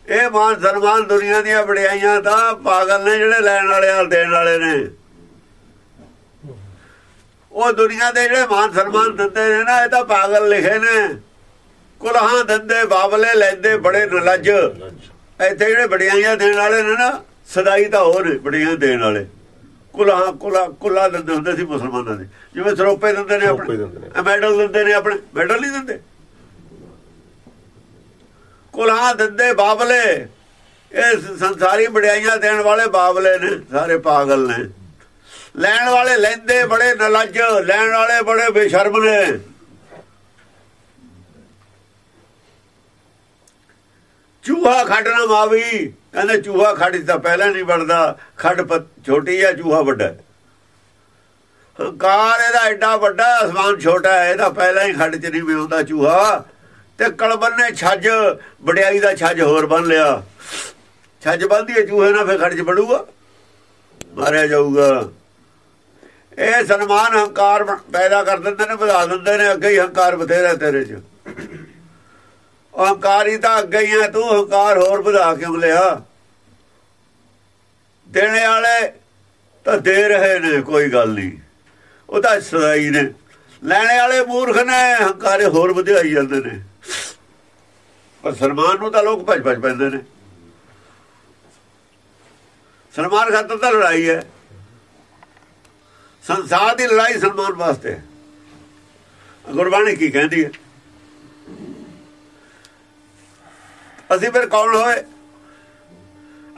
ਇਹ ਮਾਨ ਸਨਮਾਨ ਦੁਨੀਆ ਦੀਆਂ ਵਡਿਆਈਆਂ ਤਾਂ ਪਾਗਲ ਨੇ ਜਿਹੜੇ ਲੈਣ ਵਾਲੇ ਆ ਦੇਣ ਵਾਲੇ ਨੇ। ਉਹ ਦੁਨੀਆ ਦੇ ਜਿਹੜੇ ਮਾਨ ਸਨਮਾਨ ਦਿੰਦੇ ਨੇ ਨਾ ਇਹ ਤਾਂ ਪਾਗਲ ਲਿਖੇ ਨੇ। ਕੁਲਹਾਂ ਦਿੰਦੇ ਬਾਬਲੇ ਲੈਂਦੇ ਬੜੇ ਨਲਜ। ਇੱਥੇ ਜਿਹੜੇ ਵਡਿਆਈਆਂ ਦੇਣ ਵਾਲੇ ਨੇ ਨਾ ਸਦਾਈ ਤਾਂ ਹੋਰ ਵਡਿਆਈਆਂ ਦੇਣ ਵਾਲੇ। ਕੁਲਹਾਂ ਕੁਲਾ ਕੁਲਾ ਦਿੰਦੇ ਹੁੰਦੇ ਸੀ ਮੁਸਲਮਾਨਾਂ ਦੇ। ਜਿਵੇਂ ਸਰੋਪੇ ਦਿੰਦੇ ਨੇ ਆਪਣੇ। ਮੈਡਲ ਦਿੰਦੇ ਨੇ ਆਪਣੇ। ਮੈਡਲ ਨਹੀਂ ਦਿੰਦੇ। ਕੁਲਹਾਂ ਦਿੰਦੇ ਬਾਬਲੇ। ਇਹ ਸੰਸਾਰੀ ਵਡਿਆਈਆਂ ਦੇਣ ਵਾਲੇ ਬਾਬਲੇ ਨੇ ਸਾਰੇ ਪਾਗਲ ਨੇ। ਲੈਣ ਵਾਲੇ ਲੈਂਦੇ ਬੜੇ ਨਲਜ ਲੈਣ ਵਾਲੇ ਬੜੇ ਬੇਸ਼ਰਮ ਨੇ। ਚੂਹਾ ਖੱਡ ਨਾ ਮਾਵੀ। ਕਹਿੰਦੇ ਚੂਹਾ ਖੱਡ 'ਚ ਤਾਂ ਪਹਿਲਾਂ ਨਹੀਂ ਬਣਦਾ। ਖੱਡ ਛੋਟੀ ਆ, ਚੂਹਾ ਵੱਡਾ। ਹੰਕਾਰ ਇਹਦਾ ਐਡਾ ਵੱਡਾ, ਅਸਮਾਨ ਛੋਟਾ ਹੈ, ਇਹਦਾ ਪਹਿਲਾਂ ਹੀ ਖੱਡ 'ਚ ਨਹੀਂ ਮਿਲਦਾ ਚੂਹਾ। ਤੇ ਕਲਬਨ ਨੇ ਛੱਜ, ਵਡਿਆਈ ਦਾ ਛੱਜ ਹੋਰ ਬੰਨ ਲਿਆ। ਛੱਜ ਬੰਦੀ ਹੈ, ਚੂਹੇ ਨਾਲ ਫਿਰ ਖੱਡ 'ਚ ਵੜੂਗਾ ਮਾਰਿਆ ਜਾਊਗਾ। ਇਹ ਸਨਮਾਨ ਹੰਕਾਰ ਪੈਦਾ ਕਰ ਦਿੰਦੇ ਨੇ, ਵਧਾ ਦਿੰਦੇ ਨੇ, ਅੱਗੇ ਹੀ ਹੰਕਾਰ ਬਥੇਰਾ ਤੇਰੇ 'ਚ। ਉਹ ਹੰਕਾਰੀ ਤਾਂ ਅੱਗੇ ਹੀ ਹੈ ਤੂੰ ਹੰਕਾਰ ਹੋਰ ਵਧਾ ਕਿਉਂ ਲਿਆ? ਦੇਣੇ ਵਾਲੇ ਤਾਂ ਦੇ ਰਹੇ ਨੇ, ਕੋਈ ਗੱਲ ਨਹੀਂ। ਉਹ ਤਾਂ ਸਦਾਈ ਨੇ। ਲੈਣੇ ਵਾਲੇ ਮੂਰਖ ਨੇ, ਹੰਕਾਰੇ ਹੋਰ ਵਧਾਈ ਜਾਂਦੇ ਨੇ। ਪਰ ਸਨਮਾਨ ਨੂੰ ਤਾਂ ਲੋਕ ਭੱਜ ਭੱਜ ਪੈਂਦੇ ਨੇ। ਸਨਮਾਨ ਖਾਤਰ ਤਾਂ ਲੜਾਈ ਹੈ ਸੰਸਾਰ ਦੀ ਲੜਾਈ ਸਨਮਾਨ ਵਾਸਤੇ ਗੁਰਬਾਣੀ ਕੀ ਕਹਿੰਦੀ ਹੈ ਅਸੀਂ ਫਿਰ ਕੌਣ ਹੋਏ?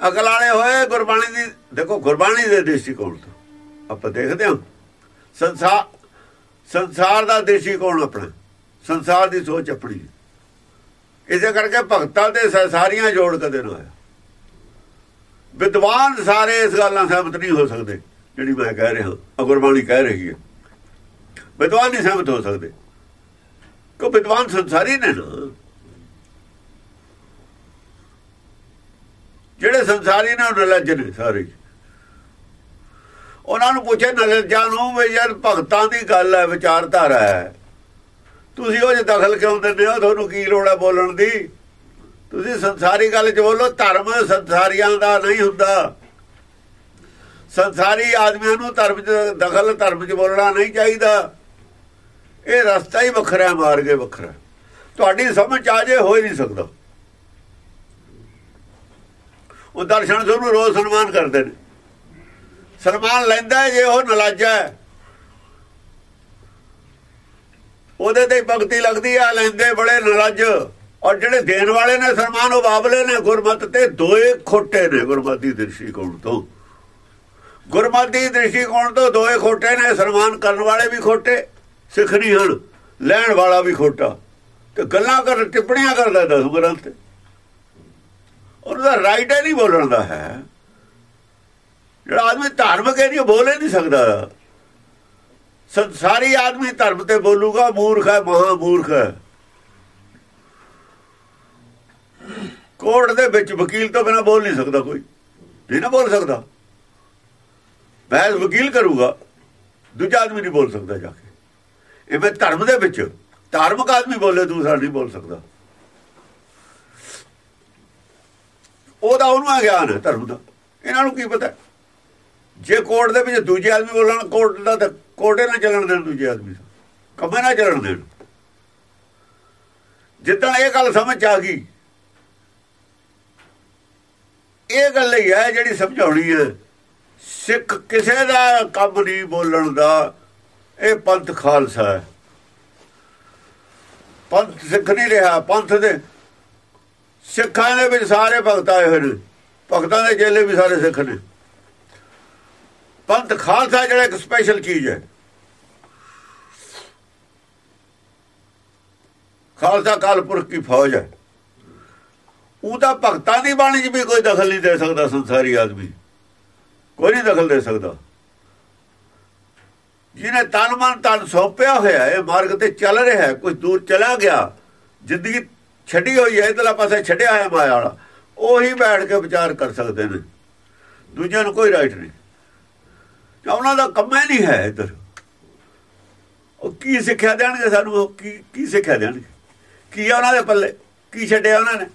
ਅਕਲ ਵਾਲੇ ਹੋਏ ਗੁਰਬਾਣੀ ਦੀ? ਦੇਖੋ, ਗੁਰਬਾਣੀ ਦੇ ਦ੍ਰਿਸ਼ਟੀਕੋਣ ਤੋਂ। ਆਪਾਂ ਦੇਖਦੇ ਹਾਂ। ਸੰਸਾਰ ਸੰਸਾਰ ਦਾ ਦ੍ਰਿਸ਼ਟੀਕੋਣ ਆਪਣਾ। ਸੰਸਾਰ ਦੀ ਸੋਚ ਆਪਣੀ। ਇਸੇ ਕਰਕੇ ਭਗਤਾਂ ਦੇ ਸਾਰੀਆਂ ਜੋੜ ਕਦੇ ਨਾ ਹੋਇਆ ਵਿਦਵਾਨ ਸਾਰੇ ਇਸ ਗੱਲ ਨਾਲ ਸਹਿਮਤ ਨਹੀਂ ਹੋ ਸਕਦੇ, ਜਿਹੜੀ ਮੈਂ ਕਹਿ ਰਿਹਾ। ਹਾਂ ਗੁਰਬਾਣੀ ਕਹਿ ਰਹੀ ਹੈ। ਵਿਦਵਾਨ ਨਹੀਂ ਸਹਿਮਤ ਹੋ ਸਕਦੇ। ਕੋ ਵਿਦਵਾਨ ਸੰਸਾਰੀ ਨੇ ਨਾ। ਜਿਹੜੇ ਸੰਸਾਰੀ ਨੇ ਉਹ ਨਲਜ ਨੇ ਸਾਰੇ। ਉਹਨਾਂ ਨੂੰ ਪੁੱਛੇ ਨਲਜਾਂ ਨੂੰ ਵੀ ਯਾਰ ਭਗਤਾਂ ਦੀ ਗੱਲ ਹੈ, ਵਿਚਾਰਧਾਰਾ ਹੈ। ਤੁਸੀਂ ਉਹ ਜੇ ਦਖਲ ਕਿਉਂ ਦਿੰਦੇ ਹੋ? ਤੁਹਾਨੂੰ ਕੀ ਲੋੜ ਹੈ ਬੋਲਣ ਦੀ? ਤੁਸੀਂ ਸੰਸਾਰੀ ਗੱਲ 'ਚ ਬੋਲੋ, ਧਰਮ ਸੰਸਾਰੀਆਂ ਦਾ ਨਹੀਂ ਹੁੰਦਾ। ਸੰਸਾਰੀ ਆਦਮੀਆਂ ਨੂੰ ਧਰਮ 'ਚ ਦਖਲ, ਧਰਮ 'ਚ ਬੋਲਣਾ ਨਹੀਂ ਚਾਹੀਦਾ। ਇਹ ਰਸਤਾ ਹੀ ਵੱਖਰਾ ਹੈ, ਮਾਰਗ ਵੱਖਰਾ ਤੁਹਾਡੀ ਸਮਝ ਆ ਜੇ, ਹੋ ਹੀ ਨਹੀਂ ਸਕਦਾ। ਉਹ ਦਰਸ਼ਨ ਨੂੰ ਰੋਜ਼ ਸਨਮਾਨ ਕਰਦੇ ਨੇ। ਸਨਮਾਨ ਲੈਂਦਾ ਜੇ ਉਹ ਨਲਾਜਾ ਹੈ। ਉਹਦੇ ਤੇ ਭਗਤੀ ਲੱਗਦੀ ਆ, ਲੈਂਦੇ ਬੜੇ ਨਲਾਜ। ਔਰ ਜਿਹੜੇ ਦੇਣ ਵਾਲੇ ਨੇ ਸਨਮਾਨ, ਉਹ ਬਾਬਲੇ ਨੇ। ਗੁਰਮਤ ਤੇ ਦੋਏ ਖੋਟੇ ਨੇ। ਗੁਰਮਤੀ ਦ੍ਰਿਸ਼ਟੀਕੋਣ ਤੋਂ? ਗੁਰਮਤੀ ਦ੍ਰਿਸ਼ਟੀਕੋਣ ਤੋਂ? ਦੋਏ ਖੋਟੇ ਨੇ। ਸਨਮਾਨ ਕਰਨ ਵਾਲੇ ਵੀ ਖੋਟੇ, ਸਿੱਖ ਨਹੀਂ ਹਨ। ਲੈਣ ਵਾਲਾ ਵੀ ਖੋਟਾ। ਤੇ ਗੱਲਾਂ ਕਰ ਟਿੱਪਣੀਆਂ ਕਰਦਾ ਦਸ ਗ੍ਰੰਥ ਉਹਦਾ ਰਾਈਟ ਹੈ ਨਹੀਂ ਬੋਲਣ ਦਾ, ਹੈ। ਜਿਹੜਾ ਆਦਮੀ ਧਾਰਮਿਕ ਹੈ ਨਹੀਂ, ਉਹ ਬੋਲ ਹੀ ਨਹੀਂ ਸਕਦਾ। ਸੰਸਾਰੀ ਆਦਮੀ ਧਰਮ ਤੇ ਬੋਲੂਗਾ, ਮੂਰਖ ਹੈ ਮਹਾ ਮੂਰਖ ਹੈ। ਕੋਰਟ ਦੇ ਵਿੱਚ ਵਕੀਲ ਤੋਂ ਬਿਨਾ ਬੋਲ ਨਹੀਂ ਸਕਦਾ ਕੋਈ। ਨਹੀਂ ਨਾ ਬੋਲ ਸਕਦਾ। ਬਹਿਸ ਵਕੀਲ ਕਰੂਗਾ। ਦੂਜਾ ਆਦਮੀ ਨਹੀਂ ਬੋਲ ਸਕਦਾ ਜਾ ਕੇ। ਇਹ ਮੈਂ ਧਰਮ ਦੇ ਵਿੱਚ, ਧਾਰਮਿਕ ਆਦਮੀ ਬੋਲੇ ਦੂਸਰਾ ਨਹੀਂ ਬੋਲ ਸਕਦਾ। ਉਹਦਾ ਉਹਨੂੰ ਗਿਆਨ ਹੈ ਧਰਮ ਦਾ। ਇਹਨਾਂ ਨੂੰ ਕੀ ਪਤਾ? ਜੇ ਕੋਰਟ ਦੇ ਵਿੱਚ ਦੂਜੇ ਆਦਮੀ ਬੋਲਣ, ਕੋਰਟ ਦਾ ਤਾਂ ਕੋਰਟੇ ਨਾ ਚੱਲਣ ਦੇਣ ਦੂਜੇ ਆਦਮੀ ਕੰਮੇ ਨਾ ਚੱਲਣ ਦੇਣ। ਜਿੱਦਾਂ ਇਹ ਗੱਲ ਸਮਝ ਆ ਗਈ, ਇਹ ਗੱਲ ਹੀ ਹੈ ਜਿਹੜੀ ਸਮਝਾਉਣੀ ਹੈ। ਸਿੱਖ ਕਿਸੇ ਦਾ ਕੰਮ ਨਹੀਂ ਬੋਲਣ ਦਾ। ਇਹ ਪੰਥ ਖਾਲਸਾ ਹੈ। ਪੰਥ ਸਿੱਖ ਨਹੀਂ ਰਿਹਾ, ਪੰਥ ਦੇ ਸਿੱਖਾਂ ਦੇ ਵਿੱਚ ਸਾਰੇ ਭਗਤ ਆਏ ਹੋਏ ਨੇ। ਭਗਤਾਂ ਦੇ ਚੇਲੇ ਵੀ ਸਾਰੇ ਸਿੱਖ ਨੇ। ਪੰਥ ਖਾਲਸਾ ਜਿਹੜਾ ਇੱਕ ਸਪੈਸ਼ਲ ਚੀਜ਼ ਹੈ। ਖਾਲਸਾ ਕਾਲਪੁਰਖ ਦੀ ਫੌਜ ਹੈ। ਉਹ ਤਾਂ ਭਗਤਾਂ ਦੀ ਬਾਣੀ 'ਚ ਵੀ ਕੋਈ ਦਖਲ ਨਹੀਂ ਦੇ ਸਕਦਾ ਸੰਸਾਰੀ ਆਦਮੀ। ਕੋਈ ਨਹੀਂ ਦਖਲ ਦੇ ਸਕਦਾ। ਜਿਹਨੇ ਤਨ ਮਨ ਤਨ ਸੌਂਪਿਆ ਹੋਇਆ ਹੈ ਮਾਰਗ ਤੇ ਚੱਲ ਰਿਹਾ ਹੈ ਕੁਝ ਦੂਰ ਚਲਾ ਗਿਆ, ਜ਼ਿੰਦਗੀ ਛੱਡੀ ਹੋਈ ਹੈ, ਇਧਰਲਾ ਪਾਸੇ ਛੱਡਿਆ ਹੈ ਮਾਇਆ ਵਾਲਾ। ਉਹੀ ਬੈਠ ਕੇ ਵਿਚਾਰ ਕਰ ਸਕਦੇ ਨੇ। ਦੂਜਿਆਂ ਨੂੰ ਕੋਈ ਰਾਈਟ ਨਹੀਂ। ਉਹਨਾਂ ਦਾ ਕੰਮ ਹੀ ਨਹੀਂ ਹੈ ਇਧਰ। ਉਹ ਕੀ ਸਿੱਖਿਆ ਦੇਣਗੇ ਸਾਨੂੰ? ਉਹ ਕੀ ਕੀ ਸਿੱਖਿਆ ਦੇਣਗੇ? ਕੀ ਆ ਉਹਨਾਂ ਦੇ ਪੱਲੇ? ਕੀ ਛੱਡਿਆ ਉਹਨਾਂ ਨੇ?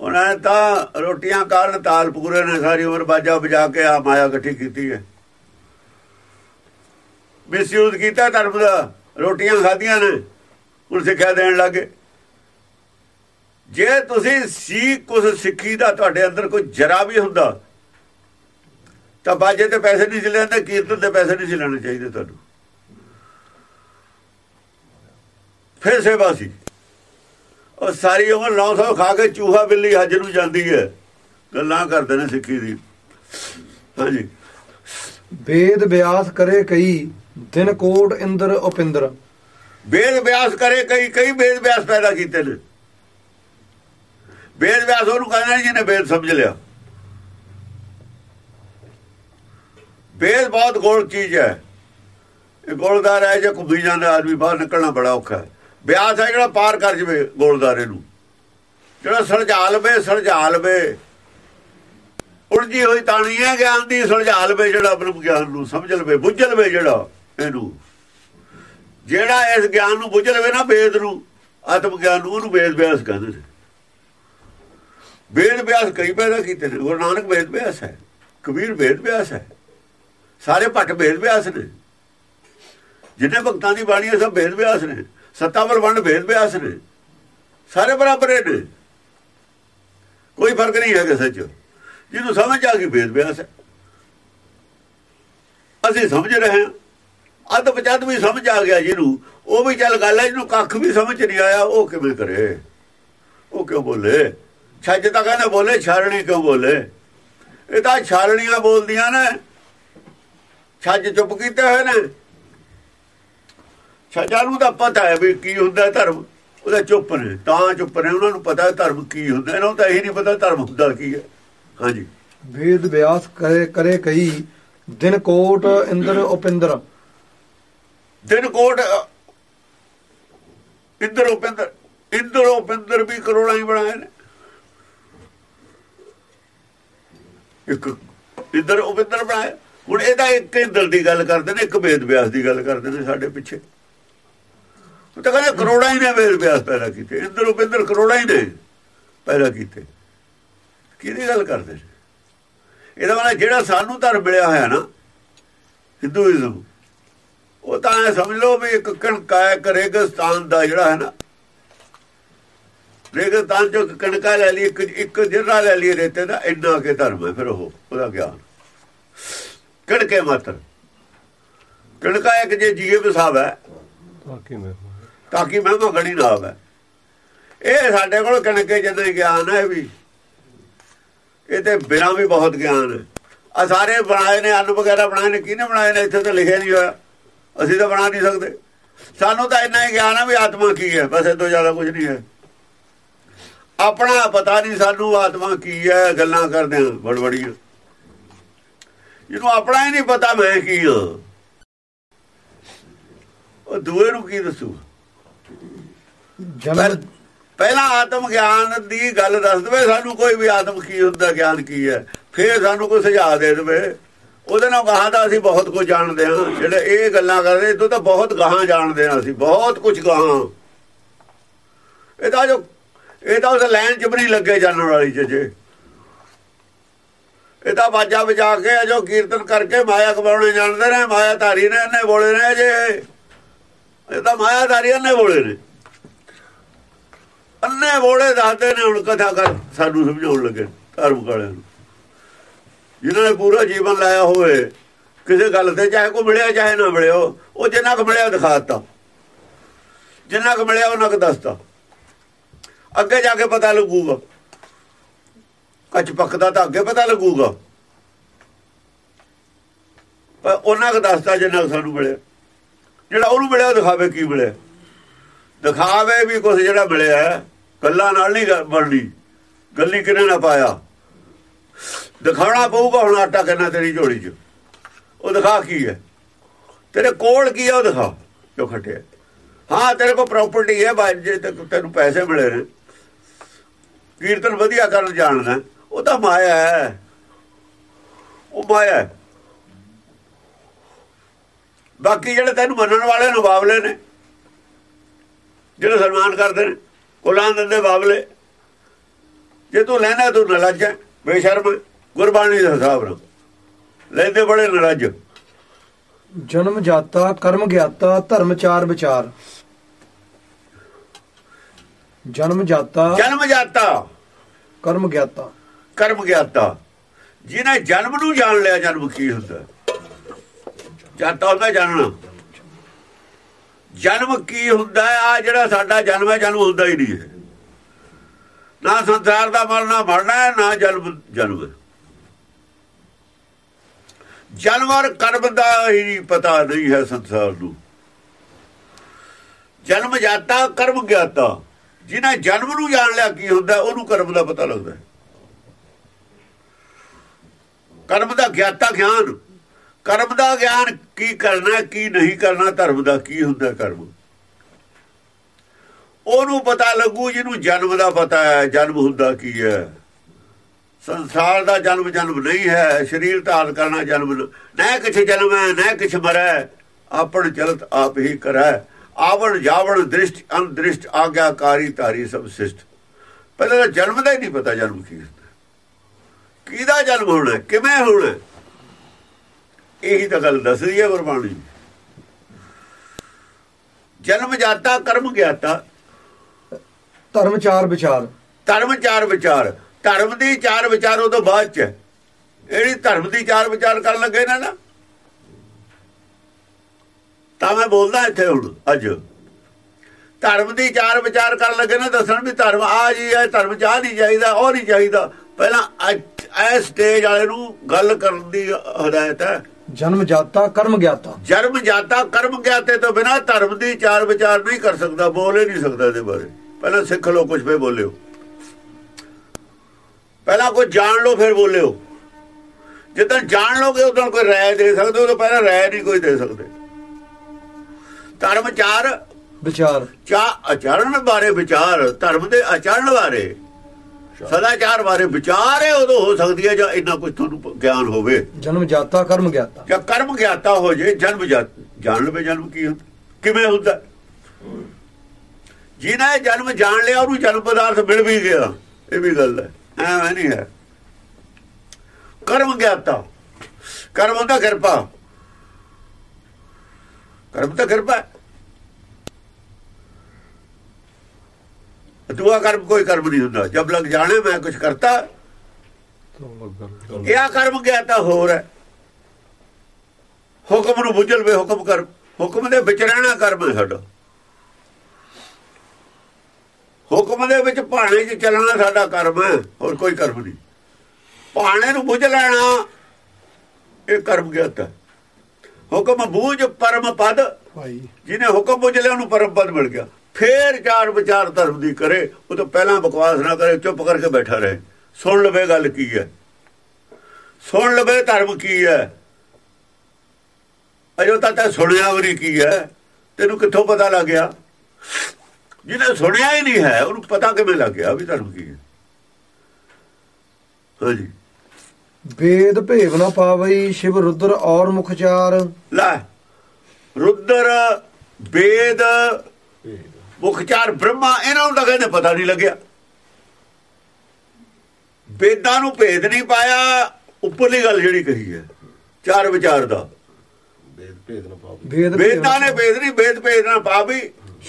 ਉਹਨਾਂ ਨੇ ਤਾਂ ਰੋਟੀਆਂ ਕਾਰਨ ਤਾਲ ਪੂਰੇ ਨੇ, ਸਾਰੀ ਉਮਰ ਬਾਜਾ ਵਜਾ ਕੇ ਆ ਮਾਇਆ ਇਕੱਠੀ ਕੀਤੀ ਹੈ। ਮਿਸਯੂਜ਼ ਕੀਤਾ ਧਰਮ ਦਾ। ਰੋਟੀਆਂ ਖਾਧੀਆਂ ਨੇ। ਹੁਣ ਸਿੱਖਿਆ ਦੇਣ ਲੱਗੇ ਜੇ ਤੁਸੀਂ ਸੀ ਕੁਝ ਸਿੱਖੀ ਦਾ ਤੁਹਾਡੇ ਅੰਦਰ ਕੋਈ ਜਰਾ ਵੀ ਹੁੰਦਾ, ਤਾਂ ਬਾਜੇ ਤੇ ਪੈਸੇ ਨਹੀਂ ਸੀ ਲੈਂਦੇ, ਕੀਰਤਨ ਦੇ ਪੈਸੇ ਨਹੀਂ ਲੈਣੇ ਚਾਹੀਦੇ ਤੁਹਾਨੂੰ। ਫਿਰ ਸੇਵਾ ਸੀ। ਉਹ ਸਾਰੀ ਉਮਰ 900 ਖਾ ਕੇ ਚੂਹਾ ਬਿੱਲੀ ਹੱਜ ਨੂੰ ਜਾਂਦੀ ਹੈ। ਗੱਲਾਂ ਕਰਦੇ ਨੇ ਸਿੱਖੀ ਦੀ। ਹਾਂਜੀ। ਵੇਦ ਵਿਆਸ ਕਰੇ ਕਈ, ਦਿਨ ਕੋਟ ਇੰਦਰ ਉਪਿੰਦਰ। ਵੇਦ ਵਿਆਸ ਕਰੇ, ਕਈ ਕਈ ਵੇਦ ਵਿਆਸ ਪੈਦਾ ਕੀਤੇ ਨੇ। ਵੇਦ ਵਿਆਸ ਉਹਨੂੰ ਕਹਿੰਦੇ ਨੇ ਜਿਹਨੇ ਵੇਦ ਸਮਝ ਲਿਆ। ਵੇਦ ਬਹੁਤ ਗੋਲ ਚੀਜ਼ ਹੈ। ਇਹ ਗੋਲਦਾਰ ਹੈ, ਜੇ ਘੁੰਮੀ ਜਾਂਦਾ ਆਦਮੀ, ਬਾਹਰ ਨਿਕਲਣਾ ਬੜਾ ਔਖਾ ਹੈ। ਵਿਆਸ ਹੈ ਜਿਹੜਾ ਪਾਰ ਕਰ ਜਵੇ ਗੋਲਦਾਰੇ ਨੂੰ। ਜਿਹੜਾ ਸੁਲਝਾ ਲਵੇ ਸੁਲਝਾ ਲਵੇ ਉਲਝੀ ਹੋਈ ਤਾਣੀ ਹੈ ਗਿਆਨ ਦੀ ਸੁਲਝਾ ਲਵੇ ਜਿਹੜਾ ਬ੍ਰਹਮ ਗਿਆਨ ਨੂੰ ਸਮਝ ਲਵੇ ਬੁੱਝ ਲਵੇ ਜਿਹੜਾ ਇਹਨੂੰ। ਜਿਹੜਾ ਇਸ ਗਿਆਨ ਨੂੰ ਬੁੱਝ ਲਵੇ ਨਾ ਵੇਦ ਨੂੰ, ਆਤਮ ਗਿਆਨ ਨੂੰ, ਉਹਨੂੰ ਵੇਦ ਵਿਆਸ ਕਹਿੰਦੇ ਨੇ। ਵੇਦ ਵਿਆਸ ਕਈ ਪੈਦਾ ਕੀਤੇ ਨੇ, ਗੁਰੂ ਨਾਨਕ ਵੇਦ ਵਿਆਸ ਹੈ, ਕਬੀਰ ਵੇਦ ਵਿਆਸ ਹੈ, ਸਾਰੇ ਭੱਟ ਵੇਦ ਵਿਆਸ ਨੇ। ਜਿੰਨੇ ਭਗਤਾਂ ਦੀ ਬਾਣੀ ਹੈ, ਸਭ ਵੇਦ ਵਿਆਸ ਨੇ ਸੱਤਾਵਰ ਵੰਡ ਵੇਦ ਵਿਆਸ ਨੇ, ਸਾਰੇ ਬਰਾਬਰ ਨੇ। ਕੋਈ ਫ਼ਰਕ ਨਹੀਂ ਹੈ ਕਿਸੇ ਚ ਜਿਹਨੂੰ ਸਮਝ ਆ ਗਈ, ਵੇਦ ਵਿਆਸ ਹੈ। ਅਸੀਂ ਸਮਝ ਰਹੇ ਹਾਂ। ਅੱਧ ਪਚੱਧ ਵੀ ਸਮਝ ਆ ਗਿਆ ਜਿਹਨੂੰ। ਉਹ ਵੀ ਚੱਲ ਗੱਲ ਹੈ, ਜਿਹਨੂੰ ਕੱਖ ਵੀ ਸਮਝ ਨਹੀਂ ਆਇਆ, ਉਹ ਕਿਵੇਂ ਕਰੇ? ਉਹ ਕਿਉਂ ਬੋਲੇ? ਛੱਜ ਤਾਂ ਕਹਿੰਦੇ ਬੋਲੇ ਛਾਲਣੀ ਕਿਉਂ ਬੋਲੇ? ਇਹ ਤਾਂ ਛਾਲਣੀਆਂ ਬੋਲਦੀਆਂ ਨੇ। ਛੱਜ ਚੁੱਪ ਕੀਤੇ ਹੋਏ ਨੇ। ਛੱਜਾਂ ਨੂੰ ਤਾਂ ਪਤਾ ਹੈ ਵੀ ਕੀ ਹੁੰਦਾ ਧਰਮ। ਉਹਦਾ ਚੁੱਪ ਨੇ, ਤਾਂ ਚੁੱਪ ਨੇ। ਉਹਨਾਂ ਨੂੰ ਪਤਾ ਧਰਮ ਕੀ ਹੁੰਦਾ ਇਹਨਾਂ ਨੂੰ ਤਾਂ ਇਹ ਨਹੀਂ ਪਤਾ ਧਰਮ ਹੁੰਦਾ ਕੀ ਹੈ। ਹਾਂਜੀ। ਵੇਦ ਵਿਆਸ ਕਰੇ ਕਰੇ ਕਈ ਦਿਨ ਕੋਟ ਇੰਦਰ ਉਪਿੰਦਰ। ਦਿਨ ਕੋਟ ਇੰਦਰ ਉਪਿੰਦਰ ਇੰਦਰ ਉਪਿੰਦਰ ਵੀ ਕਰੋੜਾਂ ਹੀ ਬਣਾਏ ਨੇ। ਇੱਕ ਇੰਦਰ ਉਪਿੰਦਰ ਬਣਾਏ। ਹੁਣ ਇਹਦਾ ਇੱਕ ਇੰਦਰ ਦੀ ਗੱਲ ਕਰਦੇ ਨੇ, ਇੱਕ ਵੇਦ ਵਿਆਸ ਦੀ ਗੱਲ ਕਰਦੇ ਨੇ ਸਾਡੇ ਪਿੱਛੇ। ਉਹ ਤਾਂ ਕਹਿੰਦੇ ਕਰੋੜਾਂ ਹੀ ਨੇ ਵੇਦ ਵਿਆਸ ਪੈਦਾ ਕੀਤੇ। ਇੰਦਰ ਉਪਿੰਦਰ ਕਰੋੜਾਂ ਹੀ ਨੇ ਪੈਦਾ ਕੀਤੇ। ਕਿਹਦੀ ਗੱਲ ਕਰਦੇ ਨੇ? ਇਹਦਾ ਮਤਲਬ ਜਿਹੜਾ ਸਾਨੂੰ ਧਰਮ ਮਿਲਿਆ ਹੋਇਆ ਨਾ, ਹਿੰਦੂਇਜ਼ਮ ਉਹ ਤਾਂ ਐ ਸਮਝ ਲਓ ਵੀ ਇੱਕ ਕਣਕਾ ਹੈ ਰੇਗਿਸਤਾਨ ਦਾ ਜਿਹੜਾ ਹੈ ਨਾ। ਰੇਗਿਸਤਾਨ ਚੋਂ ਕਣਕਾ ਲੈ ਲਈ ਇੱਕ ਇੱਕ ਜਿਹੜਾ ਲੈ ਲਈ ਰੇਤੇ ਦਾ ਇੰਨਾ ਕੇ ਧਰਮ ਹੈ ਫਿਰ ਉਹ ਉਹਦਾ ਗਿਆਨ। ਕਣਕੇ ਮਾਤਰ। ਕਣਕਾ ਇੱਕ ਜੇ ਜੀਏ ਵਸਾਵ ਹੈ ਤਾਂ ਕਿ ਮਹਿਮਾ ਗਣੀ ਨਾ ਆਵੇ ਇਹ ਸਾਡੇ ਕੋਲ ਕਣਕੇ ਜਿੰਨਾ ਗਿਆਨ ਹੈ ਵੀ। ਇਹ ਤੇ ਬਿਨਾਂ ਵੀ ਬਹੁਤ ਗਿਆਨ ਹੈ। ਆ ਸਾਰੇ ਬਣਾਏ ਨੇ ਅੰਨ ਵਗੈਰਾ ਬਣਾਏ ਨੇ ਕਿਹਨੇ ਬਣਾਏ ਨੇ? ਇੱਥੇ ਤਾਂ ਲਿਖਿਆ ਨਹੀਂ ਹੋਇਆ। ਅਸੀਂ ਤਾਂ ਬਣਾ ਨਹੀਂ ਸਕਦੇ। ਸਾਨੂੰ ਤਾਂ ਇੰਨਾ ਹੀ ਗਿਆਨ ਹੈ ਵੀ ਆਤਮਾ ਕੀ ਹੈ। ਬਸ ਇਹ ਤੋਂ ਜ਼ਿਆਦਾ ਕੁਝ ਨਹੀਂ ਹੈ। ਆਪਣਾ ਪਤਾ ਨਹੀਂ ਸਾਨੂੰ ਆਤਮਾ ਕੀ ਹੈ ਗੱਲਾਂ ਕਰਦੇ ਹਾਂ ਬੜਬੜੀਆਂ ਜਿਹਨੂੰ ਆਪਣਾ ਹੀ ਨਹੀਂ ਪਤਾ ਮੈਂ ਕੀ ਹਾਂ। ਉਹ ਦੂਏ ਨੂੰ ਕੀ ਦੱਸੂ? ਪਹਿਲਾਂ ਆਤਮ ਗਿਆਨ ਦੀ ਗੱਲ ਦੱਸ ਦਵੇ ਸਾਨੂੰ ਕੋਈ ਵੀ ਆਤਮ ਕੀ ਹੁੰਦਾ ਗਿਆਨ ਕੀ ਹੈ। ਫਿਰ ਸਾਨੂੰ ਕੋਈ ਸੁਝਾਅ ਦੇ ਦੇਵੇ। ਉਹਦੇ ਨਾਲ ਗਾਹਾਂ ਦਾ ਅਸੀਂ ਬਹੁਤ ਕੁਝ ਜਾਣਦੇ ਹਾਂ। ਜਿਹੜੇ ਇਹ ਗੱਲਾਂ ਕਰਦੇ, ਇਹ ਤਾਂ ਬਹੁਤ ਗਾਹਾਂ ਜਾਣਦੇ ਹਾਂ ਅਸੀਂ, ਬਹੁਤ ਕੁਝ ਗਾਹਾਂ। ਇਹ ਤਾਂ ਜੋ ਇਹ ਤਾਂ ਉਸ ਲਾਈਨ 'ਚ ਵੀ ਨਹੀਂ ਲੱਗੇ ਜਾਣ ਵਾਲੀ ਚ ਜੇ। ਇਹ ਤਾਂ ਬਾਜਾ ਵਜਾ ਕੇ ਜੋ ਕੀਰਤਨ ਕਰਕੇ ਮਾਇਆ ਕਮਾਉਣੇ ਜਾਣਦੇ ਨੇ ਮਾਇਆ ਧਾਰੀ ਨੇ ਇਹਨੇ ਬੋਲੇ ਨੇ ਜੇ। ਇਹ ਤਾਂ ਮਾਇਆ ਧਾਰੀ ਨੇ ਬੋਲੇ ਨੇ। ਅੰਨੇ ਬੋਲੇ ਦੱਸਦੇ ਨੇ ਹੁਣ ਕਥਾ ਕਰ ਸਾਨੂੰ ਸਮਝਾਉਣ ਲੱਗੇ ਧਰਮ ਵਾਲਿਆਂ ਨੂੰ। ਜਿਨ੍ਹਾਂ ਨੇ ਪੂਰਾ ਜੀਵਨ ਲਾਇਆ ਹੋਵੇ, ਕਿਸੇ ਗੱਲ ਤੇ ਚਾਹੇ ਕੋ ਮਿਲਿਆ, ਚਾਹੇ ਨਾ ਮਿਲਿਆ, ਉਹ ਜਿੰਨਾ ਕੁ ਮਿਲਿਆ ਦਿਖਾ ਦਿੱਤਾ ਜਿੰਨਾ ਕੁ ਮਿਲਿਆ ਉਹਨਾਂ ਕੁ ਦੱਸਤਾ। ਅੱਗੇ ਜਾ ਕੇ ਪਤਾ ਲੱਗੂਗਾ। ਕੱਚ ਪੱਕਦਾ ਤਾਂ ਅੱਗੇ ਪਤਾ ਲੱਗੂਗਾ। ਪਰ ਉਹਨਾਂ ਕੁ ਦੱਸਤਾ ਜਿੰਨਾ ਕੁ ਸਾਨੂੰ ਮਿਲਿਆ। ਜਿਹੜਾ ਉਹਨੂੰ ਮਿਲਿਆ ਦਿਖਾਵੇ ਕੀ ਮਿਲਿਆ। ਦਿਖਾਵੇ ਵੀ ਕੁਝ ਜਿਹੜਾ ਮਿਲਿਆ ਗੱਲਾਂ ਨਾਲ ਨਹੀਂ ਬਣਨੀ। ਗੱਲੀ ਕਿਨੇ ਨਾ ਪਾਇਆ? ਦਿਖਾਣਾ ਪਊਗਾ ਹੁਣ ਆਟਾ ਕਿੰਨਾ ਤੇਰੀ ਝੋਲੀ 'ਚ। ਉਹ ਦਿਖਾ ਕੀ ਹੈ? ਤੇਰੇ ਕੋਲ ਕੀ ਹੈ ਉਹ ਦਿਖਾ, ਜੋ ਖਟਿਆ। ਹਾਂ, ਤੇਰੇ ਕੋਲ ਪ੍ਰਾਪਰਟੀ ਹੈ, ਬਾਈ, ਜੇ ਤੈਨੂੰ ਪੈਸੇ ਮਿਲੇ ਨੇ। ਕੀਰਤਨ ਵਧੀਆ ਕਰਨ ਜਾਣਦਾ ਉਹ ਤਾਂ ਮਾਇਆ ਹੈ। ਉਹ ਮਾਇਆ ਹੈ। ਬਾਕੀ ਜਿਹੜੇ ਤੈਨੂੰ ਮੰਨਣ ਵਾਲੇ ਨੇ ਬਾਬਲੇ ਨੇ, ਜਿਹੜੇ ਸਨਮਾਨ ਕਰਦੇ ਨੇ ਕੁਲਾਂ ਦਿੰਦੇ ਬਾਬਲੇ, ਜੇ ਤੂੰ ਲੈਣਾ ਤੂੰ ਨਲੱਜ ਹੈ, ਬੇਸ਼ਰਮ ਗੁਰਬਾਣੀ ਦੇ ਹਿਸਾਬ ਨਾਲ ਲੈਂਦੇ ਬੜੇ ਨਲੱਜ ਜਨਮ ਜਾਤਾ ਕਰਮ ਗਿਆਤਾ ਧਰਮ ਚਾਰ ਵਿਚਾਰ। ਜਨਮ ਜਾਤਾ ਜਨਮ ਜਾਤਾ। ਕਰਮ ਗਿਆਤਾ। ਕਰਮ ਗਿਆਤਾ। ਜਿਹਨੇ ਜਨਮ ਨੂੰ ਜਾਣ ਲਿਆ ਜਨਮ ਕੀ ਹੁੰਦਾ? ਜਾਤਾ ਹੁੰਦਾ ਜਾਣਨਾ ਜਨਮ ਕੀ ਹੁੰਦਾ ਆ ਜਿਹੜਾ ਸਾਡਾ ਜਨਮ ਹੈ ਜਨਮ ਹੁੰਦਾ ਹੀ ਨਹੀਂ ਨਾ ਸੰਸਾਰ ਦਾ ਮਰਨਾ ਮਰਨਾ ਨਾ ਜਨਮ ਜਨਮ ਹੈ ਕਰਮ ਦਾ ਹੀ ਪਤਾ ਨਹੀਂ ਹੈ ਸੰਸਾਰ ਨੂੰ। ਜਨਮ ਜਾਤਾ, ਕਰਮ ਗਿਆਤਾ। ਜਿਹਨੇ ਜਨਮ ਨੂੰ ਜਾਣ ਲਿਆ ਕੀ ਹੁੰਦਾ, ਉਹਨੂੰ ਕਰਮ ਦਾ ਪਤਾ ਲੱਗਦਾ ਕਰਮ ਦਾ ਗਿਆਤਾ ਗਿਆਨ। ਕਰਮ ਦਾ ਗਿਆਨ ਕੀ ਕਰਨਾ ਕੀ ਨਹੀਂ ਕਰਨਾ, ਧਰਮ ਦਾ ਕੀ ਹੁੰਦਾ ਕਰਮ? ਉਹਨੂੰ ਪਤਾ ਲੱਗੂ, ਜਿਹਨੂੰ ਜਨਮ ਦਾ ਪਤਾ ਹੈ, ਜਨਮ ਹੁੰਦਾ ਕੀ ਹੈ। ਸੰਸਾਰ ਦਾ ਜਨਮ ਜਨਮ ਨਹੀਂ ਹੈ ਸਰੀਰ ਧਾਰਨ ਕਰਨਾ ਜਨਮ ਨਾ ਕਿਛ ਜਨਮ ਹੈ ਨਾ ਕਿਛ ਮਰੈ ਆਪਣ ਚਲਤ ਆਪ ਹੀ ਕਰੈ। ਆਵਣ ਜਾਵਣ ਦ੍ਰਿਸ਼ਟ ਅੰਦ੍ਰਿਸ਼ਟ ਆਗਿਆਕਾਰੀ ਧਾਰੀ ਸਭ ਸਿਸ਼ਟ। ਪਹਿਲਾਂ ਤਾਂ ਜਨਮ ਦਾ ਹੀ ਨਹੀਂ ਪਤਾ ਜਨਮ ਕੀ ਹੁੰਦਾ। ਕਿਹਦਾ ਜਨਮ ਹੋਣਾ ਕਿਵੇਂ ਹੋਣਾ? ਇਹੀ ਤਾਂ ਗੱਲ ਦੱਸਦੀ ਹੈ ਗੁਰਬਾਣੀ। ਜਨਮ ਜਾਤਾ ਕਰਮ ਗਿਆਤਾ। ਧਰਮ ਚਾਰ ਵਿਚਾਰ। ਧਰਮ ਚਾਰ ਵਿਚਾਰ। ਧਰਮ ਦੀ ਚਾਰ ਵਿਚਾਰ ਉਹ ਤੋਂ ਬਾਅਦ ਚ। ਇਹੜੀ ਧਰਮ ਦੀ ਚਾਰ ਵਿਚਾਰ ਕਰਨ ਲੱਗੇ ਨਾ ਨਾ। ਤਾਂ ਮੈਂ ਬੋਲਦਾ ਇੱਥੇ ਹੁਣ ਅੱਜ। ਧਰਮ ਦੀ ਚਾਰ ਵਿਚਾਰ ਕਰਨ ਲੱਗੇ ਨਾ ਦੱਸਣ ਵੀ ਧਰਮ ਆ ਜੀ ਇਹ ਧਰਮ ਚਾਹ ਨਹੀਂ ਚਾਹੀਦਾ ਉਹ ਨਹੀਂ ਚਾਹੀਦਾ। ਪਹਿਲਾਂ ਐ ਸਟੇਜ ਵਾਲੇ ਨੂੰ ਗੱਲ ਕਰਨ ਦੀ ਹਦਾਇਤ ਹੈ। ਜਨਮ ਜਾਤਾ ਕਰਮ ਗਿਆਤਾ। ਜਨਮ ਜਾਤਾ ਕਰਮ ਗਿਆਤੇ ਤੋਂ ਬਿਨਾ ਧਰਮ ਦੀ ਚਾਰ ਵਿਚਾਰ ਨਹੀਂ ਕਰ ਸਕਦਾ ਬੋਲ ਹੀ ਨਹੀਂ ਸਕਦਾ ਇਹਦੇ ਬਾਰੇ। ਪਹਿਲਾਂ ਸਿੱਖ ਲਓ ਕੁਝ ਫੇ ਬੋਲਿਓ। ਪਹਿਲਾਂ ਕੁਝ ਜਾਣ ਲਓ ਫਿਰ ਬੋਲਿਓ। ਜਦੋਂ ਜਾਣ ਲੋਗੇ ਉਦੋਂ ਕੋਈ ਰਾਏ ਦੇ ਸਕਦੇ ਉਦੋਂ ਪਹਿਲਾਂ ਰਾਏ ਨਹੀਂ ਕੋਈ ਦੇ ਸਕਦੇ। ਧਰਮ ਚਾਰ। ਵਿਚਾਰ। ਚਾ ਆਚਰਣ ਬਾਰੇ ਵਿਚਾਰ ਧਰਮ ਦੇ ਆਚਰਣ ਬਾਰੇ। ਸਦਾਚਾਰ ਬਾਰੇ ਵਿਚਾਰ ਹੈ ਉਦੋਂ ਹੋ ਸਕਦੀ ਹੈ ਜਾਂ ਇੰਨਾ ਕੁਝ ਤੁਹਾਨੂੰ ਗਿਆਨ ਹੋਵੇ। ਜਨਮ ਜਾਤਾ ਕਰਮ ਗਿਆਤਾ। ਜਾਂ ਕਰਮ ਗਿਆਤਾ ਹੋ ਜੇ ਜਨਮ ਜਾਣ ਲਵੇ ਜਨਮ ਕੀ ਹੁੰਦਾ ਕਿਵੇਂ ਹੁੰਦਾ? ਜਿਹਨੇ ਜਨਮ ਜਾਣ ਲਿਆ ਉਹਨੂੰ ਜਨਮ ਪਦਾਰਥ ਮਿਲ ਵੀ ਗਿਆ। ਇਹ ਵੀ ਗੱਲ ਹੈ। ਐਵੇਂ ਨਹੀਂ ਹੈ। ਕਰਮ ਗਿਆਤਾ, ਕਰਮ ਹੁੰਦਾ ਕਿਰਪਾ। ਕਰਮ ਤਾਂ ਕਿਰਪਾ ਦੁਆ ਕਰਮ ਕੋਈ ਕਰਮ ਨਹੀਂ ਹੁੰਦਾ। ਜਬ ਲੱਗ ਜਾਣੇ ਮੈਂ ਕੁਝ ਕਰਤਾ ਇਹ ਆ ਕਰਮ ਗਿਆਤਾ ਹੋਰ ਹੈ? ਹੁਕਮ ਨੂੰ ਬੁੱਝਲ ਵੇ ਹੁਕਮ ਕਰ ਹੁਕਮ ਦੇ ਵਿੱਚ ਰਹਿਣਾ ਕਰਮ ਹੈ ਸਾਡਾ। ਹੁਕਮ ਦੇ ਵਿੱਚ ਭਾਣੇ 'ਚ ਚੱਲਣਾ ਸਾਡਾ ਕਰਮ ਹੈ ਹੋਰ ਕੋਈ ਕਰਮ ਨਹੀਂ। ਭਾਣੇ ਨੂੰ ਬੁੱਝ ਲੈਣਾ ਇਹ ਕਰਮ ਗਿਆਤਾ ਹੁਕਮ ਬੂਝ ਪਰਮ ਪਦ ਭਾਈ। ਜਿਹਨੇ ਹੁਕਮ ਬੁੱਝ ਲਿਆ ਉਹਨੂੰ ਪਰਮ ਪਦ ਮਿਲ ਗਿਆ। ਫੇਰ ਚਾਰ ਵਿਚਾਰ ਧਰਮ ਦੀ ਕਰੇ ਉਹ ਤਾਂ ਪਹਿਲਾਂ ਬਕਵਾਸ ਨਾ ਕਰੇ ਚੁੱਪ ਕਰਕੇ ਬੈਠਾ ਰਹੇ। ਸੁਣ ਲਵੇ ਗੱਲ ਕੀ ਹੈ। ਸੁਣ ਲਵੇ ਧਰਮ ਕੀ ਹੈ। ਅਜੋ ਤਾਂ ਤਾਂ ਸੁਣਿਆ ਵੀ ਕੀ ਹੈ। ਤੈਨੂੰ ਕਿੱਥੋਂ ਪਤਾ ਲੱਗ ਗਿਆ? ਜਿਹਨੇ ਸੁਣਿਆ ਹੀ ਨਹੀਂ ਹੈ ਉਹਨੂੰ ਪਤਾ ਕਿਵੇਂ ਲੱਗ ਗਿਆ ਵੀ ਧਰਮ ਕੀ ਹੈ। ਹਾਂਜੀ ਵੇਦ ਭੇਵ ਨਾ ਪਾਵਈ ਸ਼ਿਵ ਰੁਦਰ ਔਰ ਮੁਖਚਾਰ ਲੈ ਰੁਦਰ ਵੇਦ ਮੁਖਚਾਰ ਬ੍ਰਹਮਾ ਇਹਨਾਂ ਨੂੰ ਤਾਂ ਕਹਿੰਦੇ ਪਤਾ ਨਹੀਂ ਲੱਗਿਆ। ਵੇਦਾਂ ਨੂੰ ਭੇਦ ਨਹੀਂ ਪਾਇਆ ਉੱਪਰਲੀ ਗੱਲ ਜਿਹੜੀ ਕਹੀ ਹੈ ਚਾਰ ਵਿਚਾਰ ਦਾ। ਵੇਦ ਭੇਦ ਨਾ ਪਾਓ ਵੇਦ ਵੇਦਾਂ ਨੇ ਭੇਦ ਨਹੀਂ ਵੇਦ ਭੇਦ ਨਾ ਪਾਵੀ।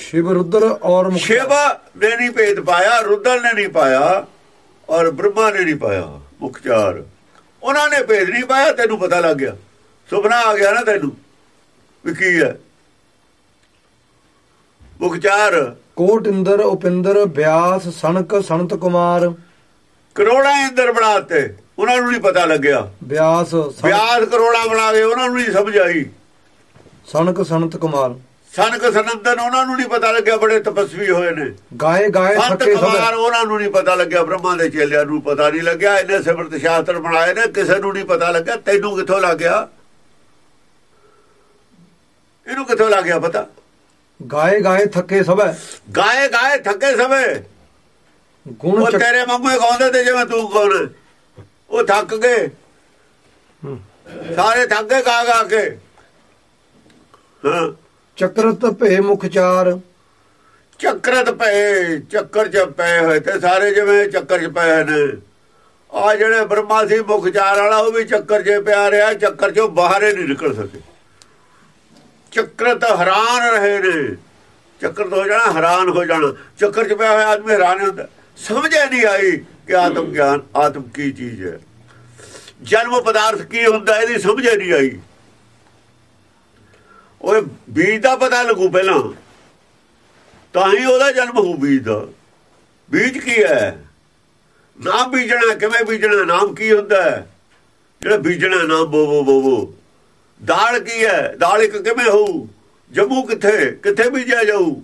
ਸ਼ਿਵ ਰੁਦਰ ਔਰ ਸ਼ਿਵ ਨੇ ਨਹੀਂ ਭੇਦ ਪਾਇਆ ਰੁਦਰ ਨੇ ਨਹੀਂ ਪਾਇਆ ਔਰ ਬ੍ਰਹਮਾ ਨੇ ਨਹੀਂ ਪਾਇਆ ਮੁਖਚਾਰ ਉਹਨਾਂ ਨੇ ਭੇਦ ਨਹੀਂ ਪਾਇਆ ਤੈਨੂੰ ਪਤਾ ਲੱਗ ਗਿਆ। ਸੁਪਨਾ ਆ ਗਿਆ ਨਾ ਤੈਨੂੰ ਵੀ ਕੀ ਹੈ। ਮੁਖਚਾਰ ਕੋਟ ਇੰਦਰ ਉਪਿੰਦਰ ਬਿਆਸ ਸਣਕ ਸੰਤ ਕੁਮਾਰ। ਕਰੋੜਾਂ ਇੰਦਰ ਬਣਾਤੇ ਉਹਨਾਂ ਨੂੰ ਨਹੀਂ ਪਤਾ ਲੱਗਿਆ। ਬਿਆਸ ਵਿਆਸ ਕਰੋੜਾਂ ਬਣਾ ਗਏ ਉਹਨਾਂ ਨੂੰ ਨਹੀਂ ਸਮਝ ਆਈ। ਸਣਕ ਸੰਤ ਕੁਮਾਰ। ਸਨਕ ਸਨੰਦਨ ਉਹਨਾਂ ਨੂੰ ਨਹੀਂ ਪਤਾ ਲੱਗਿਆ ਬੜੇ ਤਪਸਵੀ ਹੋਏ ਨੇ। ਗਾਏ ਗਾਏ ਕੁਮਾਰ ਸਭ। ਉਹਨਾਂ ਨੂੰ ਨਹੀਂ ਪਤਾ ਲੱਗਿਆ ਬ੍ਰਹਮਾ ਦੇ ਚੇਲਿਆਂ ਨੂੰ ਪਤਾ ਨਹੀਂ ਲੱਗਿਆ ਇਹਨੇ ਸਿਮਰਤ ਸ਼ਾਸਤਰ ਬਣਾਏ ਨੇ ਕਿਸੇ ਨੂੰ ਨਹੀਂ ਪਤਾ ਲੱਗਿਆ ਤੈਨੂੰ ਕਿੱਥੋਂ ਲੱਗ ਗਿਆ? ਇਹਨੂੰ ਕਿੱਥੋਂ ਲੱਗ ਗਿਆ ਪਤਾ? ਗਾਏ ਗਾਏ ਥੱਕੇ ਸਭੈ। ਗਾਏ ਗਾਏ ਥੱਕੇ ਸਮੇ ਗੁਣ ਤੇਰੇ ਵਾਂਗੂ ਗਾਉਂਦੇ ਤੇ ਜਿਵੇਂ ਤੂੰ ਗਾਉਣਾ ਉਹ ਥੱਕ ਗਏ। ਸਾਰੇ ਥੱਕ ਗਏ ਗਾ ਗਾ ਕੇ। ਹਾਂ। ਚਕਰਤ ਭੇ ਮੁਖਚਾਰ ਚੱਕਰਤ ਪਏ ਚੱਕਰ ਚ ਪਏ ਹੋਏ ਤੇ ਸਾਰੇ ਜਿਵੇਂ ਚੱਕਰ ਚ ਪਏ ਨੇ। ਆ ਜਿਹੜੇ ਬ੍ਰਹਮਾ ਸੀ ਮੁਖ ਚਾਰ ਵਾਲਾ, ਉਹ ਵੀ ਚੱਕਰ 'ਚ ਪਿਆ ਰਿਹਾ, ਚੱਕਰ 'ਚੋਂ ਬਾਹਰ ਹੀ ਨਹੀਂ ਨਿਕਲ ਸਕੇ। ਚੱਕਰ ਤਾਂ ਹੈਰਾਨ ਰਹੇ ਨੇ। ਚੱਕਰ ਤੋਂ ਹੋ ਜਾਣਾ, ਹੈਰਾਨ ਹੋ ਜਾਣਾ। ਚੱਕਰ 'ਚ ਪਿਆ ਹੋਇਆ ਆਦਮੀ ਹੈਰਾਨ ਹੁੰਦਾ। ਸਮਝੇ ਨਹੀਂ ਆਈ ਕਿ ਆਤਮ ਗਿਆਨ ਆਤਮ ਕੀ ਚੀਜ਼ ਹੈ। ਜਨਮ ਪਦਾਰਥ ਕੀ ਹੁੰਦਾ, ਇਹਦੀ ਸਮਝੇ ਨਹੀਂ ਆਈ। ਉਹ ਬੀਜ ਦਾ ਪਤਾ ਲੱਗੂ ਪਹਿਲਾਂ। ਤਾਂ ਹੀ ਉਹਦਾ ਜਨਮ ਹੋਊ ਬੀਜ ਦਾ। ਬੀਜ ਕੀ ਹੈ? ਨਾਮ ਬੀਜਣਾ, ਕਿਵੇਂ ਬੀਜਣਾ, ਨਾਮ ਕੀ ਹੁੰਦਾ ਹੈ? ਜਿਹੜਾ ਬੀਜਣਾ, ਨਾਮ ਬੋਵੋ ਬੋਵੋ ਦਾਲ ਕੀ ਹੈ? ਦਾਲ ਇੱਕ ਕਿਵੇਂ ਹੋਊ? ਜੰਮੂ ਕਿੱਥੇ? ਕਿੱਥੇ ਬੀਜਿਆ ਜਾਊ?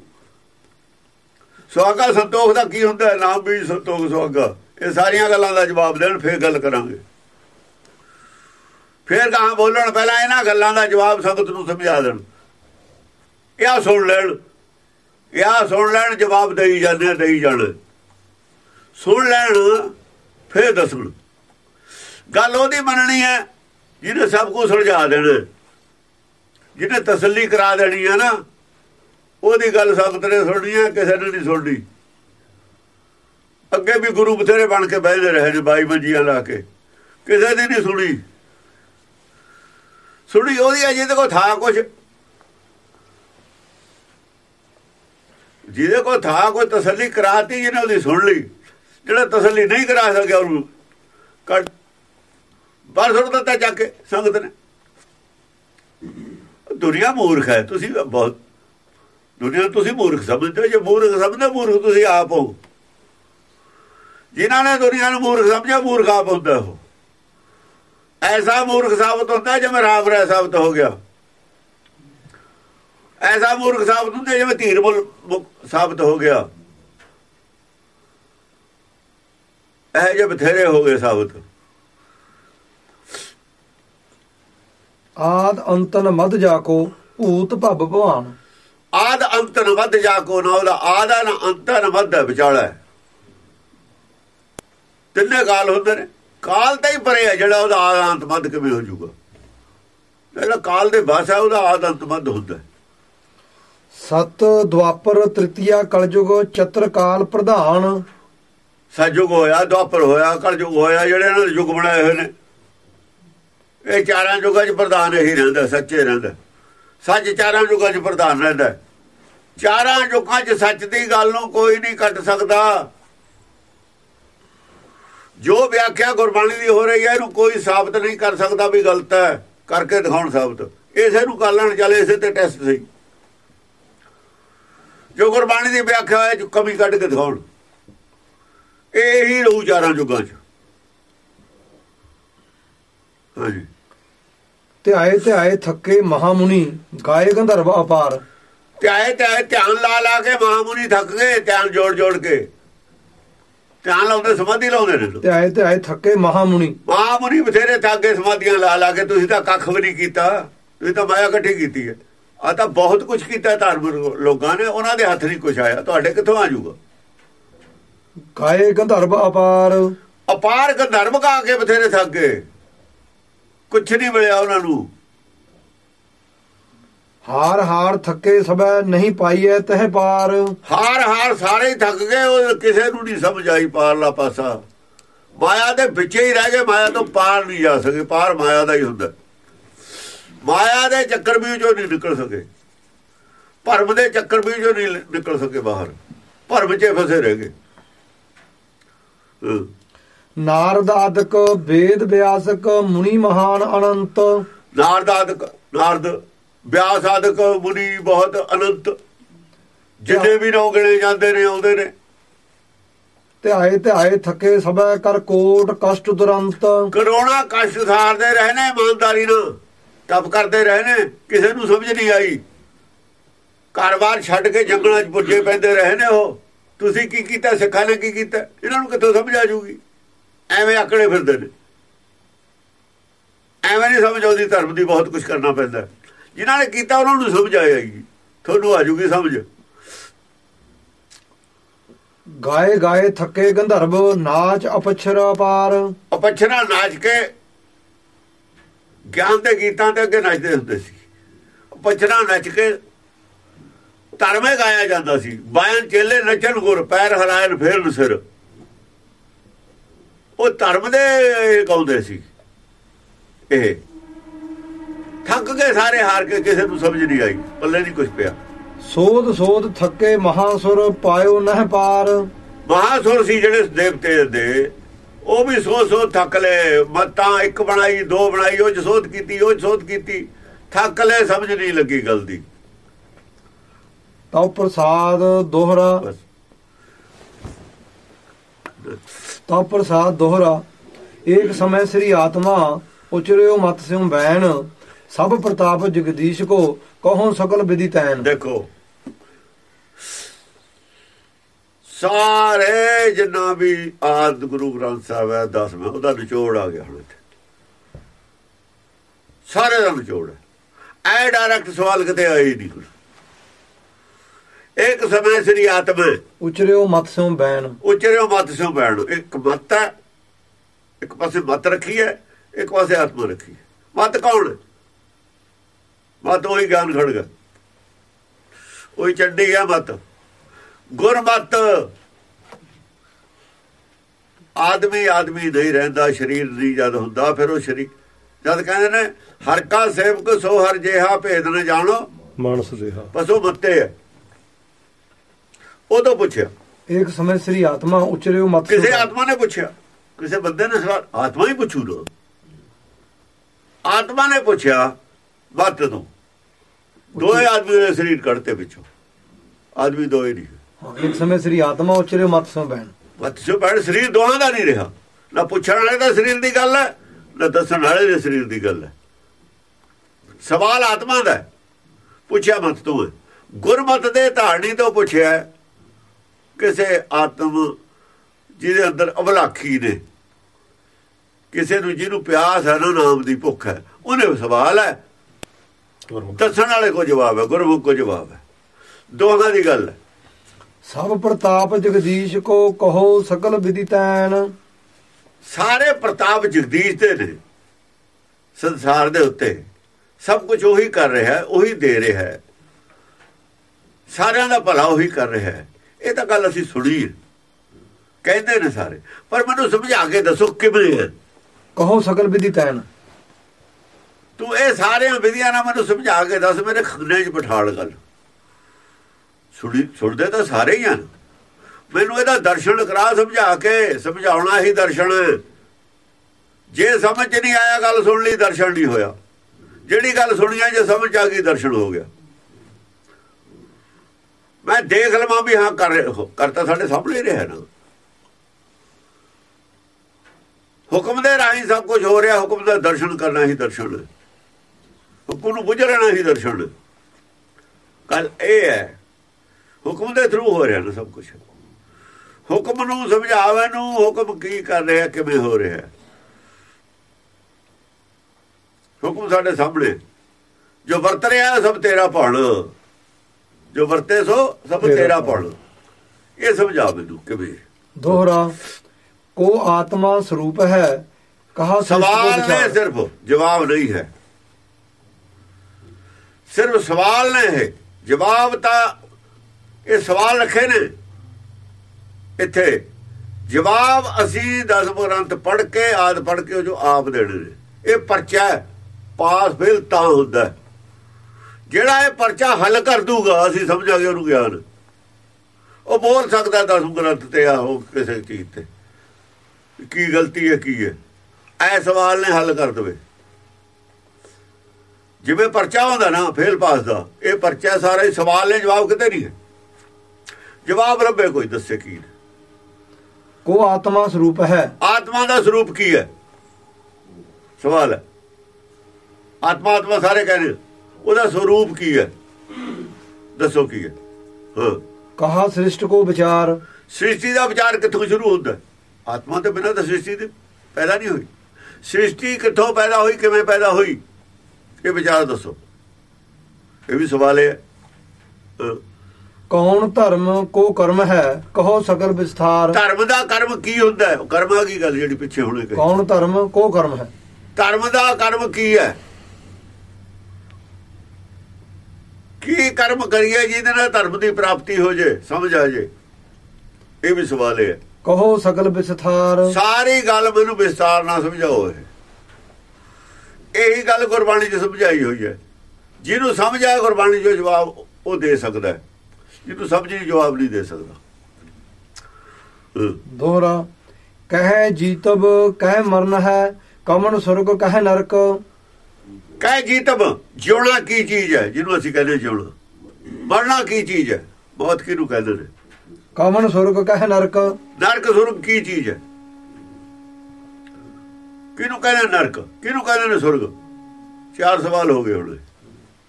ਸੁਆਗਾ ਸੰਤੋਖ ਦਾ ਕੀ ਹੁੰਦਾ ਨਾਮ ਬੀਜ ਸੰਤੋਖ ਸੁਆਗਾ ਇਹ ਸਾਰੀਆਂ ਗੱਲਾਂ ਦਾ ਜਵਾਬ ਦੇਣ, ਫੇਰ ਗੱਲ ਕਰਾਂਗੇ। ਫੇਰ ਕਹਾਂ ਬੋਲਣ, ਪਹਿਲਾਂ ਇਹਨਾਂ ਗੱਲਾਂ ਦਾ ਜਵਾਬ ਸੰਗਤ ਨੂੰ ਸਮਝਾ ਦੇਣ। ਇਹ ਸੁਣ ਲੈਣ? ਇਹ ਸੁਣ ਲੈਣ? ਜਵਾਬ ਦੇਈ ਜਾਂਦੇ ਦੇਈ ਜਾਣ। ਸੁਣ ਲੈਣ, ਫੇਰ ਦੱਸਣ। ਗੱਲ ਉਹਦੀ ਮੰਨਣੀ ਹੈ, ਜਿਹਨੇ ਸਭ ਕੁਝ ਸੁਲਝਾ ਦੇਣਾ। ਜਿਹਨੇ ਤਸੱਲੀ ਕਰਾ ਦੇਣੀ ਹੈ ਨਾ, ਉਹਦੀ ਗੱਲ ਸੰਗਤ ਨੇ ਸੁਣਨੀ ਹੈ, ਕਿਸੇ ਨੇ ਨਹੀਂ ਸੁਣਨੀ। ਅੱਗੇ ਵੀ ਗੁਰੂ ਬਥੇਰੇ ਬਣ ਕੇ ਬਹਿਦੇ ਰਹੇ ਨੇ, ਬਾਈ ਮੰਜੀਆਂ ਲਾ ਕੇ। ਕਿਸੇ ਦੀ ਨਹੀਂ ਸੁਣੀ। ਸੁਣੀ ਉਹਦੀ ਅਜੇ ਤੇ ਕੋ ਥਾ ਕੁਝ ਜਿਹਦੇ ਕੋਲ ਥਾ ਕੋਈ ਤਸੱਲੀ ਕਰਾਤੀ ਜਿਹਨੇ ਉਹਦੀ ਸੁਣ ਲਈ, ਜਿਹੜਾ ਤਸੱਲੀ ਨਹੀਂ ਕਰਾ ਸਕਿਆ ਉਹਨੂੰ ਕੱਟ ਬਾਹਰ ਸੁੱਟ ਦਿੱਤਾ ਜਾ ਕੇ, ਸੰਗਤ ਨੇ। ਦੁਨੀਆ ਮੂਰਖ ਹੈ, ਤੁਸੀਂ ਬਹੁਤ ਦੁਨੀਆ ਤੁਸੀਂ ਮੂਰਖ ਸਮਝਦੇ ਹੋ, ਜੇ ਮੂਰਖ ਸਮਝਦੇ, ਮੂਰਖ ਤੁਸੀਂ ਆਪ ਹੋ। ਜਿਨ੍ਹਾਂ ਨੇ ਦੁਨੀਆ ਨੂੰ ਮੂਰਖ ਸਮਝਿਆ, ਮੂਰਖ ਆਪ ਹੁੰਦਾ ਉਹ। ਐਸਾ ਮੂਰਖ ਸਾਬਤ ਹੁੰਦਾ ਜਿਵੇਂ ਰਾਮ ਰਾਏ ਸਾਬਤ ਹੋ ਗਿਆ। ਐਸਾ ਮੂਰਖ ਸਾਬਤ ਹੁੰਦਾ ਜਿਵੇਂ ਧੀਰ ਮੁਲ ਸਾਬਤ ਹੋ ਗਿਆ। ਇਹ ਜੇ ਬਥੇਰੇ ਹੋ ਗਏ ਸਾਬਤ। ਆਦ ਅੰਤਨ ਮਦ ਜਾਕੋ ਭੂਤ ਭਬ ਭਵਾਨ। ਆਦ ਅੰਤਨ ਵੱਧ ਜਾ ਕੋ ਨਾ ਉਹਦਾ ਆਦਾ ਨਾ ਅੰਤਨ ਵੱਧ ਹੈ ਵਿਚਾਲਾ। ਤਿੰਨੇ ਕਾਲ ਹੁੰਦੇ ਨੇ। ਕਾਲ ਤਾਂ ਹੀ ਪਰੇ ਹੈ ਜਿਹੜਾ ਉਹਦਾ ਆਦ ਅੰਤ ਮੱਧ ਕਿਵੇਂ ਹੋ ਜਾਊਗਾ। ਜਿਹੜਾ ਕਾਲ ਦੇ ਬਸ ਹੈ ਉਹਦਾ ਆਦ ਅੰਤ ਮੱਧ ਹੁੰਦਾ। ਹੈ। ਸਤ ਦੁਆਪਰ ਤ੍ਰਿਤੀਆ ਕਲਯੁਗ ਚਤਰ ਪ੍ਰਧਾਨ। ਸਤਜੁਗ ਹੋਇਆ, ਦੁਆਪਰ ਹੋਇਆ, ਕਲਯੁਗ ਹੋਇਆ, ਜਿਹੜੇ ਇਹਨਾਂ ਦੇ ਯੁੱਗ ਬਣਾਏ ਹੋਏ ਨੇ। ਇਹ ਚਾਰਾਂ ਯੁੱਗਾਂ 'ਚ ਪ੍ਰਧਾਨ ਹੀ ਰਹਿੰਦਾ, ਸੱਚੇ ਰਹਿੰਦਾ। ਸੱਚ ਚਾਰਾਂ ਯੁੱਗਾਂ 'ਚ ਪ੍ਰਧਾਨ ਰਹਿੰਦਾ। ਚਾਰਾਂ ਯੁੱਗਾਂ 'ਚ ਸੱਚ ਦੀ ਗੱਲ ਨੂੰ ਕੋਈ ਨਹੀਂ ਕੱਟ ਸਕਦਾ। ਜੋ ਵਿਆਖਿਆ ਗੁਰਬਾਣੀ ਦੀ ਹੋ ਰਹੀ ਹੈ, ਇਹਨੂੰ ਕੋਈ ਸਾਬਤ ਨਹੀਂ ਕਰ ਸਕਦਾ ਵੀ ਗਲਤ ਹੈ। ਕਰਕੇ ਦਿਖਾਉਣ ਸਾਬਤ। ਇਸੇ ਨੂੰ ਕਰ ਲੈਣ ਚੱਲੇ, ਇਸੇ ਤੇ ਟੈਸਟ ਸੀ ਜੋ ਗੁਰਬਾਣੀ ਦੀ ਵਿਆਖਿਆ ਹੈ ਜੋ ਕਮੀ ਕੱਢ ਕੇ ਦਿਖਾਉਣ। ਇਹ ਹੀ ਰਹੂ ਚਾਰਾਂ ਯੁੱਗਾਂ 'ਚ। ਹਾਂਜੀ। ਧਿਆਏ ਧਿਆਏ ਥੱਕੇ ਮਹਾਮੁਨੀ ਗਾਏ ਗੰਧਰਵ ਅਪਾਰ। ਧਿਆਏ ਧਿਆਏ ਧਿਆਨ ਲਾ ਲਾ ਕੇ ਮਹਾਮੁਨੀ ਥੱਕ ਗਏ ਧਿਆਨ ਜੋੜ ਜੋੜ ਕੇ। ਧਿਆਨ ਲਾਉਂਦੇ ਸਮਾਧੀ ਲਾਉਂਦੇ ਨੇ ਲੋਕ। ਧਿਆਏ ਧਿਆਏ ਥੱਕੇ ਮਹਾਮੁਨੀ। ਮਹਾਮੁਨੀ ਬਥੇਰੇ ਥੱਕੇ ਸਮਾਧੀਆਂ ਲਾ ਲਾ ਕੇ ਤੁਸੀਂ ਤਾਂ ਕੱਖ ਵੀ ਨਹੀਂ ਕੀਤਾ। ਤੁਸੀਂ ਤਾਂ ਮਾਇਆ ਇਕੱਠੀ ਕੀਤੀ ਹੈ। ਆ ਤਾਂ ਬਹੁਤ ਕੁਝ ਕੀਤਾ ਧਾਰਮਿਕ ਲੋਕਾਂ ਨੇ ਉਹਨਾਂ ਦੇ ਹੱਥ ਨਹੀਂ ਕੁਝ ਆਇਆ। ਤੁਹਾਡੇ ਕਿੱਥੋਂ ਆ ਜਾਊਗਾ? ਗਾਏ ਗੰਧਰਵ ਅਪਾਰ? ਅਪਾਰ ਗੰਧਰਵ ਕਾ ਕੇ ਬਥੇਰੇ ਥੱਕ ਗਏ। ਕੁਝ ਨਹੀਂ ਮਿਲਿਆ ਉਹਨਾਂ ਨੂੰ। ਹਾਰ ਹਾਰ ਥੱਕੇ ਸਭੈ ਨਹੀਂ ਪਾਈਐ ਤਹ ਪਾਰ। ਹਾਰ ਹਾਰ ਸਾਰੇ ਥੱਕ ਗਏ ਉਹ ਕਿਸੇ ਨੂੰ ਨਹੀਂ ਸਮਝ ਆਈ ਪਾਰਲਾ ਪਾਸਾ। ਮਾਇਆ ਦੇ ਵਿੱਚੇ ਹੀ ਰਹਿ ਗਏ ਮਾਇਆ ਤੋਂ ਪਾਰ ਨਹੀਂ ਜਾ ਸਕੇ ਪਾਰ ਮਾਇਆ ਦਾ ਹੀ ਹੁੰਦਾ। ਮਾਇਆ ਦੇ ਚੱਕਰ ਵੀ ਚੋਂ ਨਹੀਂ ਨਿਕਲ ਸਕੇ। ਭਰਮ ਦੇ ਚੱਕਰ ਵੀ ਚੋਂ ਨਹੀਂ ਨਿਕਲ ਸਕੇ ਬਾਹਰ। ਭਰਮ 'ਚ ਫਸੇ ਰਹਿ ਗਏ। ਨਾਰਦ ਆਦਿਕ ਵੇਦ ਵਿਆਸਕ ਮੁਨੀ ਮਹਾਨ ਅਨੰਤ। ਨਾਰਦ ਆਦਿਕ ਨਾਰਦ ਵਿਆਸ ਆਦਿਕ ਮੁਨੀ ਬਹੁਤ ਅਨੰਤ। ਜਿੰਨੇ ਵੀ ਨੌ ਗਿਣੇ ਜਾਂਦੇ ਨੇ ਆਉਂਦੇ ਨੇ। ਧਿਆਏ ਧਿਆਏ ਥੱਕੇ ਸਭੈ ਕਰ ਕੋਟ ਕਸ਼ਟ ਦੁਰੰਤ। ਕਰੋਨਾ ਕਸ਼ਟ ਸਾਰਦੇ ਰਹੇ ਨੇ ਇਮਾਨਦਾਰੀ ਨਾਲ। ਤਪ ਕਰਦੇ ਰਹੇ ਨੇ ਕਿਸੇ ਨੂੰ ਸਮਝ ਨਹੀਂ ਆਈ। ਘਰ-ਬਾਰ ਛੱਡ ਕੇ ਜੰਗਲਾਂ 'ਚ ਪੁੱਜੇ ਪੈਂਦੇ ਰਹੇ ਨੇ ਉਹ। ਤੁਸੀਂ ਕੀ ਕੀਤਾ ਸਿੱਖਾਂ ਨੇ ਕੀ ਕੀਤਾ? ਇਹਨਾਂ ਨੂੰ ਕਿੱਥੋਂ ਸਮਝ ਆ ਜੂਗੀ? ਐਵੇਂ ਆਕੜੇ ਫਿਰਦੇ ਨੇ। ਐਵੇਂ ਨਹੀਂ ਸਮਝ ਆਉਂਦੀ ਧਰਮ ਦੀ ਬਹੁਤ ਕੁਝ ਕਰਨਾ ਪੈਂਦਾ। ਜਿਨ੍ਹਾਂ ਨੇ ਕੀਤਾ ਉਹਨਾਂ ਨੂੰ ਸਮਝ ਆਏਗੀ ਤੁਹਾਨੂੰ ਆ ਜੂਗੀ ਸਮਝ। ਗਾਏ ਗਾਏ ਥੱਕੇ ਗੰਧਰਵ ਨਾਚ ਅਪਛਰ ਅਪਾਰ ਅਪਛਰਾ ਨਾਚ ਕੇ ਗਿਆਨ ਦੇ ਗੀਤਾਂ ਦੇ ਅੱਗੇ ਨੱਚਦੇ ਹੁੰਦੇ ਸੀ। ਅਪਛਰਾ ਨੱਚ ਕੇ ਧਰਮੇ ਗਾਇਆ ਜਾਂਦਾ ਸੀ। ਬਾਇਨ ਚੇਲੇ ਨੱਚਣ ਗੁਰ ਪੈਰ ਹਲਾਇਨ ਫੇਰ ਸਿਰ। ਉਹ ਧਰਮ ਦੇ ਗਾਉਂਦੇ ਸੀ। ਇਹ ਥੱਕ ਗਏ ਸਾਰੇ ਹਾਰ ਕੇ ਕਿਸੇ ਨੂੰ ਸਮਝ ਨਹੀਂ ਆਈ। ਪੱਲੇ ਨਹੀਂ ਕੁਝ ਪਿਆ। ਸੋਧ ਸੋਧ ਥੱਕੇ ਮਹਾਸੁਰ ਪਾਇਓ ਨਹਿ ਪਾਰ। ਮਹਾਸੁਰ ਸੀ ਜਿਹੜੇ ਦੇਵਤੇ ਦੇ। ਉਹ ਵੀ ਸੋ ਸੋ ਥੱਕ ਲਏ। ਮਤਾਂ ਇੱਕ ਬਣਾਈ ਦੋ ਬਣਾਈ ਉਹ 'ਚ ਸੋਧ ਕੀਤੀ ਉਹ 'ਚ ਸੋਧ ਕੀਤੀ। ਥੱਕ ਲਏ ਸਮਝ ਨਹੀਂ ਲੱਗੀ ਗੱਲ ਦੀ। ਤਉ ਪ੍ਰਸਾਦ ਦੋਹਰਾ। ਤਉ ਪ੍ਰਸਾਦ ਦੋਹਰਾ। ਏਕ ਸਮੈ ਸ੍ਰੀ ਆਤਮਾ ਉਚਰਿਓ ਮਤ ਸਿਉ ਬੈਣ। ਸਭ ਪ੍ਰਤਾਪ ਜਗਦੀਸ਼ ਕੋ ਕਹੋ ਸਕਲ ਵਿਧੀ ਤੈਨ। ਦੇਖੋ ਸਾਰੇ ਜਿੰਨਾ ਵੀ ਆਦ ਗੁਰੂ ਗ੍ਰੰਥ ਸਾਹਿਬ ਹੈ ਦਸਵਾਂ ਉਹਦਾ ਨਿਚੋੜ ਆ ਗਿਆ ਹੁਣ ਇੱਥੇ। ਸਾਰੇ ਦਾ ਨਿਚੋੜ ਹੈ। ਐ ਡਾਇਰੈਕਟ ਸਵਾਲ ਕਿਤੇ ਹੀ ਨਹੀਂ ਇੱਕ ਸਮੇਂ ਸ੍ਰੀ ਆਤਮਾ ਉਚਰਿਓ ਮਤ ਸਿਉ ਬੈਣ। ਉਚਰਿਓ ਮਤ ਸਿਓ ਬੈਣ। ਇੱਕ ਮਤ ਹੈ ਇੱਕ ਪਾਸੇ ਮਤ ਰੱਖੀ ਹੈ ਇੱਕ ਪਾਸੇ ਆਤਮਾ ਰੱਖੀ ਹੈ। ਮਤ ਕੌਣ ਮਤ ਉਹੀ ਗਿਆਨ ਖੜਗਾ ਉਹੀ ਚੰਡੀ ਹੈ ਮਤ। ਗੁਰਮਤ। ਆਦਮੀ ਆਦਮੀ ਨਹੀਂ ਰਹਿੰਦਾ ਸਰੀਰ ਨਹੀਂ ਜਦ ਹੁੰਦਾ ਫਿਰ ਉਹ ਸਰੀਰ ਜਦ ਕਹਿੰਦੇ ਨੇ ਹਰ ਕਾ ਸੇਵਕ ਸੋ ਹਰ ਜੇਹਾ ਭੇਦ ਨ ਜਾਣੋ। ਮਾਨਸ ਦੇਹਾ ਬਸ ਉਹ ਮੱਤੇ ਹੈ। ਉਹ ਤੋਂ ਪੁੱਛਿਆ। ਏਕ ਸਮੈ ਸ੍ਰੀ ਆਤਮਾ ਉਚਰਿਓ ਮਤ ਕਿਸੇ। ਆਤਮਾ ਨੇ ਪੁੱਛਿਆ। ਕਿਸੇ ਬੰਦੇ ਨੇ ਸਵਾਲ ਆਤਮਾ ਹੀ ਪੁੱਛੂ ਨਾ ਆਤਮਾ ਨੇ ਪੁੱਛਿਆ ਬਾਤ ਤੋਂ ਦੋਏ ਆਦਮੀ ਦੇ ਸਰੀਰ ਕੱਢਤੇ ਵਿੱਚੋਂ ਆਦਮੀ ਦੋਏ ਨਹੀਂ। ਏਕ ਸਮੈ ਸ੍ਰੀ ਆਤਮਾ ਉਚਰਿਓ ਮਤ ਸਿਉ ਬੈਣ ਮਤ ਸੋ ਬੈਠ ਸਰੀਰ ਦੋਹਾਂ ਦਾ ਨਹੀਂ ਰਿਹਾ। ਨਾ ਪੁੱਛਣ ਵਾਲੇ ਦਾ ਸਰੀਰ ਦੀ ਗੱਲ ਹੈ ਨਾ ਦੱਸਣ ਵਾਲੇ ਦੇ ਸਰੀਰ ਦੀ ਗੱਲ ਹੈ। ਸਵਾਲ ਆਤਮਾ ਦਾ ਹੈ। ਪੁੱਛਿਆ ਮਤ ਤੋਂ। ਗੁਰਮਤ ਦੇ ਧਾਰਨੀ ਤੋਂ ਪੁੱਛਿਆ। ਕਿਸੇ ਆਤਮ ਜਿਹਦੇ ਅੰਦਰ ਅਵਲਾਖੀ ਨੇ। ਕਿਸੇ ਨੂੰ ਜਿਹਨੂੰ ਪਿਆਸ ਹੈ ਨਾ ਨਾਮ ਦੀ ਭੁੱਖ ਹੈ ਉਹਨੇ ਸਵਾਲ ਹੈ। ਦੱਸਣ ਵਾਲੇ ਕੋ ਜਵਾਬ ਹੈ ਗੁਰਮੁਖ ਕੋ ਜਵਾਬ ਹੈ। ਦੋਹਾਂ ਦੀ ਗੱਲ ਹੈ। ਸਭ ਪ੍ਰਤਾਪ ਜਗਦੀਸ਼ ਕੋ ਕਹੋ ਸਕਲ ਵਿਧੀ ਤੈਨ। ਸਾਰੇ ਪ੍ਰਤਾਪ ਜਗਦੀਸ਼ ਦੇ ਨੇ ਸੰਸਾਰ ਦੇ ਉੱਤੇ। ਸਭ ਕੁਝ ਉਹੀ ਕਰ ਰਿਹਾ ਹੈ ਉਹੀ ਦੇ ਰਿਹਾ ਹੈ। ਸਾਰਿਆਂ ਦਾ ਭਲਾ ਉਹੀ ਕਰ ਰਿਹਾ ਹੈ। ਇਹ ਤਾਂ ਗੱਲ ਅਸੀਂ ਸੁਣੀ ਹੈ। ਕਹਿੰਦੇ ਨੇ ਸਾਰੇ ਪਰ ਮੈਨੂੰ ਸਮਝਾ ਕੇ ਦੱਸੋ ਕਿਵੇਂ ਹੈ। ਕਹੋ ਸਕਲ ਵਿਧੀ ਤੈਨ। ਤੂੰ ਇਹ ਸਾਰਿਆਂ ਵਿਧੀਆਂ ਨਾਲ ਮੈਨੂੰ ਸਮਝਾ ਕੇ ਦੱਸ ਮੇਰੇ ਖੰਨੇ 'ਚ ਬਿਠਾਲ ਗੱਲ। ਸੁਣੀ ਸੁਣਦੇ ਤਾਂ ਸਾਰੇ ਹੀ ਹਨ। ਮੈਨੂੰ ਇਹਦਾ ਦਰਸ਼ਨ ਕਰਾ ਸਮਝਾ ਕੇ ਸਮਝਾਉਣਾ ਹੀ ਦਰਸ਼ਨ। ਜੇ ਸਮਝ ਨਹੀਂ ਆਇਆ ਗੱਲ ਸੁਣ ਲਈ, ਦਰਸ਼ਨ ਨਹੀਂ ਹੋਇਆ। ਜਿਹੜੀ ਗੱਲ ਸੁਣੀ ਹੈ ਜੇ ਸਮਝ ਆ ਗਈ, ਦਰਸ਼ਨ ਹੋ ਗਿਆ। ਮੈਂ ਦੇਖ ਲਵਾਂ ਵੀ ਹਾਂ, ਕਰ ਕਰਤਾ ਸਾਡੇ ਸਾਹਮਣੇ ਰਿਹਾ ਨਾ। ਹੁਕਮ ਦੇ ਰਾਹੀਂ ਸਭ ਕੁਝ ਹੋ ਰਿਹਾ, ਹੁਕਮ ਦਾ ਦਰਸ਼ਨ ਕਰਨਾ ਹੀ ਦਰਸ਼ਨ। ਹੈ ਹੁਕਮ ਨੂੰ ਬੁਝਣਾ ਹੀ ਦਰਸ਼ਨ। ਹੈ ਕੱਲ ਇਹ ਹੈ ਹੁਕਮ ਦੇ ਥਰੂ ਹੋ ਰਿਹਾ ਨਾ ਸਭ ਕੁਝ ਹੁਕਮ ਨੂੰ ਸਮਝਾਵੇ ਨੂੰ ਹੁਕਮ ਕੀ ਕਰ ਰਿਹਾ ਕਿਵੇਂ ਹੋ ਰਿਹਾ। ਹੁਕਮ ਸਾਡੇ ਸਾਹਮਣੇ। ਜੋ ਵਰਤ ਰਿਹਾ ਸਭ ਤੇਰਾ ਭਾਣ ਜੋ ਵਰਤੇ ਸੋ ਸਭ ਤੇਰਾ ਭਾਣ। ਇਹ ਸਮਝਾ ਮੈਨੂੰ ਕਿਵੇਂ? ਦੋਹਰਾ ਕੋ ਆਤਮਾ ਸਰੂਪ ਹੈ ਕਹਾ ਸਵਾਲ ਨੇ। ਸਿਰਫ ਜਵਾਬ ਨਹੀਂ ਹੈ। ਸਿਰਫ ਸਵਾਲ ਨੇ ਹੈ ਜਵਾਬ ਤਾਂ ਇਹ ਸਵਾਲ ਰੱਖੇ ਨੇ। ਇੱਥੇ, ਜਵਾਬ ਅਸੀਂ ਦਸਮ ਗ੍ਰੰਥ ਪੜ੍ਹ ਕੇ, ਆਦ ਪੜ੍ਹ ਕੇ ਉਹ ਜੋ ਆਪ ਦੇਣੇ ਨੇ। ਇਹ ਪਰਚਾ ਪਾਸ ਫੇਲ ਤਾਂ ਹੁੰਦਾ ਜਿਹੜਾ ਇਹ ਪਰਚਾ ਹੱਲ ਕਰ ਦੂਗਾ, ਅਸੀਂ ਸਮਝਾਂਗੇ ਉਹਨੂੰ ਗਿਆਨ। ਉਹ ਬੋਲ ਸਕਦਾ ਦਸਮ ਗ੍ਰੰਥ ਤੇ ਆ ਉਹ ਕਿਸੇ ਚੀਜ਼ ਤੇ। ਕੀ ਗਲਤੀ ਹੈ, ਕੀ ਹੈ। ਐ ਸਵਾਲ ਨੇ ਹੱਲ ਕਰ ਦਵੇ। ਜਿਵੇਂ ਪਰਚਾ ਹੁੰਦਾ ਨਾ, ਫੇਲ ਪਾਸ ਦਾ, ਇਹ ਪਰਚਾ ਸਾਰਾ ਹੀ ਸਵਾਲ ਨੇ, ਜਵਾਬ ਕਿਤੇ ਨਹੀਂ ਹੈ। ਜਵਾਬ ਲੱਭੇ ਕੋਈ ਦੱਸੇ ਕੀ। ਕੋ ਆਤਮਾ ਸਰੂਪ ਹੈ? ਆਤਮਾ ਦਾ ਸਰੂਪ ਕੀ ਹੈ? ਸਵਾਲ ਹੈ। ਆਤਮਾ ਆਤਮਾ ਸਾਰੇ ਕਹਿੰਦੇ ਉਹਦਾ ਸਰੂਪ ਕੀ ਹੈ? ਦੱਸੋ ਕੀ ਹੈ? ਹਾਂ। ਕਹਾ ਸ੍ਰਿਸ਼ਟ ਕੋ ਵਿਚਾਰ? ਸ੍ਰਿਸ਼ਟੀ ਦਾ ਵਿਚਾਰ ਕਿੱਥੋਂ ਸ਼ੁਰੂ ਹੁੰਦਾ? ਆਤਮਾ ਤੋਂ ਬਿਨਾਂ ਤਾਂ ਸ੍ਰਿਸ਼ਟੀ ਦੀ ਪੈਦਾ ਨਹੀਂ ਹੋਈ। ਸ੍ਰਿਸ਼ਟੀ ਕਿੱਥੋਂ ਪੈਦਾ ਹੋਈ ਕਿਵੇਂ ਪੈਦਾ ਹੋਈ? ਇਹ ਵਿਚਾਰ ਦੱਸੋ। ਇਹ ਵੀ ਸਵਾਲ ਹੈ। ਕੌਣ ਧਰਮ ਕੋ ਕਰਮ ਹੈ ਕਹੋ ਸਕਲ ਵਿਸਥਾਰ। ਧਰਮ ਦਾ ਕਰਮ ਕੀ ਹੁੰਦਾ ਹੈ? ਕਰਮਾਂ ਕੀ ਗੱਲ ਜਿਹੜੀ ਪਿੱਛੇ ਹੁਣੇ ਕਹੀ ਕੌਣ ਧਰਮ ਕੋ ਕਰਮ ਹੈ? ਧਰਮ ਦਾ ਕਰਮ ਕੀ ਹੈ? ਕੀ ਕਰਮ ਕਰੀਏ ਜਿਹਦੇ ਨਾਲ ਧਰਮ ਦੀ ਪ੍ਰਾਪਤੀ ਹੋ ਜੇ ਸਮਝ ਆ ਜੇ? ਇਹ ਵੀ ਸਵਾਲ ਹੈ। ਕਹੋ ਸਕਲ ਵਿਸਥਾਰ। ਸਾਰੀ ਗੱਲ ਮੈਨੂੰ ਵਿਸਤਾਰ ਨਾਲ ਸਮਝਾਓ ਇਹ। ਇਹੀ ਗੱਲ ਗੁਰਬਾਣੀ 'ਚ ਸਮਝਾਈ ਹੋਈ ਹੈ। ਜਿਹਨੂੰ ਸਮਝ ਆਇਆ ਗੁਰਬਾਣੀ 'ਚ ਜਵਾਬ ਉਹ ਦੇ ਸਕਦਾ ਹੈ। ਜਿਹਨੂੰ ਸਮਝ ਨਹੀਂ ਜਵਾਬ ਨਹੀਂ ਦੇ ਸਕਦਾ। ਦੋਹਰਾ ਕਹੈ ਜੀਤਬ ਕਹਿ ਮਰਨ ਹੈ ਕਮਨ ਸੁਰਗ ਕਹਿ ਨਰਕ। ਕਹਿ ਜੀਤਬ ਜਿਉਣਾ ਕੀ ਚੀਜ਼ ਹੈ? ਜਿਹਨੂੰ ਅਸੀਂ ਕਹਿੰਦੇ ਜਿਉਣਾ। ਮਰਨਾ ਕੀ ਚੀਜ਼ ਹੈ? ਬਹੁਤ ਕਿਹਨੂੰ ਕਹਿੰਦੇ ਨੇ? ਕਮਨ ਸੁਰਗ ਕਹਿ ਨਰਕ। ਨਰਕ ਸੁਰਗ ਕੀ ਚੀਜ਼ ਹੈ? ਕਿਹਨੂੰ ਕਹਿੰਦੇ ਨਰਕ? ਕਿਹਨੂੰ ਕਹਿੰਦੇ ਨੇ ਸੁਰਗ? ਚਾਰ ਸਵਾਲ ਹੋ ਗਏ ਹੁਣ।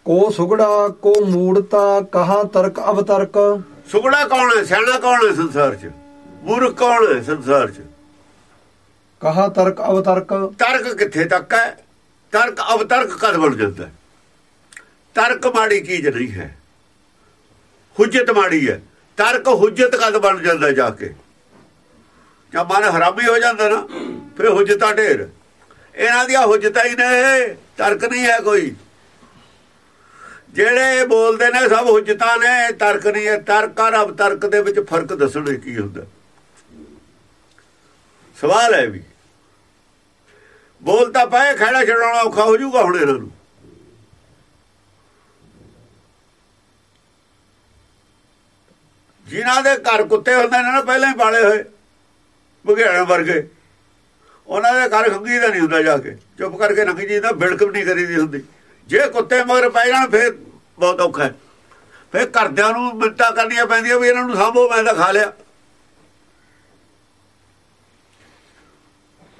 ਕੋ ਸੁਗੜਾ ਕੋ ਮੂੜਤਾ ਕਹਾ ਤਰਕ ਅਵਤਰਕ ਸੁਗੜਾ ਕੌਣ ਹੈ? ਸਿਆਣਾ ਕੌਣ ਹੈ ਸੰਸਾਰ 'ਚ? ਮੂਰਖ ਕੌਣ ਹੈ ਸੰਸਾਰ 'ਚ? ਕਹਾ ਤਰਕ ਅਵਤਰਕ ਤਰਕ। ਕਿੱਥੇ ਤੱਕ ਹੈ? ਤਰਕ ਅਵਤਰਕ ਕਦ ਬਣ ਜਾਂਦਾ ਹੈ? ਤਰਕ ਮਾੜੀ ਚੀਜ਼ ਨਹੀਂ ਹੈ। ਹੁਜਤ ਮਾੜੀ ਹੈ। ਤਰਕ ਹੁਜਤ ਕਦ ਬਣ ਜਾਂਦਾ ਜਾ ਕੇ? ਜਾਂ ਮਨ ਹਰਾਮੀ ਹੋ ਜਾਂਦਾ ਨਾ? ਫਿਰ ਹੁਜਤਾਂ ਢੇਰ। ਇਹਨਾਂ ਦੀਆਂ ਹੁਜਤਾਂ ਹੀ ਨੇ। ਤਰਕ ਨਹੀਂ ਹੈ ਕੋਈ। ਜਿਹੜੇ ਇਹ ਬੋਲਦੇ ਨੇ ਸਭ ਹੁਜਤਾਂ ਨੇ ਤਰਕ ਨਹੀਂ ਹੈ। ਤਰਕ ਔਰ ਅਵਤਰਕ ਦੇ ਵਿੱਚ ਫ਼ਰਕ ਦੱਸਣ ਕੀ ਹੁੰਦਾ? ਸਵਾਲ ਹੈ ਵੀ। ਬੋਲ ਤਾਂ ਪਏ ਖੜਾ ਛਡਾਉਣਾ ਔਖਾ ਹੋ ਜਾਊਗਾ ਹੁਣ ਇਹਨਾਂ ਨੂੰ। ਜਿਨ੍ਹਾਂ ਦੇ ਘਰ ਕੁੱਤੇ ਹੁੰਦੇ ਨੇ ਨਾ, ਪਹਿਲਾਂ ਹੀ ਪਾਲੇ ਹੋਏ ਬੁਗਿਆਣ ਵਰਗੇ। ਉਹਨਾਂ ਦੇ ਘਰ ਖੰਗੀ ਦਾ ਨਹੀਂ ਹੁੰਦਾ ਜਾ ਕੇ। ਚੁੱਪ ਕਰਕੇ ਨੰਗੀ ਜੀ ਦਾ ਵੀ ਨਹੀਂ ਕਰੀਦੀ ਹੁੰਦੀ। ਜੇ ਕੁੱਤੇ ਮਗਰ ਪੈ ਜਾਣ, ਫਿਰ ਬਹੁਤ ਔਖਾ ਹੈ। ਫਿਰ ਘਰਦਿਆਂ ਨੂੰ ਮਿੰਤਾ ਕਰਨੀਆਂ ਪੈਂਦੀਆਂ ਵੀ ਇਹਨਾਂ ਨੂੰ ਸਾਂਭੋ, ਮੈਂ ਤਾਂ ਖਾ ਲਿਆ।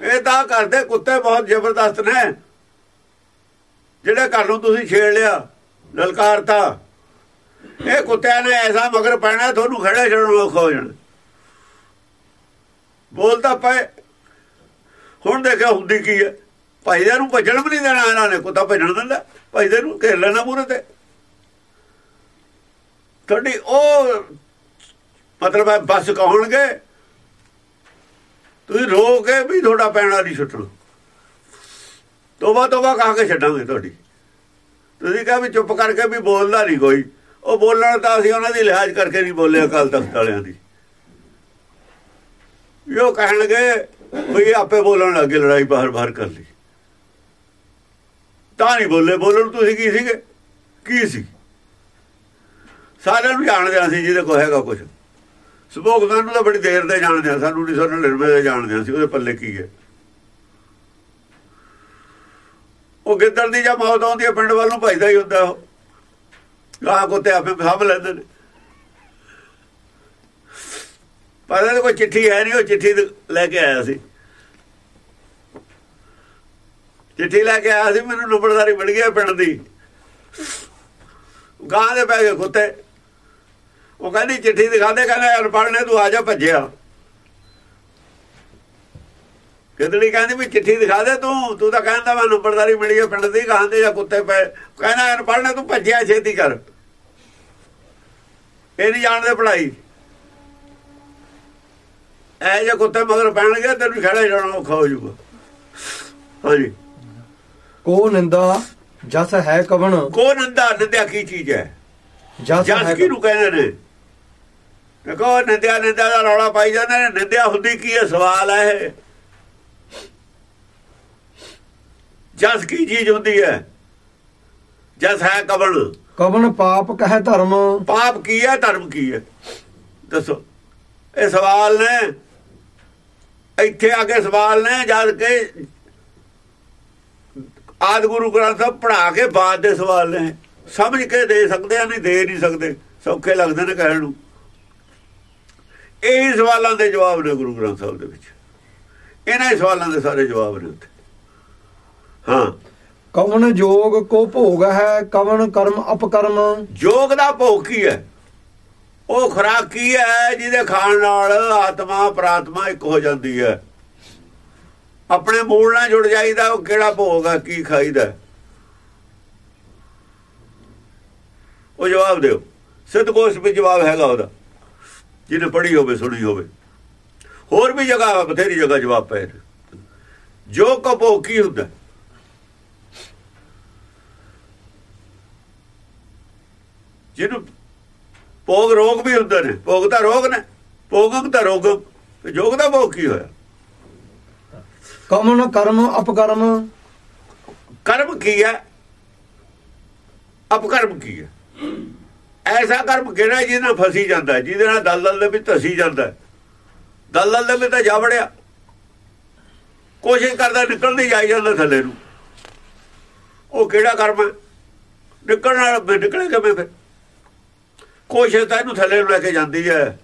ਇਹ ਤਾਂ ਕਰਦੇ ਕੁੱਤੇ ਬਹੁਤ ਜ਼ਬਰਦਸਤ ਨੇ। ਜਿਹੜੇ ਘਰ ਨੂੰ ਤੁਸੀਂ ਛੇੜ ਲਿਆ ਲਲਕਾਰਤਾ ਇਹ ਕੁੱਤਿਆਂ ਨੇ ਐਸਾ ਮਗਰ ਪੈਣਾ, ਤੁਹਾਨੂੰ ਖੜੇ ਛੱਡਣ ਔਖਾ ਹੋ ਜਾਣਾ। ਬੋਲਦਾ ਪਏ। ਹੁਣ ਦੇਖਿਆ ਹੁੰਦੀ ਕੀ ਹੈ। ਭਾਈਦੇ ਨੂੰ ਭੱਜਣ ਵੀ ਨਹੀਂ ਦੇਣਾ, ਇਹਨਾਂ ਨੇ ਕੁੱਤਾ ਭੱਜਣ ਦਿੰਦਾ। ਭਾਈਦੇ ਨੂੰ ਘੇਰ ਲੈਣਾ ਪੂਰੇ ਤੇ। ਤੁਹਾਡੀ ਉਹ ਮਤਲਬ ਹੈ, ਬਸ ਕਹਣਗੇ ਤੁਸੀਂ ਰੋ ਕੇ ਵੀ ਤੁਹਾਡਾ ਪੈਣਾ ਨਹੀਂ ਛੁੱਟਣਾ ਤੋਬਾ ਤੋਬਾ ਕਹਾ ਕੇ ਛੱਡਾਂਗੇ ਤੁਹਾਡੀ। ਤੁਸੀਂ ਕਹਾਂ ਵੀ ਚੁੱਪ ਕਰਕੇ ਵੀ ਬੋਲਦਾ ਨਹੀਂ ਕੋਈ। ਉਹ ਬੋਲਣ ਤਾਂ ਅਸੀਂ ਉਹਨਾਂ ਦੀ ਲਿਹਾਜ਼ ਕਰਕੇ ਨਹੀਂ ਬੋਲੇ ਅਕਾਲ ਤਖਤ ਵਾਲਿਆਂ ਦੀ। ਇਹ ਕਹਿਣਗੇ ਵੀ ਆਪੇ ਬੋਲਣ ਲੱਗੇ ਲੜਾਈ ਬਾਹਰ ਬਾਹਰ ਕਰ ਲਈ। ਤਾਂ ਨਹੀਂ ਬੋਲੇ, ਬੋਲਣ ਤੁਸੀਂ ਕੀ ਸੀਗੇ? ਕੀ ਸੀ? ਸਾਰਿਆਂ ਨੂੰ ਜਾਣਦੇ ਹਾਂ ਸੀ ਜਿਹਦੇ ਕੋ ਹੈਗਾ ਕੁਝ ਸਪੋਕਸਮੈਨ ਸਾਨੂੰ ਤਾਂ ਬੜੀ ਦੇਰ ਦੇ ਜਾਣਦੇ ਆ ਸਾਨੂੰ 1999 ਦੇ ਜਾਣਦੇ ਆ ਸੀ ਉਹਦੇ ਪੱਲੇ ਕੀ ਹੈ? ਉਹ ਗਿੱਦੜ ਦੀ ਜਾਂ ਮੌਤ ਆਉਂਦੀ ਹੈ, ਪਿੰਡ ਵੱਲ ਨੂੰ ਭਜਦਾ ਹੀ ਹੁੰਦਾ ਉਹ। ਗਾਹ ਕੋਤੇ ਆਪੇ ਸਾਂਭ ਲੈਂਦੇ ਨੇ। ਪਰ ਇਹਦੇ ਕੋਈ ਚਿੱਠੀ ਹੈ ਨਹੀਂ, ਉਹ ਚਿੱਠੀ ਲੈ ਕੇ ਆਇਆ ਸੀ। ਚਿੱਠੀ ਲੈ ਕੇ ਆਇਆ ਸੀ, ਮੈਨੂੰ ਨੰਬਰਦਾਰੀ ਮਿਲ ਗਈ ਪਿੰਡ ਦੀ। ਗਾਂ ਦੇ ਪੈ ਗਏ ਕੁੱਤੇ ਉਹ ਕਹਿੰਦੀ, ਚਿੱਠੀ ਦਿਖਾਦੇ ਕਹਿੰਦਾ ਅਨਪੜ੍ਹ ਨੇ ਤੂੰ ਆ ਜਾ ਭੱਜਿਆ। ਕਿਦੜੀ ਕਹਿੰਦੀ ਵੀ, ਚਿੱਠੀ ਦਿਖਾ ਦੇ ਤੂੰ ਤੂੰ ਤਾਂ ਕਹਿੰਦਾ ਮੈਂ ਨੰਬਰਦਾਰੀ ਮਿਲੀ ਹੈ ਪਿੰਡ ਦੀ ਗਾਂ ਦੇ ਜਾਂ ਕੁੱਤੇ ਪੈ ਕਹਿੰਦਾ ਅਨਪੜ੍ਹ ਨੇ ਤੂੰ ਭੱਜਿਆ, ਛੇਤੀ ਕਰ। ਇਹ ਨਹੀਂ ਜਾਣਦੇ ਪੜਾਈ ਐ ਜੇ ਕੁੱਤੇ ਮਗਰ ਪੈਣਗੇ, ਤੈਨੂੰ ਖੜਾ ਜਾਣਾ ਔਖਾ ਹੋ ਜਾਊਗਾ। ਹਾਂਜੀ। ਕੋ ਨਿੰਦਾ ਜਸ ਹੈ ਕਵਣ? ਕੋ ਨੰਦਾ ਨੰਦਿਆ ਕੀ ਚੀਜ਼ ਹੈ? ਜਸ ਹੈ ਕਿਹਨੂੰ ਕਹਿੰਦੇ ਨੇ? ਦੇਖੋ ਨੰਦਿਆ ਨੰਦਿਆ ਦਾ ਰੌਲਾ ਪਾਈ ਜਾਂਦੇ ਨੇ ਨੰਦਿਆ ਹੁੰਦੀ ਕੀ ਹੈ? ਸਵਾਲ ਹੈ ਇਹ। ਜਸ ਕੀ ਚੀਜ਼ ਹੁੰਦੀ ਹੈ? ਜਸ ਹੈ ਕਵਣ? ਕਵਣ ਪਾਪ ਕਹਿ ਧਰਮ? ਪਾਪ ਕੀ ਹੈ ਧਰਮ ਕੀ ਹੈ? ਦੱਸੋ। ਇਹ ਸਵਾਲ ਨੇ। ਇੱਥੇ ਆ ਕੇ ਸਵਾਲ ਨੇ ਜਦ ਕਿ ਆਦ ਗੁਰੂ ਗ੍ਰੰਥ ਸਾਹਿਬ ਪੜਾ ਕੇ ਬਾਅਦ ਦੇ ਸਵਾਲ ਨੇ। ਸਮਝ ਕੇ ਦੇ ਸਕਦੇ ਆ ਨਹੀਂ ਦੇ ਨਹੀਂ ਸਕਦੇ। ਸੌਖੇ ਲੱਗਦੇ ਨੇ ਕਹਿਣ ਨੂੰ। ਇਹ ਸਵਾਲਾਂ ਦੇ ਜਵਾਬ ਨੇ ਗੁਰੂ ਗ੍ਰੰਥ ਸਾਹਿਬ ਦੇ ਵਿੱਚ। ਇਹਨਾਂ ਸਵਾਲਾਂ ਦੇ ਸਾਰੇ ਜਵਾਬ ਨੇ ਉੱਥੇ। ਹਾਂ। ਕਵਣ ਜੋਗ ਕੋ ਭੋਗ ਹੈ ਕਵਣ ਕਰਮ ਅਪਕਰਮ? ਜੋਗ ਦਾ ਭੋਗ ਕੀ ਹੈ? ਉਹ ਖੁਰਾਕ ਕੀ ਹੈ ਜਿਹਦੇ ਖਾਣ ਨਾਲ ਆਤਮਾ ਪ੍ਰਾਤਮਾ ਇੱਕ ਹੋ ਜਾਂਦੀ ਹੈ। ਆਪਣੇ ਮੂਲ ਨਾਲ ਜੁੜ ਜਾਈਦਾ, ਉਹ ਕਿਹੜਾ ਭੋਗ ਹੈ ਕੀ ਖਾਈਦਾ? ਉਹ ਜਵਾਬ ਦਿਓ। ਸਿੱਧਕੋਸ਼ ਵਿੱਚ ਜਵਾਬ ਹੈਗਾ ਉਹਦਾ। ਜਿਹਨੇ ਪੜ੍ਹੀ ਹੋਵੇ, ਸੁਣੀ ਹੋਵੇ। ਹੋਰ ਵੀ ਜਗ੍ਹਾ ਬਥੇਰੀ ਜਗ੍ਹਾ ਜਵਾਬ ਪਏ ਜੋ ਕੋ ਭੋਗ ਕੀ ਹੁੰਦਾ? ਜਿਹਨੂੰ ਭੋਗ ਰੋਗ ਵੀ ਹੁੰਦੇ ਨੇ, ਭੋਗ ਤਾਂ ਰੋਗ ਨੇ ਭੋਗਮ ਤਾਂ ਰੋਗ ਤੇ ਜੋਗ ਦਾ ਭੋਗ ਕੀ ਹੋਇਆ? ਕਮਨ, ਕਰਮ, ਅਪਕਰਮ। ਕਰਮ ਕੀ ਹੈ? ਅਪਕਰਮ ਕੀ ਹੈ? ਐਸਾ ਕਰਮ ਕਿਹੜਾ ਜਿਹਦੇ ਨਾਲ ਫਸੀ ਜਾਂਦਾ ਜਿਹਦੇ ਨਾਲ ਦਲਦਲ ਦੇ ਵਿੱਚ ਧਸੀ ਜਾਂਦਾ ਹੈ। ਦਲਦਲ ਦੇ ਵਿੱਚ ਤਾਂ ਜਾ ਵੜਿਆ। ਕੋਸ਼ਿਸ਼ ਕਰਦਾ ਨਿਕਲ ਨਹੀਂ ਜਾਈ ਜਾਂਦਾ ਥੱਲੇ ਨੂੰ। ਉਹ ਕਿਹੜਾ ਕਰਮ ਹੈ? ਨਿਕਲਣ ਨਾਲ ਨਿਕਲੇ ਕਿਵੇਂ ਫਿਰ? ਕੋਸ਼ਿਸ਼ ਤਾਂ ਇਹਨੂੰ ਥੱਲੇ ਨੂੰ ਲੈ ਕੇ ਜਾਂਦੀ ਹੈ।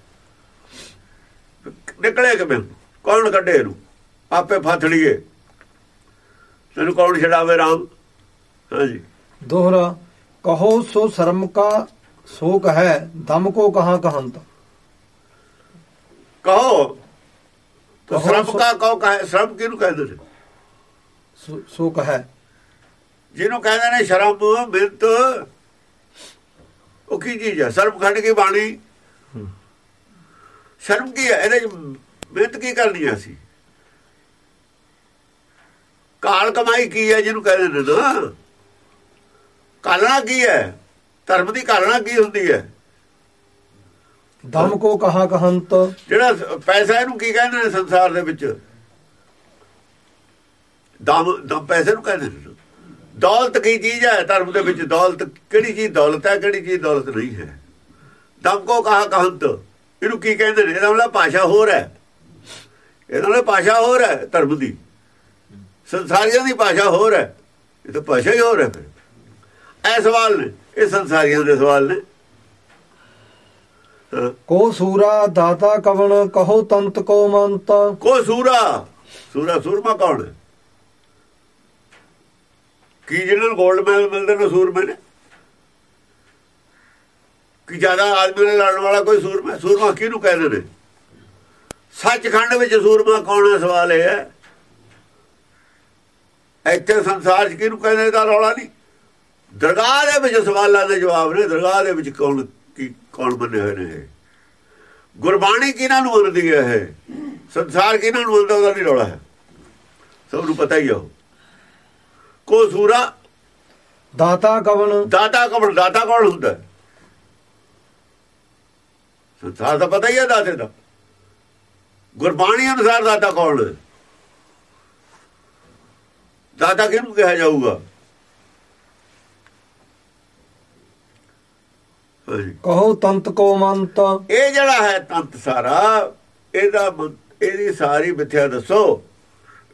ਨਿਕਲੇ ਕਿਵੇਂ? ਕੌਣ ਕੱਢੇ ਇਹਨੂੰ? ਆਪੇ ਫਸ ਲਈਏ ਤੈਨੂੰ ਕੌਣ ਛਡਾਵੇ ਰਾਮ? ਹਾਂਜੀ। ਦੋਹਰਾ ਕਹੋ ਸੋ ਸ਼ਰਮ ਕਾ ਸੋਕ ਹੈ ਦਮ ਕੋ ਕਹਾਂ ਕਹੰਤ? ਕਹੋ। ਤਾਂ ਕਹੋ ਸ਼ਰਮ ਸੋ- ਕਾ ਕਹੋ ਕਹੇ ਸ਼ਰਮ ਕਿਹਨੂੰ ਕਹਿੰਦੇ ਨੇ? ਸੋ- ਸੋਕ ਹੈ। ਜਿਹਨੂੰ ਕਹਿੰਦੇ ਨੇ ਸ਼ਰਮ ਮਿੰਤ ਉਹ ਕੀ ਚੀਜ਼ ਹੈ? ਸ਼ਰਮ ਖੰਡ ਕੀ ਬਾਣੀ? ਸ਼ਰਮ ਕੀ ਹੈ? ਇਹਦੇ ਚ ਮਿਹਨਤ ਕੀ ਕਰਨੀ ਹੈ ਅਸੀਂ ਕਾਲ ਕਮਾਈ ਕੀ ਹੈ ਜਿਹਨੂੰ ਕਹਿੰਦੇ ਨੇ ਨਾ? ਕਾਲਣਾ ਕੀ ਹੈ? ਧਰਮ ਦੀ ਕਾਲਣਾ ਕੀ ਹੁੰਦੀ ਹੈ? ਦਮ ਕੋ ਕਹਾਂ ਕਹੰਤ। ਜਿਹੜਾ ਪੈਸਾ ਇਹਨੂੰ ਕੀ ਕਹਿੰਦੇ ਨੇ ਸੰਸਾਰ ਦੇ ਵਿੱਚ? ਦਮ ਦਮ ਪੈਸੇ ਨੂੰ ਕਹਿੰਦੇ ਨੇ। ਦੌਲਤ ਕੀ ਚੀਜ਼ ਹੈ ਧਰਮ ਦੇ ਵਿੱਚ? ਦੌਲਤ ਕਿਹੜੀ ਚੀਜ਼? ਦੌਲਤ ਹੈ ਕਿਹੜੀ ਚੀਜ਼ ਦੌਲਤ ਨਹੀਂ ਹੈ। ਦਮ ਕੋ ਕਹਾ ਕਹੰਤ। ਇਹਨੂੰ ਕੀ ਕਹਿੰਦੇ ਨੇ? ਇਹਦਾ ਮਤਲਬ ਭਾਸ਼ਾ ਹੋਰ ਹੈ। ਇਹਦਾ ਮਤਲਬ ਭਾਸ਼ਾ ਹੋਰ ਹੈ ਧਰਮ ਦੀ। ਸੰਸਾਰੀਆਂ ਦੀ ਭਾਸ਼ਾ ਹੋਰ ਹੈ। ਇਹ ਤਾਂ ਭਾਸ਼ਾ ਹੀ ਹੋਰ ਹੈ ਫਿਰ। ਇਹ ਸਵਾਲ ਨੇ ਇਹ ਸੰਸਾਰੀਆਂ ਦੇ ਸਵਾਲ ਨੇ। ਕੋ ਸੂਰਾ ਦਾਤਾ ਕਵਣ ਕਹੋ ਤੰਤ ਕੋ ਮੰਤ। ਕੋ ਸੂਰਾ? ਸੂਰਾ ਸੂਰਮਾ ਕੌਣ ਕੀ ਜਿਹਨਾਂ ਨੂੰ 골ਡ ਮੈਡਲ ਮਿਲਦੇ ਨੇ ਸੂਰਮੇ ਨੇ? ਕੀ ਜ਼ਿਆਦਾ ਆਦਮੀ ਨਾਲ ਲੜਨ ਵਾਲਾ ਕੋਈ ਸੂਰਮਾ ਸੂਰਮਾ ਕਿਹਨੂੰ ਕਹਿੰਦੇ ਨੇ? ਸੱਚਖੰਡ ਵਿੱਚ ਸੂਰਮਾ ਕੌਣ ਹੈ? ਸਵਾਲ ਇਹ ਹੈ। ਇੱਥੇ ਸੰਸਾਰ 'ਚ ਕਿਹਨੂੰ ਕਹਿੰਦੇ ਇਹਦਾ ਰੌਲਾ ਨਹੀਂ? ਦਰਗਾਹ ਦੇ ਵਿੱਚ ਸਵਾਲਾਂ ਦੇ ਜਵਾਬ ਨੇ ਦਰਗਾਹ ਦੇ ਵਿੱਚ ਕੌਣ ਕੀ ਕੌਣ ਬਣੇ ਹੋਏ ਨੇ ਇਹ? ਗੁਰਬਾਣੀ ਕਿਹਨਾਂ ਨੂੰ ਮੰਨਦੀ ਹੈ ਸੰਸਾਰ ਕਿਹਨਾਂ ਨੂੰ ਮੰਨਦਾ ਉਹਦਾ ਨਹੀਂ ਰੌਲਾ ਹੈ। ਸਭ ਨੂੰ ਪਤਾ ਹੀ ਆ ਕੋ ਸੂਰਾ? ਦਾਤਾ ਕਵਣ? ਦਾਤਾ ਕੌਣ ਦਾਤਾ ਕੌਣ ਹੁੰਦਾ? ਸੰਸਾਰ ਦਾ ਪਤਾ ਹੀ ਹੈ ਦਾਤੇ ਦਾ। ਗੁਰਬਾਣੀ ਅਨੁਸਾਰ ਦਾਤਾ ਕੌਣ? ਹੈ ਦਾਤਾ ਕਿਹਨੂੰ ਕਿਹਾ ਜਾਊਗਾ? ਕਹੋ ਤੰਤ ਕੋ ਮੰਤ। ਇਹ ਜਿਹੜਾ ਹੈ ਤੰਤ ਸਾਰਾ ਇਹਦਾ ਇਹਦੀ ਸਾਰੀ ਮਿੱਥਿਆ ਦੱਸੋ।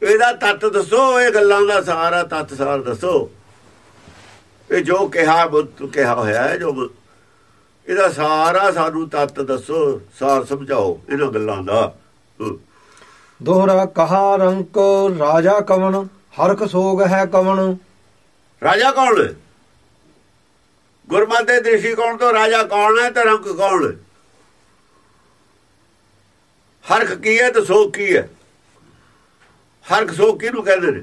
ਇਹਦਾ ਤੱਤ ਦੱਸੋ ਇਹ ਗੱਲਾਂ ਦਾ ਸਾਰਾ ਤੱਤ ਸਾਰ ਦੱਸੋ। ਇਹ ਜੋ ਕਿਹਾ ਬੁੱਤ ਕਿਹਾ ਹੋਇਆ ਹੈ ਜੋ ਇਹਦਾ ਸਾਰਾ ਸਾਨੂੰ ਤੱਤ ਦੱਸੋ ਸਾਰ ਸਮਝਾਓ ਇਹਨਾਂ ਗੱਲਾਂ ਦਾ। ਦੋਹਰਾ ਕਹਾ ਰੰਕ ਰਾਜਾ ਕਵਣ? ਹਰਖ ਸੋਗ ਹੈ ਕਵਣ? ਰਾਜਾ ਕੌਣ? ਹੈ ਗੁਰਮਤਿ ਦੇ ਦ੍ਰਿਸ਼ਟੀਕੋਣ ਤੋਂ ਰਾਜਾ ਕੌਣ ਹੈ ਤੇ ਰੰਕ ਕੌਣ? ਹੈ ਹਰਖ ਕੀ ਹੈ ਤੇ ਸੋਗ ਕੀ ਹੈ? ਹਰਖ ਸੋਗ ਕਿਹਨੂੰ ਕਹਿੰਦੇ ਨੇ?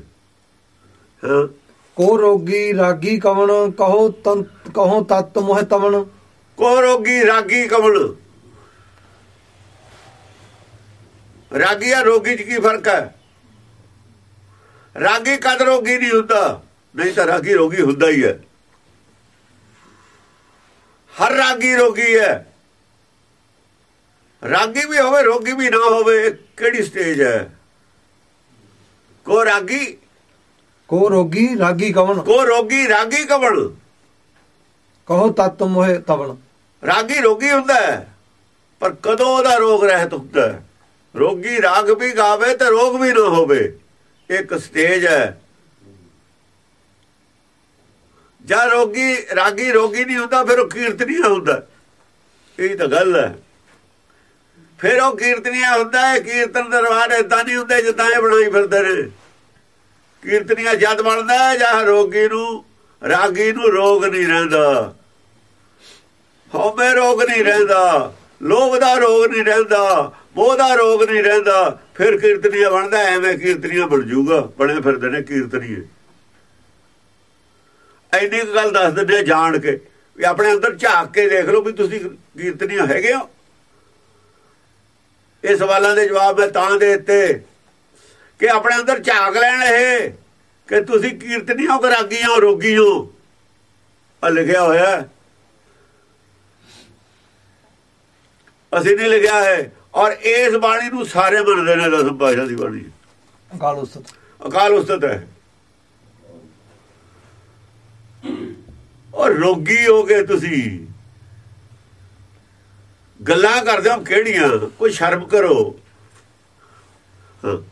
ਕੋ ਰੋਗੀ ਰਾਗੀ ਕਵਣ ਕਹੋ ਤੰਤ ਕਹੋ ਤਤ ਮੋਹ ਤਵਣ। ਕੋ ਰੋਗੀ ਰਾਗੀ ਕਮਲ ਰਾਗੀ ਆ ਰੋਗੀ ਚ ਕੀ ਫ਼ਰਕ ਹੈ? ਰਾਗੀ ਕਦ ਰੋਗੀ ਨਹੀਂ ਹੁੰਦਾ? ਨਹੀਂ ਤਾਂ ਰਾਗੀ ਰੋਗੀ ਹੁੰਦਾ ਹੀ ਹੈ। ਹਰ ਰਾਗੀ ਰੋਗੀ ਹੈ। ਰਾਗੀ ਵੀ ਹੋਵੇ ਰੋਗੀ ਵੀ ਨਾ ਹੋਵੇ ਕਿਹੜੀ ਸਟੇਜ ਹੈ? ਕੋ ਰਾਗੀ? ਕੋ ਰੋਗੀ ਰਾਗੀ ਕਵਣ? ਕੋ ਰੋਗੀ ਰਾਗੀ ਕਵਣ? ਕਹੋ ਤਤ ਮੋਹ ਤਵਣ। ਰਾਗੀ ਰੋਗੀ ਹੁੰਦਾ ਹੈ ਪਰ ਕਦੋਂ ਉਹਦਾ ਰੋਗ ਰਹਿਤ ਹੁੰਦਾ ਰੋਗੀ ਰਾਗ ਵੀ ਗਾਵੇ ਤੇ ਰੋਗ ਵੀ ਨਾ ਹੋਵੇ। ਇੱਕ ਸਟੇਜ ਹੈ। ਜਾਂ ਰੋਗੀ, ਰਾਗੀ ਰੋਗੀ ਨਹੀਂ ਹੁੰਦਾ, ਫਿਰ ਉਹ ਕੀਰਤਨੀਆ ਹੁੰਦਾ। ਇਹ ਤਾਂ ਗੱਲ ਹੈ। ਫਿਰ ਉਹ ਕੀਰਤਨੀਆ ਹੁੰਦਾ ਹੈ ਕੀਰਤਨ ਦਰਬਾਰ ਇਦਾਂ ਨਹੀਂ ਹੁੰਦੇ, ਜਿੱਦਾਂ ਇਹ ਬਣਾਈ ਫਿਰਦੇ ਨੇ। ਕੀਰਤਨੀਆ ਜਦ ਬਣਦਾ ਜਾਂ ਰੋਗੀ ਨੂੰ, ਰਾਗੀ ਨੂੰ ਰੋਗ ਨਹੀਂ ਰਹਿੰਦਾ। ਹਉਮੈ ਰੋਗ ਨਹੀਂ ਰਹਿੰਦਾ, ਲੋਭ ਦਾ ਰੋਗ ਨਹੀਂ ਰਹਿੰਦਾ, ਮੋਹ ਦਾ ਰੋਗ ਨਹੀਂ ਰਹਿੰਦਾ। ਫਿਰ ਕੀਰਤਨੀਆ ਬਣਦਾ, ਐਵੇਂ ਕੀਰਤਨੀਆ ਬਣ ਜਾਊਗਾ, ਬਣੇ ਫਿਰਦੇ ਨੇ ਕੀਰਤਨੀਏ। ਐਨੀ ਗੱਲ ਦੱਸ ਦਿੰਦੇ ਜਾਣ ਕੇ, ਵੀ ਆਪਣੇ ਅੰਦਰ ਝਾਕ ਕੇ ਦੇਖ ਲਓ ਵੀ ਤੁਸੀਂ ਕੀਰਤਨੀਆ ਹੈਗੇ ਹੋ। ਇਹ ਸਵਾਲਾਂ ਦੇ ਜਵਾਬ ਮੈਂ ਤਾਂ ਦੇ ਦਿੱਤੇ, ਕਿ ਆਪਣੇ ਅੰਦਰ ਝਾਕ ਲੈਣ ਇਹ, ਕਿ ਤੁਸੀਂ ਕੀਰਤਨੀਆ ਹੋ ਕਿ ਰਾਗੀ ਹੋ, ਰੋਗੀ ਹੋ। ਆ ਲਿਖਿਆ ਹੋਇਆ ਅਸੀਂ ਨਹੀਂ ਲਿਖਿਆ ਹੈ। ਔਰ ਇਸ ਬਾਣੀ ਨੂੰ ਸਾਰੇ ਮੰਨਦੇ ਨੇ ਦਸਮ ਪਾਸ਼ਾ ਦੀ ਬਾਣੀ। ਅਕਾਲ ਉਸਤਤ। ਅਕਾਲ ਉਸਤਤ ਹੈ। ਔਰ ਰੋਗੀ ਹੋ ਗਏ ਤੁਸੀਂ ਗੱਲਾਂ ਕਰਦੇ ਹੋ ਕਿਹੜੀਆਂ? ਕੋਈ ਸ਼ਰਮ ਕਰੋ। ਹਾਂ।